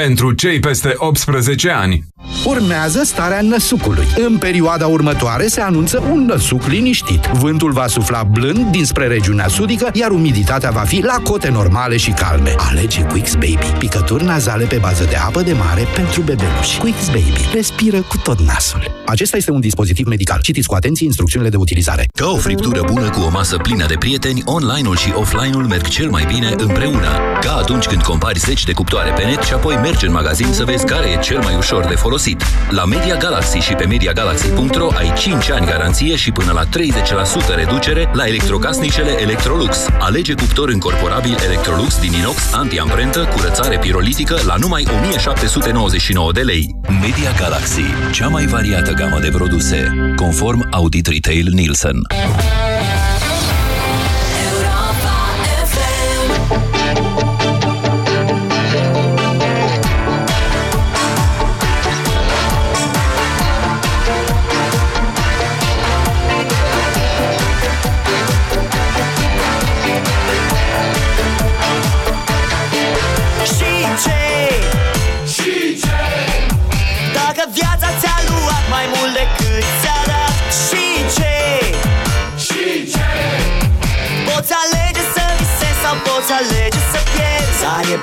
Pentru cei peste 18 ani. Urmează starea năsucului. În perioada următoare se anunță un năsuc liniștit. Vântul va sufla blând dinspre regiunea sudică, iar umiditatea va fi la cote normale și calme. Alege Quix Baby. Picături nazale pe bază de apă de mare pentru bebeluși. Quix Baby. Respiră cu tot nasul. Acesta este un dispozitiv medical. Citiți cu atenție instrucțiunile de utilizare. Ca o friptură bună cu o masă plină de prieteni, online-ul și offline-ul merg cel mai bine împreună. Ca atunci când compari 10 de cuptoare pe net și apoi mergi în magazin să vezi care e cel mai ușor de folosit. La Media Galaxy și pe MediaGalaxy.ro ai 5 ani garanție și până la 30% reducere la electrocasnicele Electrolux. Alege cuptor încorporabil Electrolux din inox anti-amprentă, curățare pirolitică la numai 1799 de lei. Media Galaxy, cea mai variată gamă de produse, conform Audit Retail Nielsen.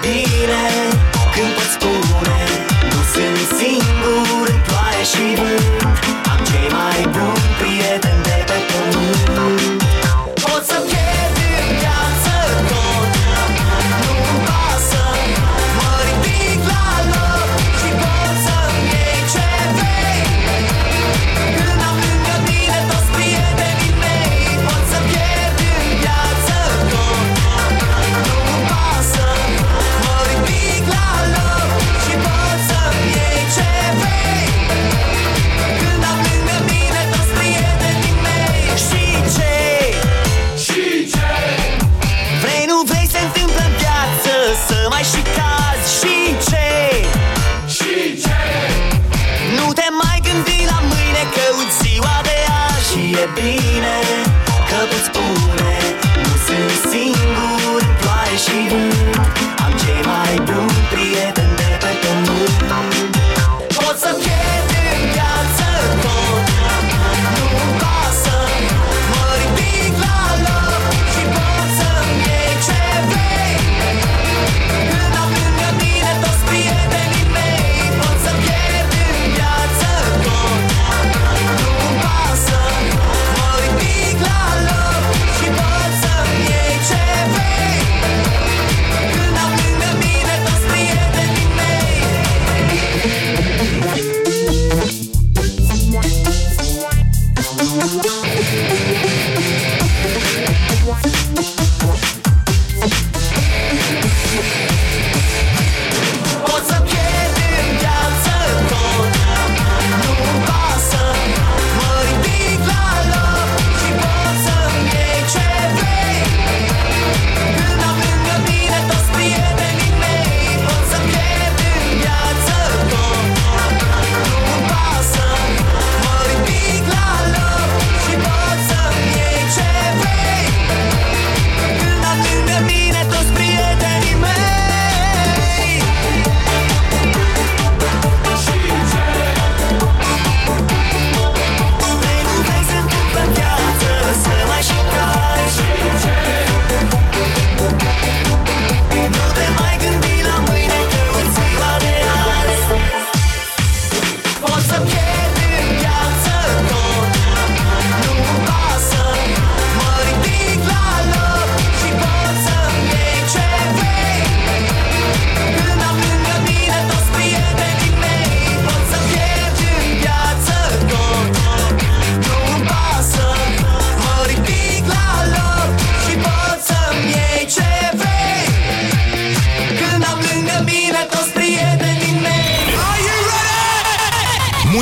be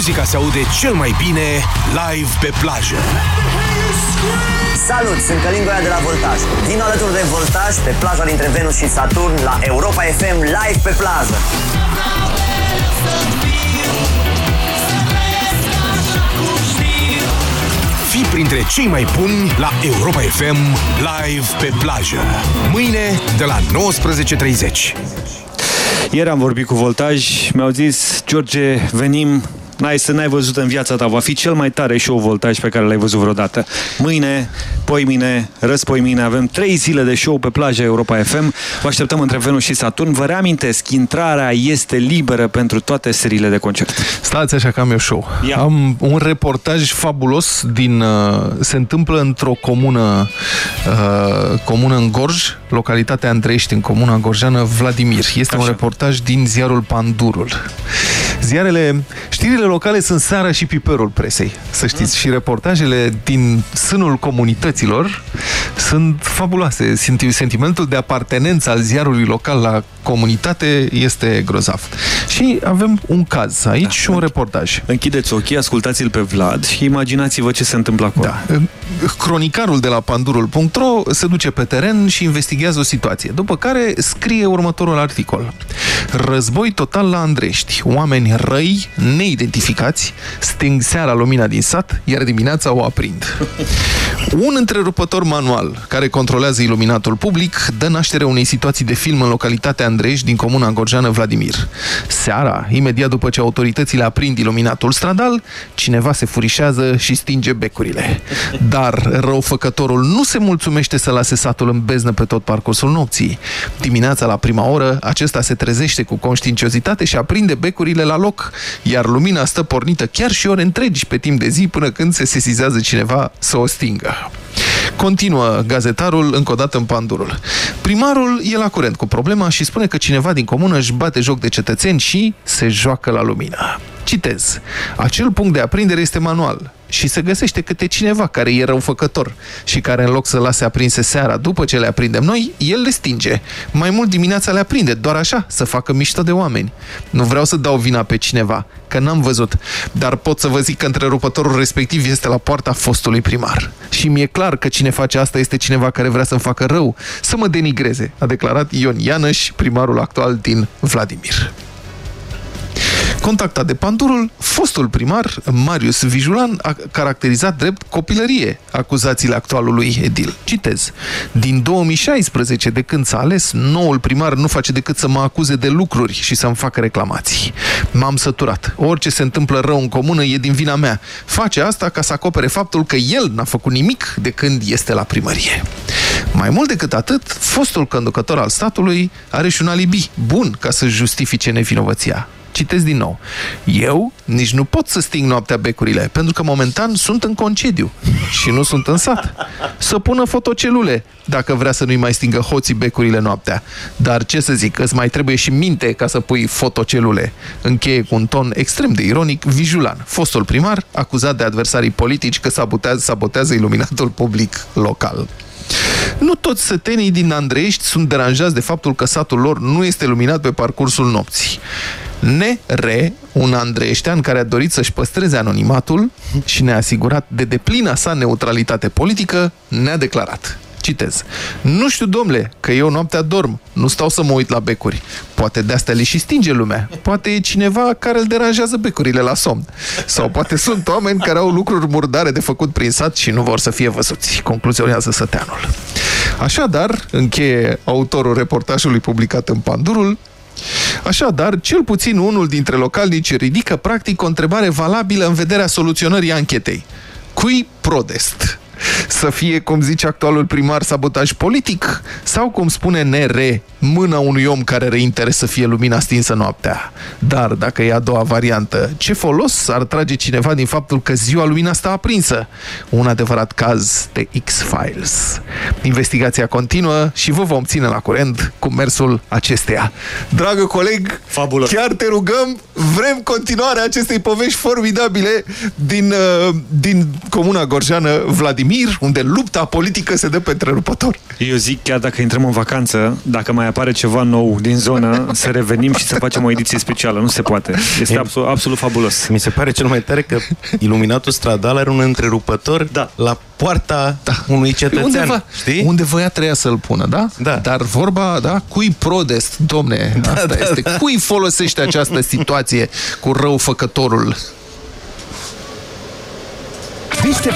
Muzica se aude cel mai bine live pe plajă. Salut, sunt Călingoia de la Voltaj. Vin alături de Voltaj pe plaja dintre Venus și Saturn la Europa FM live pe plajă. Fii printre cei mai buni la Europa FM live pe plajă. Mâine de la 19.30. Ieri am vorbit cu Voltaj, mi-au zis, George, venim N-ai să n-ai văzut în viața ta, va fi cel mai tare show voltaj pe care l-ai văzut vreodată. Mâine, poimine, răspoimine, avem trei zile de show pe plaja Europa FM. Vă așteptăm între Venus și Saturn. Vă reamintesc, intrarea este liberă pentru toate seriile de concert. Stați așa că am eu show. Ia. Am un reportaj fabulos din... Uh, se întâmplă într-o comună uh, comună în Gorj, localitatea Andrești, în comuna gorjeană Vladimir. Este așa. un reportaj din ziarul Pandurul. Ziarele, știrile locale sunt seara și piperul presei, să știți. Și reportajele din sânul comunităților sunt fabuloase. Sentimentul de apartenență al ziarului local la comunitate este grozav. Și avem un caz aici da. și un reportaj. Închideți ochii, ascultați-l pe Vlad și imaginați-vă ce se întâmplă acolo. Da. Cronicarul de la pandurul.ro se duce pe teren și investigează o situație, după care scrie următorul articol. Război total la Andrești. Oameni răi, neidentificați, sting seara lumina din sat, iar dimineața o aprind. Un întrerupător manual care controlează iluminatul public dă naștere unei situații de film în localitatea Andrești din comuna Gorjeană Vladimir. Seara, imediat după ce autoritățile aprind iluminatul stradal, cineva se furișează și stinge becurile. Dar răufăcătorul nu se mulțumește să lase satul în beznă pe tot parcursul nopții. Dimineața la prima oră, acesta se trezește cu conștiinciozitate și aprinde becurile la loc, iar lumina stă pornită chiar și ore întregi pe timp de zi până când se sesizează cineva să o stingă. Continuă gazetarul încă o dată în pandurul. Primarul e la curent cu problema și spune că cineva din comună își bate joc de cetățeni și se joacă la lumină. Citez. Acel punct de aprindere este manual și se găsește câte cineva care e răufăcător și care în loc să lase aprinse seara după ce le aprindem noi, el le stinge. Mai mult dimineața le aprinde, doar așa, să facă mișto de oameni. Nu vreau să dau vina pe cineva, că n-am văzut, dar pot să vă zic că întrerupătorul respectiv este la poarta fostului primar. Și mi-e clar că cine face asta este cineva care vrea să-mi facă rău, să mă denigreze, a declarat Ion Ianăș, primarul actual din Vladimir. Contactat de Pandurul, fostul primar, Marius Vijulan, a caracterizat drept copilărie acuzațiile actualului edil. Citez. Din 2016, de când s-a ales, noul primar nu face decât să mă acuze de lucruri și să-mi facă reclamații. M-am săturat. Orice se întâmplă rău în comună e din vina mea. Face asta ca să acopere faptul că el n-a făcut nimic de când este la primărie. Mai mult decât atât, fostul conducător al statului are și un alibi bun ca să justifice nevinovăția. Citesc din nou. Eu nici nu pot să sting noaptea becurile, pentru că momentan sunt în concediu și nu sunt în sat. Să pună fotocelule, dacă vrea să nu-i mai stingă hoții becurile noaptea. Dar ce să zic, îți mai trebuie și minte ca să pui fotocelule. Încheie cu un ton extrem de ironic Vijulan, fostul primar, acuzat de adversarii politici că sabotează, sabotează iluminatul public local. Nu toți sătenii din Andreiești sunt deranjați de faptul că satul lor nu este luminat pe parcursul nopții. Nere, un andreștean care a dorit să-și păstreze anonimatul și ne-a asigurat de deplina sa neutralitate politică, ne-a declarat. Citez. Nu știu, domnule, că eu noaptea dorm. Nu stau să mă uit la becuri. Poate de asta le și stinge lumea. Poate e cineva care îl deranjează becurile la somn. Sau poate sunt oameni care au lucruri murdare de făcut prin sat și nu vor să fie văzuți. Concluzionează săteanul. Așadar, încheie autorul reportajului publicat în Pandurul, Așadar, cel puțin unul dintre localnici ridică practic o întrebare valabilă în vederea soluționării anchetei. Cui prodest? Să fie, cum zice actualul primar, sabotaj politic? Sau, cum spune NR, mâna unui om care are interes să fie lumina stinsă noaptea? Dar, dacă e a doua variantă, ce folos ar trage cineva din faptul că ziua lumina stă aprinsă? Un adevărat caz de X-Files. Investigația continuă și vă vom ține la curent cu mersul acesteia. Dragă coleg, Fabulos. chiar te rugăm, vrem continuarea acestei povești formidabile din, uh, din Comuna Gorjeană Vladimir Vladimir, unde lupta politică se dă pe întrerupător. Eu zic, chiar dacă intrăm în vacanță, dacă mai apare ceva nou din zonă, să revenim și să facem o ediție specială. Nu se poate. Este absolut, absolut fabulos. Mi se pare cel mai tare că iluminatul stradal are un întrerupător da. la poarta da. unui cetățean. Undeva, știi? Unde voia treia să-l pună, da? da? Dar vorba, da? Cui prodest, domne, da, asta da, este. Da. Cui folosește această situație cu răufăcătorul? Deștept.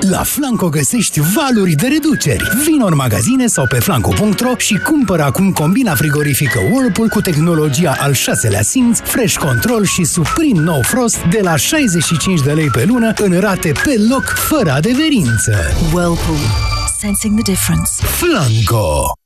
La Flanco găsești valuri de reduceri. Vino în magazine sau pe flanco.ro și cumpără acum combina frigorifică Whirlpool cu tehnologia al șaselea simț, Fresh Control și Supreme No Frost de la 65 de lei pe lună în rate pe loc, fără adeverință. Whirlpool. Sensing the difference. Flanco.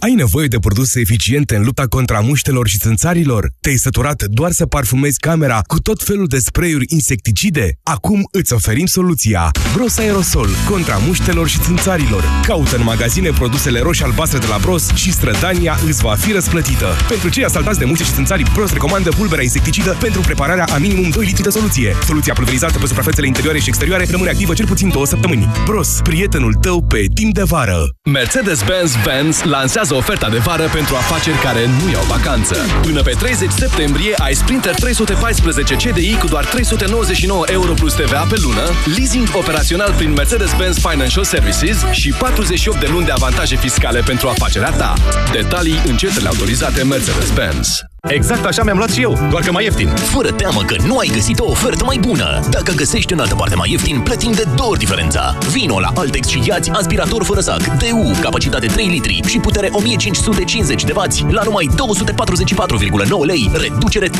Ai nevoie de produse eficiente în lupta contra muștelor și țânțarilor? Te-ai săturat doar să parfumezi camera cu tot felul de spray-uri insecticide? Acum îți oferim soluția. Bros Aerosol contra muștelor și țânțarilor. Caută în magazine produsele roșii-albastre de la Bros și strădania îți va fi răsplătită. Pentru cei asaltați de muște și țânțarii, Bros recomandă pulberea insecticidă pentru prepararea a minimum 2 litri de soluție. Soluția pulverizată pe suprafețele interioare și exterioare rămâne activă cel puțin 2 săptămâni. Bros, prietenul tău pe timp de vară. Mercedes-Benz Benz lansează oferta de vară pentru afaceri care nu iau vacanță. Până pe 30 septembrie ai Sprinter 314 CDI cu doar 399 euro plus TVA pe lună, leasing operațional prin Mercedes-Benz Financial Services și 48 de luni de avantaje fiscale pentru afacerea ta. Detalii în centrele autorizate Mercedes-Benz. Exact așa mi-am luat și eu, doar că mai ieftin. Fără teamă că nu ai găsit o ofertă mai bună. Dacă găsești în altă parte mai ieftin, plătim de două ori diferența. Vino la Altex și iați aspirator fără sac, DU, capacitate 3 litri și putere 1550 de W la numai 244,9 lei, reducere 30%.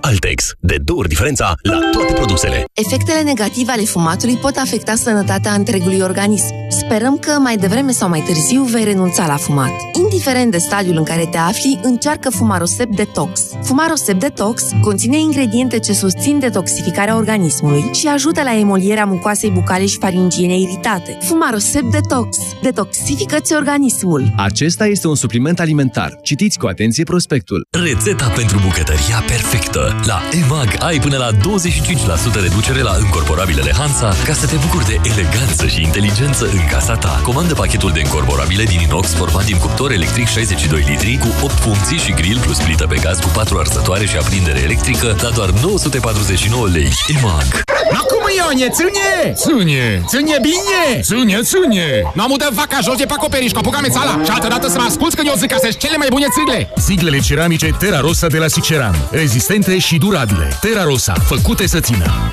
Altex, de două ori diferența la toate produsele. Efectele negative ale fumatului pot afecta sănătatea întregului organism. Sperăm că mai devreme sau mai târziu vei renunța la fumat. Indiferent de stadiul în care te afli, încearcă Fumarosep Detox. Fumarosep Detox conține ingrediente ce susțin detoxificarea organismului și ajută la emolierea mucoasei bucale și faringiene iritate. Fumarosep Detox. Detoxifică-ți organismul. Acesta este un supliment alimentar. Citiți cu atenție prospectul. Rețeta pentru bucătăria perfectă. La EMAG ai până la 25% reducere la încorporabilele Hansa ca să te bucuri de eleganță și inteligență în casa ta. Comandă pachetul de încorporabile din inox format din cuptor electric 62 litri cu 8 funcții și grill plus plită pe gaz cu 4 arsătoare și aprindere electrică la doar 949 lei. EMAG. Acum Ione, ține! Ține, ține bine! Ține, ține! Nu am udat vaca jos de pe acoperiș, cu apucame țala Și altă dată să mă asculți când eu zic că sunt cele mai bune țigle Siglele ceramice Terra Rosa de la Siceran. Rezistente și durabile. Terra Rosa, făcute să țină.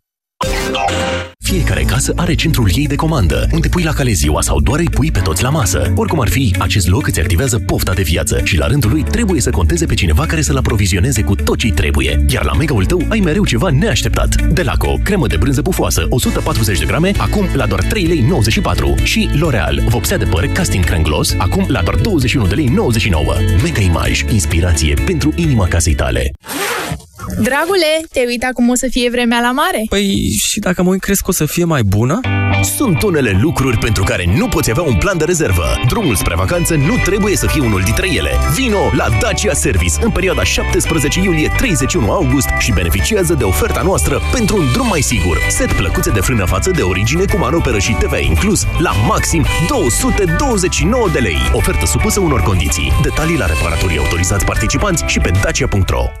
Fiecare casă are centrul ei de comandă, unde pui la cale ziua sau doar îi pui pe toți la masă. Oricum ar fi, acest loc îți activează pofta de viață și la rândul lui trebuie să conteze pe cineva care să-l aprovizioneze cu tot ce trebuie. Iar la mega-ul tău ai mereu ceva neașteptat. Delaco, cremă de brânză pufoasă, 140 de grame, acum la doar 3 lei 94. Și L'Oreal, vopsea de păr casting creme gloss, acum la doar 21 de lei 99. Mega Image, inspirație pentru inima casei tale. Dragule, te uita cum o să fie vremea la mare? Păi, și dacă mă uit, crezi că o să fie mai bună? Sunt unele lucruri pentru care nu poți avea un plan de rezervă. Drumul spre vacanță nu trebuie să fie unul dintre ele. Vino la Dacia Service în perioada 17 iulie-31 august și beneficiază de oferta noastră pentru un drum mai sigur. Set plăcuțe de frână față de origine cu manoperă și TVA inclus la maxim 229 de lei. Ofertă supusă unor condiții. Detalii la reparatorii autorizați participanți și pe dacia.ro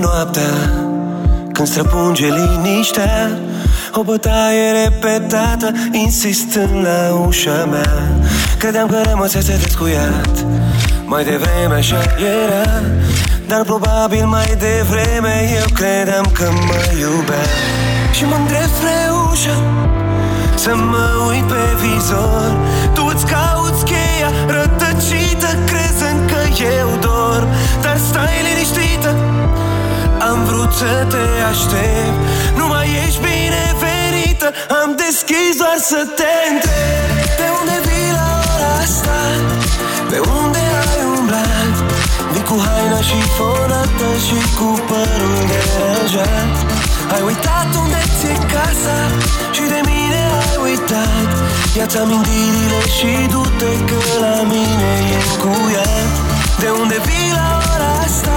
Trecut de două noaptea Când străpunge liniștea O bătaie repetată Insistând la ușa mea. Credeam că rămăsese descuiat Mai devreme așa era Dar probabil mai devreme Eu credeam că mă iubea. Și mă îndrept spre ușă Să mă uit pe vizor. Tu îți cauți cheia rătăcită Crezând că eu dorm Dar stai liniștită Am vrut să te aștept Nu mai ești binevenită Am deschis doar să te întreb De unde vii la ora asta? Pe unde ai umblat? Vii cu haina și fonată Și cu părul deranjat Ai uitat unde ți-e casa Și de mine ai uitat Ia-ți amintirile și du-te Că la mine e încuiat De unde vii la ora asta?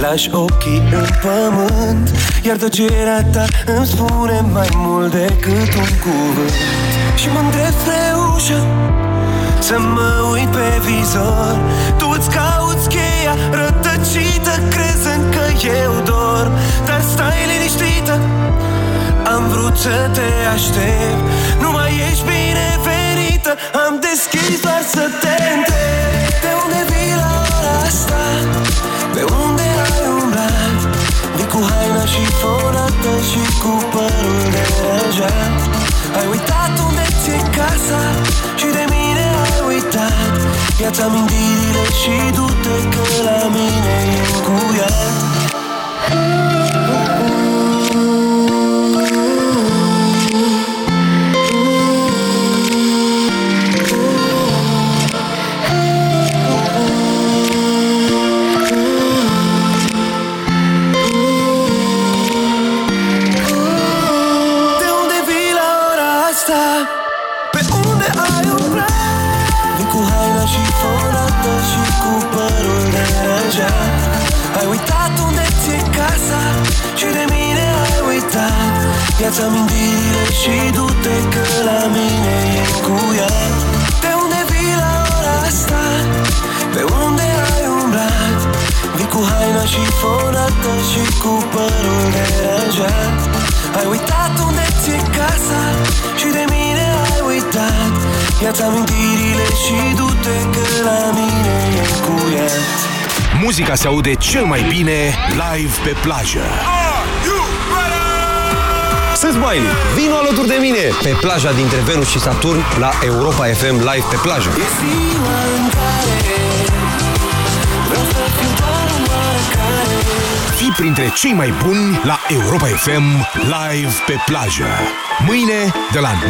Lași ochii în pământ Iar tăcerea ta îmi spune mai mult decât un cuvânt. Și mă îndrept spre ușă Să mă uit pe vizor. Tu îți cauți cheia rătăcită Crezând că eu dorm Dar stai liniștită Am vrut să te aștept. Nu mai ești binevenită Am deschis doar să te întreb haina și fonată Și cu părul deranjat Ai uitat unde ți-e casa Și de mine ai uitat. Ia-ți amintirile și du-te Că la mine e încuiat De Ia-ți amintirile și du-te Că la mine e încuiat De unde vii la ora asta? Pe unde ai umblat? Vii cu haina și fonată Și cu părul deranjat Ai uitat unde ți-e casa Și de mine ai uitat Ia-ți amintirile și du-te Că la mine e încuiat Muzica se aude cel mai bine live pe plajă. Sunt Smiley, vino alături de mine pe plaja dintre Venus și Saturn la Europa FM Live pe plajă. E ziua în care Vreau să fiu doar un oarecare Fii printre cei mai buni la Europa FM Live pe plajă. Mâine de la 19.30.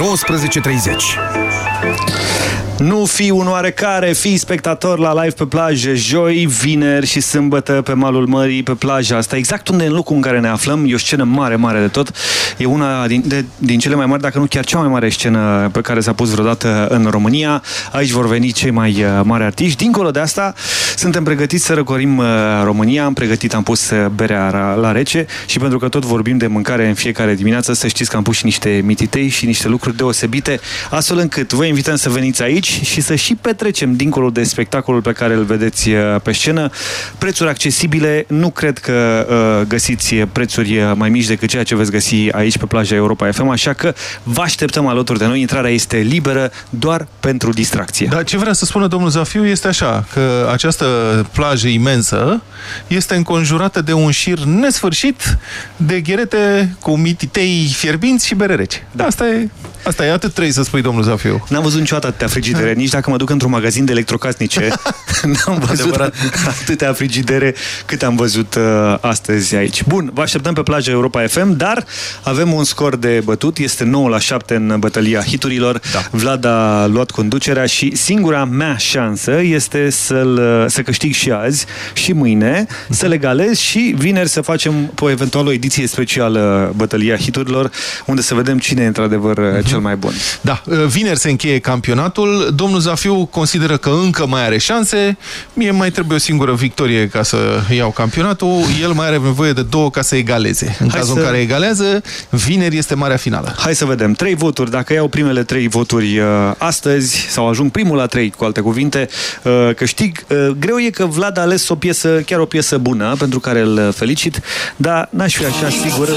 Nu fi un oarecare, fii spectator la live pe plajă, joi, vineri și sâmbătă pe malul mării, pe plaja asta, exact unde în locul în care ne aflăm, e o scenă mare, mare de tot. E una din, de, din cele mai mari, dacă nu chiar cea mai mare scenă pe care s-a pus vreodată în România. Aici vor veni cei mai uh, mari artiști. Dincolo de asta, suntem pregătiți să răcorim uh, România. Am pregătit, am pus uh, berea la, la rece și pentru că tot vorbim de mâncare în fiecare dimineață, să știți că am pus și niște mititei și niște lucruri deosebite, astfel încât vă invităm să veniți aici aici și să și petrecem dincolo de spectacolul pe care îl vedeți uh, pe scenă. Prețuri accesibile, nu cred că uh, găsiți prețuri uh, mai mici decât ceea ce veți găsi aici pe plaja Europa FM, așa că vă așteptăm alături de noi. Intrarea este liberă doar pentru distracție. Dar ce vrea să spună domnul Zafiu este așa, că această plajă imensă este înconjurată de un șir nesfârșit de gherete cu mititei fierbinți și bere rece. Da. Asta e, asta e, atât trebuie să spui, domnul Zafiu. N-am văzut niciodată atâtea frigidere, nici dacă mă duc într-un magazin de electrocasnice, n-am văzut Adevărat. atâtea frigidere cât am văzut uh, astăzi aici. Bun, vă așteptăm pe plaja Europa FM, dar avem un scor de bătut, este 9 la 7 în bătălia hiturilor. Da. Vlad a luat conducerea și singura mea șansă este să-l, să câștig și azi și mâine, să legalez și vineri să facem o eventuală ediție specială bătălia hiturilor, unde să vedem cine e într-adevăr uh -huh. cel mai bun. Da, vineri se încheie campionatul. Domnul Zafiu consideră că încă mai are șanse. Mie mai trebuie o singură victorie ca să iau campionatul. El mai are nevoie de două ca să egaleze. În Hai cazul să... în care egalează, vineri este marea finală. Hai să vedem. Trei voturi. Dacă iau primele trei voturi uh, astăzi, sau ajung primul la trei, cu alte cuvinte, uh, câștig. Uh, greu e că Vlad a ales o piesă, chiar o piesă bună, pentru care îl felicit, dar n-aș fi așa sigur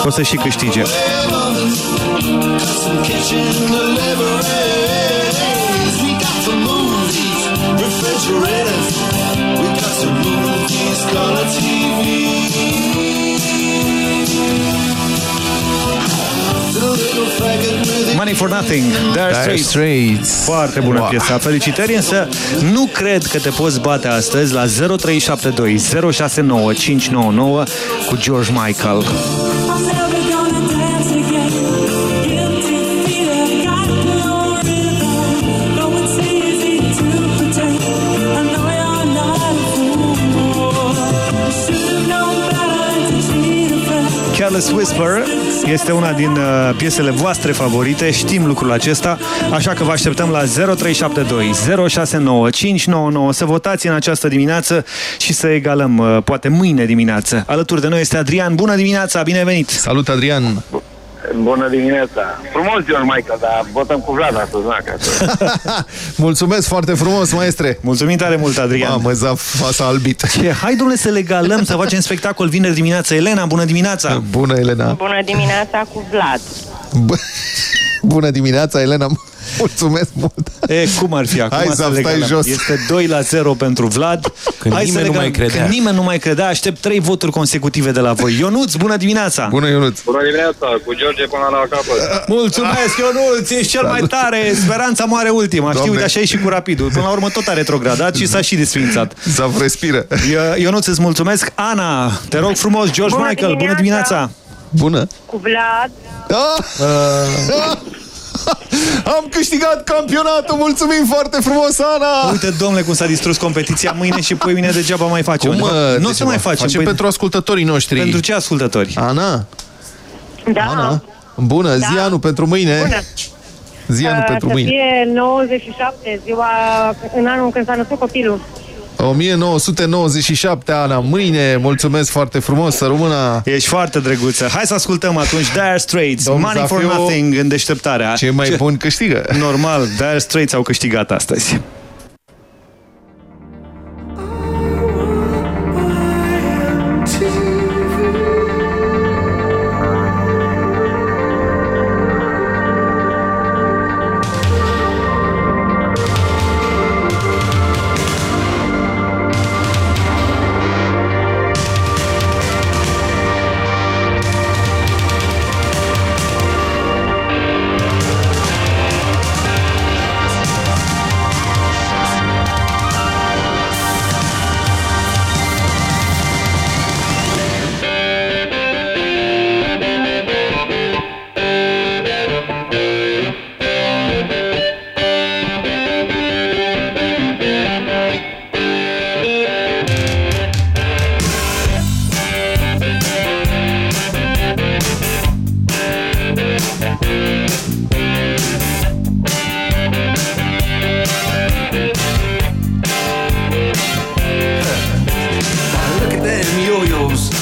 că o să și câștige. Money for Nothing, Dire Straits. Straits. Foarte bună wow. piesă. Felicitări, însă nu cred că te poți bate astăzi la 0372 069 599 cu George Michael. Careless Whisper este una din uh, piesele voastre favorite, știm lucrul acesta, așa că vă așteptăm la 0372 069 599 să votați în această dimineață și să egalăm, uh, poate mâine dimineață. Alături de noi este Adrian. Bună dimineața, bine venit! Salut, Adrian! Bună dimineața! Frumos, George Michael, dar votăm cu Vlad astăzi, na, Mulțumesc foarte frumos, maestre! Mulțumim tare mult, Adrian! Mamă, s-a albit! Ce? Hai, domnule, să legalăm, să facem spectacol vineri dimineața. Elena, bună dimineața! Bună, Elena! Bună dimineața cu Vlad! Bună dimineața, Elena! Mulțumesc mult! E, cum ar fi acum Hai să stai jos. Este 2 la 0 pentru Vlad. Când Hai nimeni să nu mai credea. Când nimeni nu mai credea, aștept 3 voturi consecutive de la voi. Ionuț, bună dimineața! Bună, Ionuț! Bună dimineața, cu George până la capăt. Mulțumesc, Ionuț, ești cel mai tare, speranța moare ultima. Știi, uite, așa e și cu rapidul. Până la urmă tot a retrogradat și s-a și desfințat. S-a respiră. Ionuț, îți mulțumesc. Ana, te rog frumos, George Bună Michael, bună dimineața. dimineața! Bună! Cu Vlad. Ah! Am câștigat campionatul, mulțumim foarte frumos, Ana! Uite, domnule, cum s-a distrus competiția mâine și poi mine degeaba mai facem. Cum, nu o să mai facem. Facem Păi- pentru ascultătorii noștri. Pentru ce ascultători? Ana? Da. Ana? Bună, zi Da. anul pentru mâine. Bună. Zi anul Uh, pentru să mâine. fie 97, ziua în anul când s-a născut copilul. 1997, Ana, mâine, mulțumesc foarte frumos, să rămână... Ești foarte drăguță. Hai să ascultăm atunci Dire Straits, Domnul Money for Zafiu, Nothing în deșteptarea. Ce mai bun câștigă. Normal, Dire Straits au câștigat astăzi.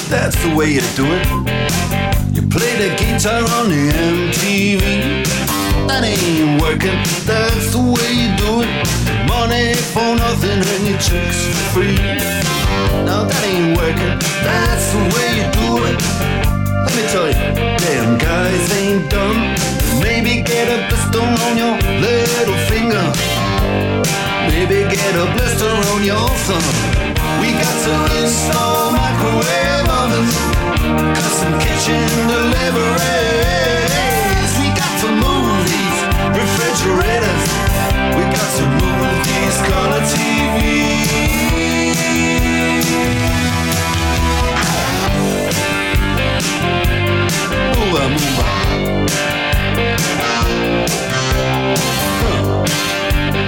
that's the way you do it. You play the guitar on the MTV. That ain't working, that's the way you do it. Money for nothing and your checks for free. Now that ain't working, that's the way you do it. Let me tell you, damn guys ain't dumb. Maybe get a pistol on your little finger. Maybe get a blister on your thumb. We got to install microwave ovens, custom kitchen deliveries. We got to move these refrigerators. We got to move these color TVs. Move move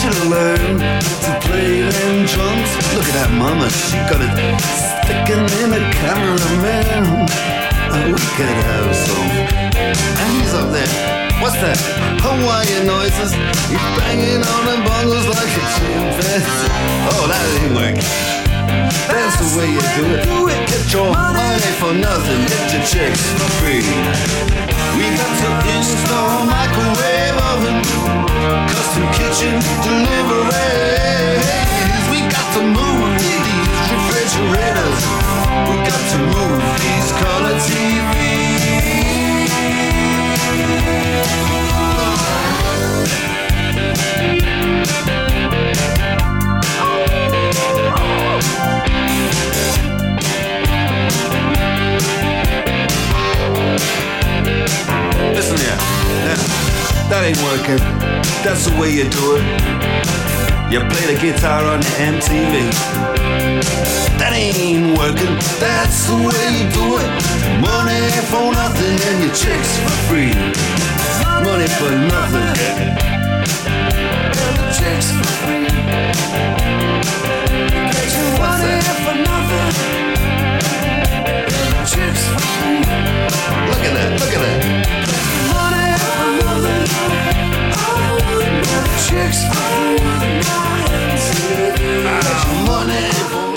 Should have learned to play them drums. Look at that mama, she got it sticking in the cameraman. Could have some. And he's up there. What's that? Hawaiian noises. He's banging on the bongos like a chimpanzee. Oh, that ain't working. That's the way you do it. Get your money for nothing, get your chicks for free. We got to install microwave custom kitchen deliveries. We got to move these refrigerators. We got to move these color Listen here. Now, that ain't working. That's the way you do it. You play the guitar on the MTV. That ain't working. That's the way you do it. Money for nothing and your chicks for free. Money for nothing. And the chicks for free. Get your money for nothing. And chicks for free. Look at that. Look at that. Money for nothing. Oh, and the chicks for free. Money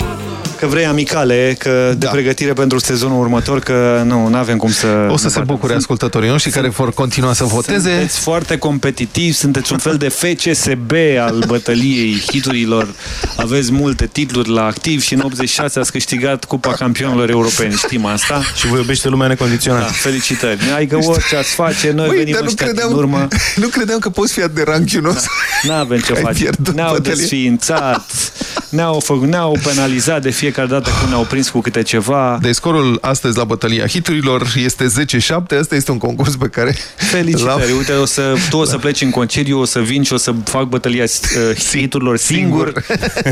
for Că vrei amicale, că de pregătire pentru sezonul următor, că nu, nu avem cum să... O să se bucure ascultătorii noștri care vor continua să voteze. Sunteți foarte competitivi, sunteți un fel de FCSB al bătăliei hiturilor. Aveți multe titluri la activ și în 86 ați câștigat Cupa Campionilor Europeni. Știm asta? Și vă iubește lumea necondiționat. Da, felicitări. Ai că orice ați face, noi Băi, venim dar nu ăștia credeam, din urmă. nu credeam că poți fi atât de ranchiunos. Da. N-avem ce Ai face. pierdut Ne-au bătălia. desființat, ne-au, făcut, ne-au penalizat de fiecare dată când ne-au prins cu câte ceva. Deci scorul astăzi la bătălia hiturilor este 10-7. Asta este un concurs pe care... Felicitări. Uite, o să, tu o să pleci în concediu, o să vin și o să fac bătălia uh, hiturilor singur,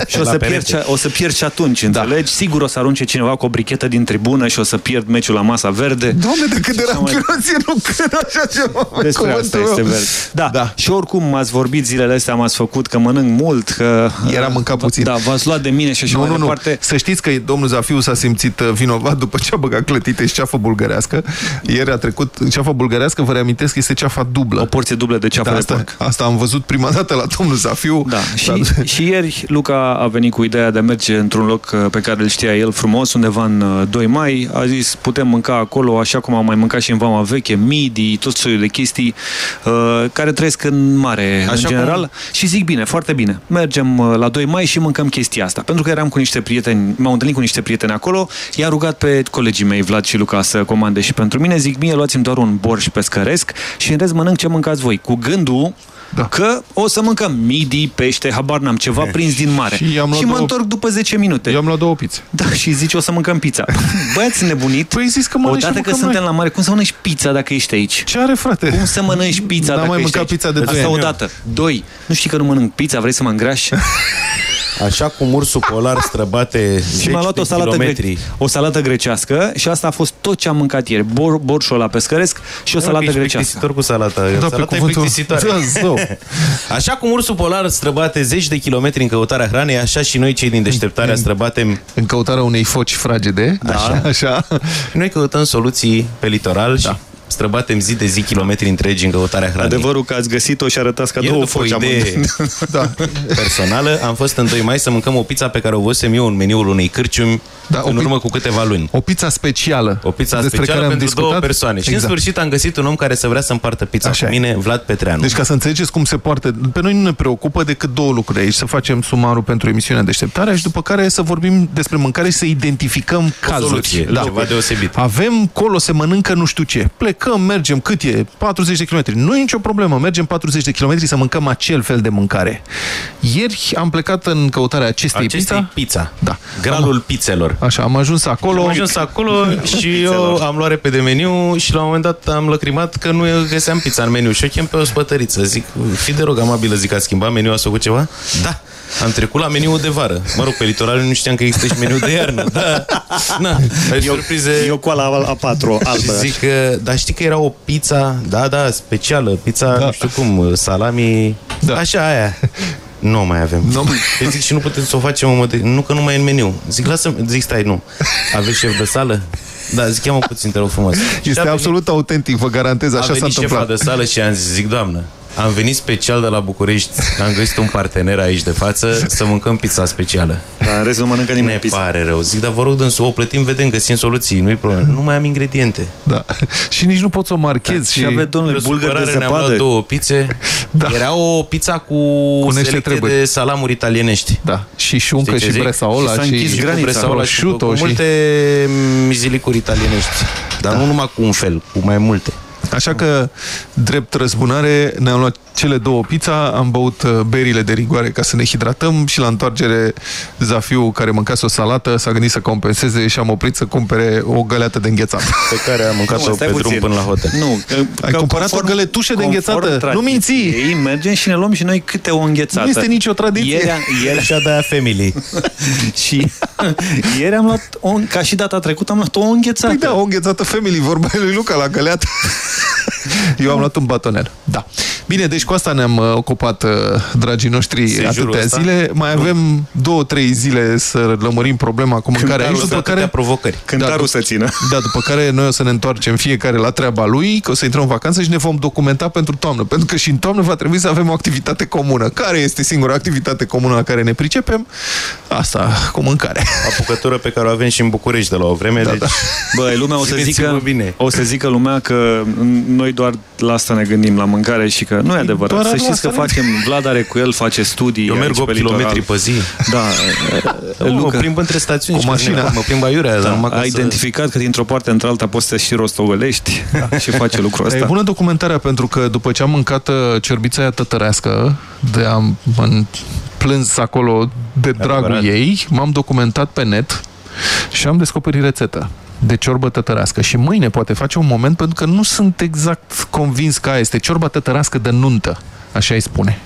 și o La să, perete. pierd, și- o să pierd și atunci, înțelegi? Sigur o să arunce cineva cu o brichetă din tribună și o să pierd meciul la masa verde. Doamne, de cât de Și așa mai- ranchiunos e, nu cred așa ceva. pe Despre asta cuvântul este meu. verde. Da. da. Și oricum m-ați vorbit zilele astea, m-ați făcut că mănânc mult, că... Era mâncat puțin. Da, v-ați luat de mine și așa Nu, mai nu, nu. departe. Să știți că domnul Zafiu s-a simțit uh, vinovat după ce a băgat clătite și ceafă bulgărească. Ieri a trecut ceafă bulgărească, vă reamintesc, este ceafa dublă. O porție dublă de ceafă da, de asta, porc. Asta am văzut prima dată la domnul Zafiu. Da, și, și ieri Luca a venit cu ideea de a merge într-un loc uh, pe care îl știa el frumos, undeva în uh, 2 mai. A zis, putem mânca acolo, așa cum am mai mâncat și în Vama Veche, midi, tot soiul de chestii uh, care trăiesc în mare, Așa în cum- general. Și zic, bine, foarte bine. Mergem uh, la 2 mai și mâncăm chestia asta. Pentru că eram cu niște prieteni, m-am întâlnit cu niște prieteni acolo, i-a rugat pe colegii mei, Vlad și Luca, să comande și pentru mine. Zic, mie luați-mi doar un borș pescăresc și în rest mănânc ce mâncați voi. Cu gândul da. că o să mâncăm midi, pește, habar n-am, ceva prins din mare. și i-am luat și mă două- întorc după 10 minute. Eu am luat două pizze. Da, și zici o să mâncăm pizza. Băiați nebunit. Păi zis că mănânci și Odată că mâncăm suntem noi. la mare, cum să mănânci pizza dacă ești aici? Ce are, frate? Cum să mănânci pizza N-am dacă mai ești mâncat aici? pizza de doi Asta ani. odată. Doi. Nu știi că nu mănânc pizza, vrei să mă îngrași? Așa cum ursul polar străbate Și m-a luat o salată, gre o salată grecească și asta a fost tot ce am mâncat ieri. Bor borșul la pescăresc și o Nu, salată că ești grecească. plictisitor cu salata. Da, salata pe e cuvântul- plictisitoare. Da, zău. Așa cum ursul polar străbate zeci de kilometri în căutarea hranei, așa și noi cei din deșteptarea străbatem în căutarea unei foci fragede. Da. Așa. așa. Noi căutăm soluții pe litoral și străbatem zi de zi kilometri întregi în căutarea hranei. Adevărul că ați găsit-o și arătați ca Ieri, două după o foci idee da. personală, am fost în 2 mai să mâncăm o pizza pe care o văzusem eu în meniul unei cârciumi Da, o în pi- urmă cu câteva luni. O pizza specială. O pizza despre specială care am pentru discutat. două persoane. Și în Exact. sfârșit am găsit un om care să vrea să împartă pizza Așa cu e. mine, Vlad Petreanu. Deci ca să înțelegeți cum se poartă, pe noi nu ne preocupă decât două lucruri aici. Să facem sumarul pentru emisiunea deșteptarea și după care să vorbim despre mâncare și să identificăm cazuri. soluție, ceva deosebit. Avem colo se mănâncă nu știu ce. Plecăm, mergem, cât e? 40 de kilometri. Nu e nicio problemă, mergem 40 de kilometri să mâncăm acel fel de mâncare. Ieri am plecat în căutarea acestei, Acestei pizza. pizza. Da. Gralul pizzelor. Așa, am ajuns acolo. Am ajuns acolo și eu am luat repede meniu și la un moment dat am lăcrimat că nu găseam pizza în meniu și o chem pe o spătăriță. Zic, fi de rog amabilă, zic, a schimbat meniu, a făcut ceva? Da. Am trecut la meniul de vară. Mă rog, pe litoral nu știam că există și meniu de iarnă. Da. Na, eu, surprize. Eu cu ala a patru, albă. Și zic că, dar știi că era o pizza, da, da, specială, pizza, da. nu știu cum, salami, da. așa aia. Nu mai avem. Nu. Eu zic și nu putem să o facem, mă, de... nu că nu mai e în meniu. Zic, lasă zic, stai, nu. Aveți șef de sală? Da, zic, ia-mă puțin, te rog frumos. Este absolut autentic, vă garantez, a așa s-a venit șefa întâmplat. de sală și am zis, zic, doamnă, am venit special de la București, am găsit un partener aici de față să mâncăm pizza specială. Dar în rest nu mănâncă nimeni Ne pizza. pare rău. Zic, dar vă rog, dânsul, o plătim, vedem, găsim soluții, nu-i problemă. Nu mai am ingrediente. Da. Și nici nu pot să o marchez. și aveți, domnule, Pe bulgări de supărare ne-am zăpadă. luat două pizze. Da. Era o pizza cu, Cu niște selecție treburi. de salamuri italienești. Da. Și șuncă Știi ce și zic? bresaola Și s-a și, închis Și cu granița, bresaola și cu, prosciutto cu și- multe mizilicuri italienești. Dar nu numai cu un fel, cu mai multe. Așa că, drept răzbunare, ne-am luat cele două pizza, am băut uh, berile de rigoare ca să ne hidratăm și la întoarcere Zafiu, care mâncase o salată, s-a gândit să compenseze și am oprit să cumpere o găleată de înghețată. Pe care am mâncat-o Nu, stai pe drum puțin. până la hotel. Nu, că, Ai că cumpărat conform- o găletușă de conform înghețată? Nu minți! tradiției, mergem și ne luăm și noi câte o înghețată. Nu este nicio tradiție. Ieri, am- ieri, Așa de aia family. și ieri am luat, o, ca și data trecută, am luat o înghețată. Păi da, o înghețată family, vorba lui Luca la găleată. Eu am luat un batonel. Da. Bine, deci cu asta ne-am uh, ocupat, uh, dragii noștri, Sejurul atâtea ăsta? zile. Mai avem două, trei zile să lămurim problema cu mâncarea aici, după care... provocări. Cântarul Da, să țină. Da, după care noi o să ne întoarcem fiecare la treaba lui, că o să intrăm în vacanță și ne vom documenta pentru toamnă. Pentru că și în toamnă va trebui să avem o activitate comună. Care este singura activitate comună la care ne pricepem? Asta, cu mâncare. Apucătură pe care o avem și în București de la o vreme, Da, deci... da. Băi, lumea o să Țineți-vă zică, bine. o să zică lumea că noi doar la asta ne gândim, la mâncare și că nu e adevărat. Doar să la știți asta că ne- facem, Vlad are cu el, face studii Eu merg aici 8 pe litoral. km pe zi. Da, Eu mă Luca, plimb între stațiuni Cu și mașina. Mă plimb aiurea, dar numai da, ca a să- identificat că dintr-o parte într-alta poți să și rostovălești și face lucrul Dar E ăsta. bună documentarea pentru că după ce am mâncat uh, cerbița aia tătărească, de am m- plâns acolo de dragul Adevărat. ei, m-am documentat pe net și am descoperit rețeta de ciorbă tătărească și mâine poate face un moment pentru că nu sunt exact convins că aia este ciorba tătărească de nuntă. Așa îi spune.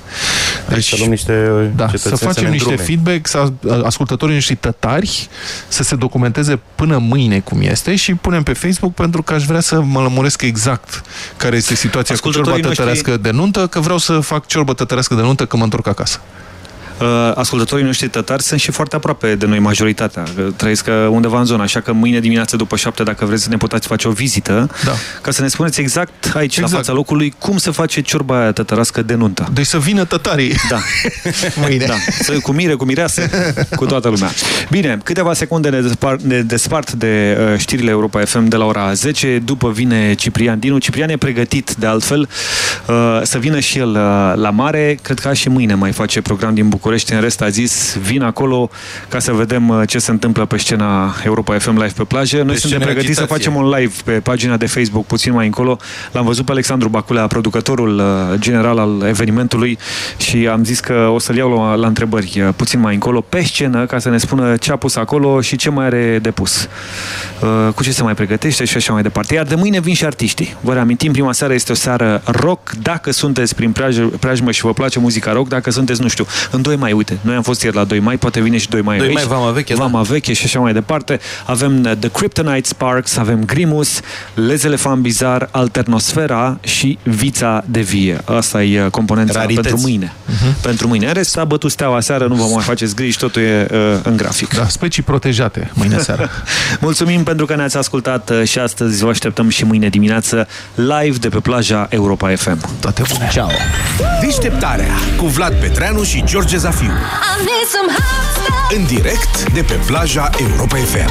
Deci, să luăm niște da, cetățeni să facem ne niște îndrume. feedback, să ascultătorii noștri tătari să se documenteze până mâine cum este și punem pe Facebook pentru că aș vrea să mă lămuresc exact care este situația cu ciorba Ascultătorii noștri- tătărească de nuntă, că vreau să fac ciorbă tătărească de nuntă când mă întorc acasă. Uh, ascultătorii noștri tătari sunt și foarte aproape de noi majoritatea. că Trăiesc uh, undeva în zonă, așa că mâine dimineață după șapte, dacă vreți, ne puteți face o vizită Da. ca să ne spuneți exact aici, exact. la Exact. fața locului, cum se face ciorba aia tătărască de nuntă. Deci să vină tătarii. Da. Mâine. Da. Să, cu mire, cu mireasă, cu toată lumea. Bine, câteva secunde ne despart, ne despart de uh, știrile Europa FM de la ora 10. După vine Ciprian Dinu. Ciprian e pregătit, de altfel, uh, să vină și el uh, la mare. Cred că și mâine mai face program din București. În rest a zis, vin acolo ca să vedem uh, ce se întâmplă pe scena Europa FM Live pe plajă. Noi Deci suntem scena pregătiți să agitație. facem un live pe pagina de Facebook puțin mai încolo. L-am văzut pe Alexandru Baculea, producătorul uh, general al evenimentului și am zis că o să-l iau la, la întrebări uh, puțin mai încolo pe scenă ca să ne spună ce a pus acolo și ce mai are de pus. Uh, Cu ce se mai pregătește și așa mai departe. Iar de mâine vin și artiștii. Vă reamintim, prima seară este o seară rock. Dacă sunteți prin preaj- preajmă și vă place muzica rock, dacă sunteți, nu știu, în 2 2 mai, uite, noi am fost ieri la 2 mai, poate vine și 2 mai 2 aici. mai, Vama Veche, da. Vama Veche și așa mai departe. Avem uh, The Kryptonite Sparks, avem Grimus, Les Elefant Bizar, Alternosfera și Vița de Vie. Asta e uh, componența Rarități. pentru mâine. Mhm. Pentru mâine. În rest, a bătut steaua seară, nu vă mai faceți griji, totul e uh, în grafic. Da, specii protejate mâine seara. Mulțumim pentru că ne-ați ascultat uh, și astăzi. Vă așteptăm și mâine dimineață live de pe plaja Europa FM. Toate bune! Ciao! Deșteptarea cu Vlad Petreanu și George Zafiu. I need some hot stuff. În direct de pe plaja Europa FM.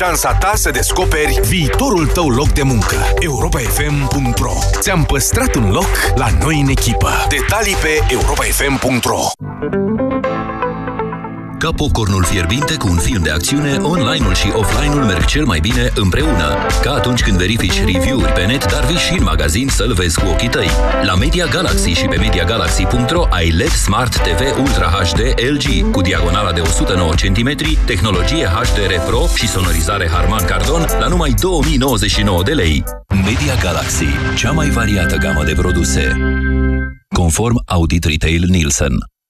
șansa ta să descoperi viitorul tău loc de muncă. europafm.ro Ți-am păstrat un loc la noi în echipă. Detalii pe europafm.ro Ca popcornul fierbinte cu un film de acțiune, online-ul și offline-ul merg cel mai bine împreună. Ca atunci când verifici review-uri pe net, dar vii și în magazin să-l vezi cu ochii tăi. La Media Galaxy și pe MediaGalaxy.ro ai LED Smart TV Ultra HD LG cu diagonala de 109 cm, tehnologie HDR Pro și sonorizare Harman Kardon la numai 2099 de lei. Media Galaxy, cea mai variată gamă de produse. Conform Audit Retail Nielsen.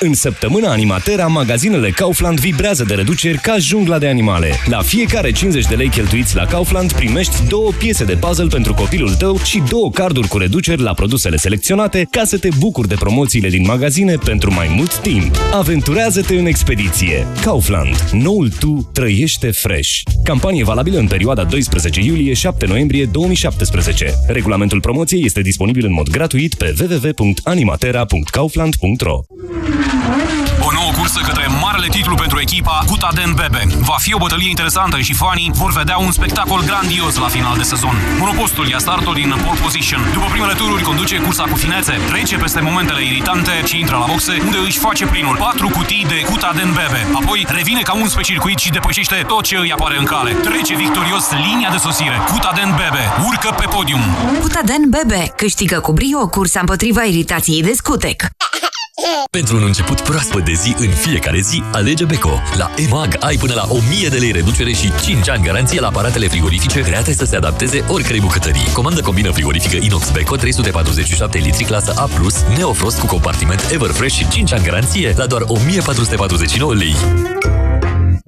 În săptămâna Animatera, magazinele Kaufland vibrează de reduceri ca jungla de animale. La fiecare 50 de lei cheltuiți la Kaufland primești două piese de puzzle pentru copilul tău și două carduri cu reduceri la produsele selecționate ca să te bucuri de promoțiile din magazine pentru mai mult timp. Aventurează-te în expediție. Kaufland. Noul tu trăiește fresh. Campanie valabilă în perioada 12 iulie-7 noiembrie 2017. Regulamentul promoției este disponibil în mod gratuit pe www.animatera.kaufland.ro O nouă cursă către marele titlu pentru echipa Guta Den Bebe. Va fi o bătălie interesantă și fanii vor vedea un spectacol grandios la final de sezon. Monopostul ia startul din pole position. După primele tururi conduce cursa cu finețe, trece peste momentele iritante și intră la boxe, unde își face plinul. Patru cutii de Guta Den Bebe. Apoi revine ca uns pe circuit și depășește tot ce îi apare în cale. Trece victorios linia de sosire. Guta Den Bebe urcă pe podium. Putaden Bebe câștigă cu brio cursa împotriva iritației de scutec. Pentru un început proaspăt de zi în fiecare zi, alege Beko. La EMAG ai până la 1000 de lei reducere și 5 ani garanție la aparatele frigorifice create să se adapteze oricărei bucătării. Comandă combină frigorifică inox Beko 347 litri clasă A+, Neofrost cu compartiment Everfresh și 5 ani garanție la doar 1449 lei.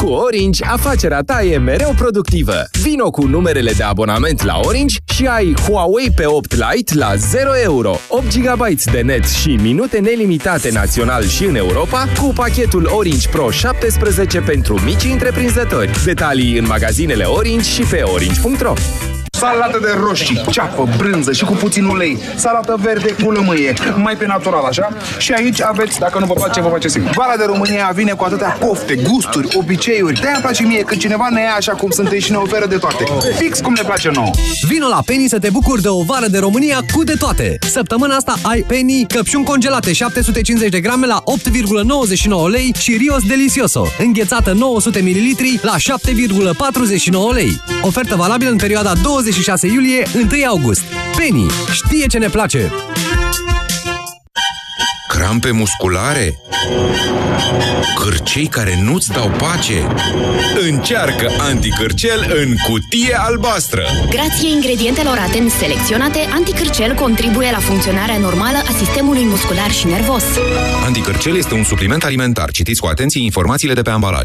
Cu Orange, afacerea ta e mereu productivă. Vino cu numerele de abonament la Orange și ai Huawei P8 Lite la 0 euro, 8 GB de net și minute nelimitate național și în Europa cu pachetul Orange Pro 17 pentru mici întreprinzători. Detalii în magazinele Orange și pe orange.ro. Salată de roșii, ceapă, brânză și cu puțin ulei. Salată verde cu lămâie, mai pe natural, așa? Și aici aveți, dacă nu vă place, vă face singur. Vara de România vine cu atâtea pofte, gusturi, obiceiuri. De-aia îmi place mie când cineva ne ia așa cum suntem și ne oferă de toate. Fix cum ne place nouă. Vino la Penny să te bucuri de o vară de România cu de toate. Săptămâna asta ai Penny căpșuni congelate 750 de grame la 8,99 lei și Rios Delicioso, înghețată 900 ml la 7,49 lei. Ofertă valabilă în perioada 26 iulie-1 august. Penny știe ce ne place! Crampe musculare? Cârcei care nu-ți dau pace? Încearcă anticârcel în cutie albastră! Grație ingredientelor atent selecționate, anticârcel contribuie la funcționarea normală a sistemului muscular și nervos. Anticârcel este un supliment alimentar. Citiți cu atenție informațiile de pe ambalaj.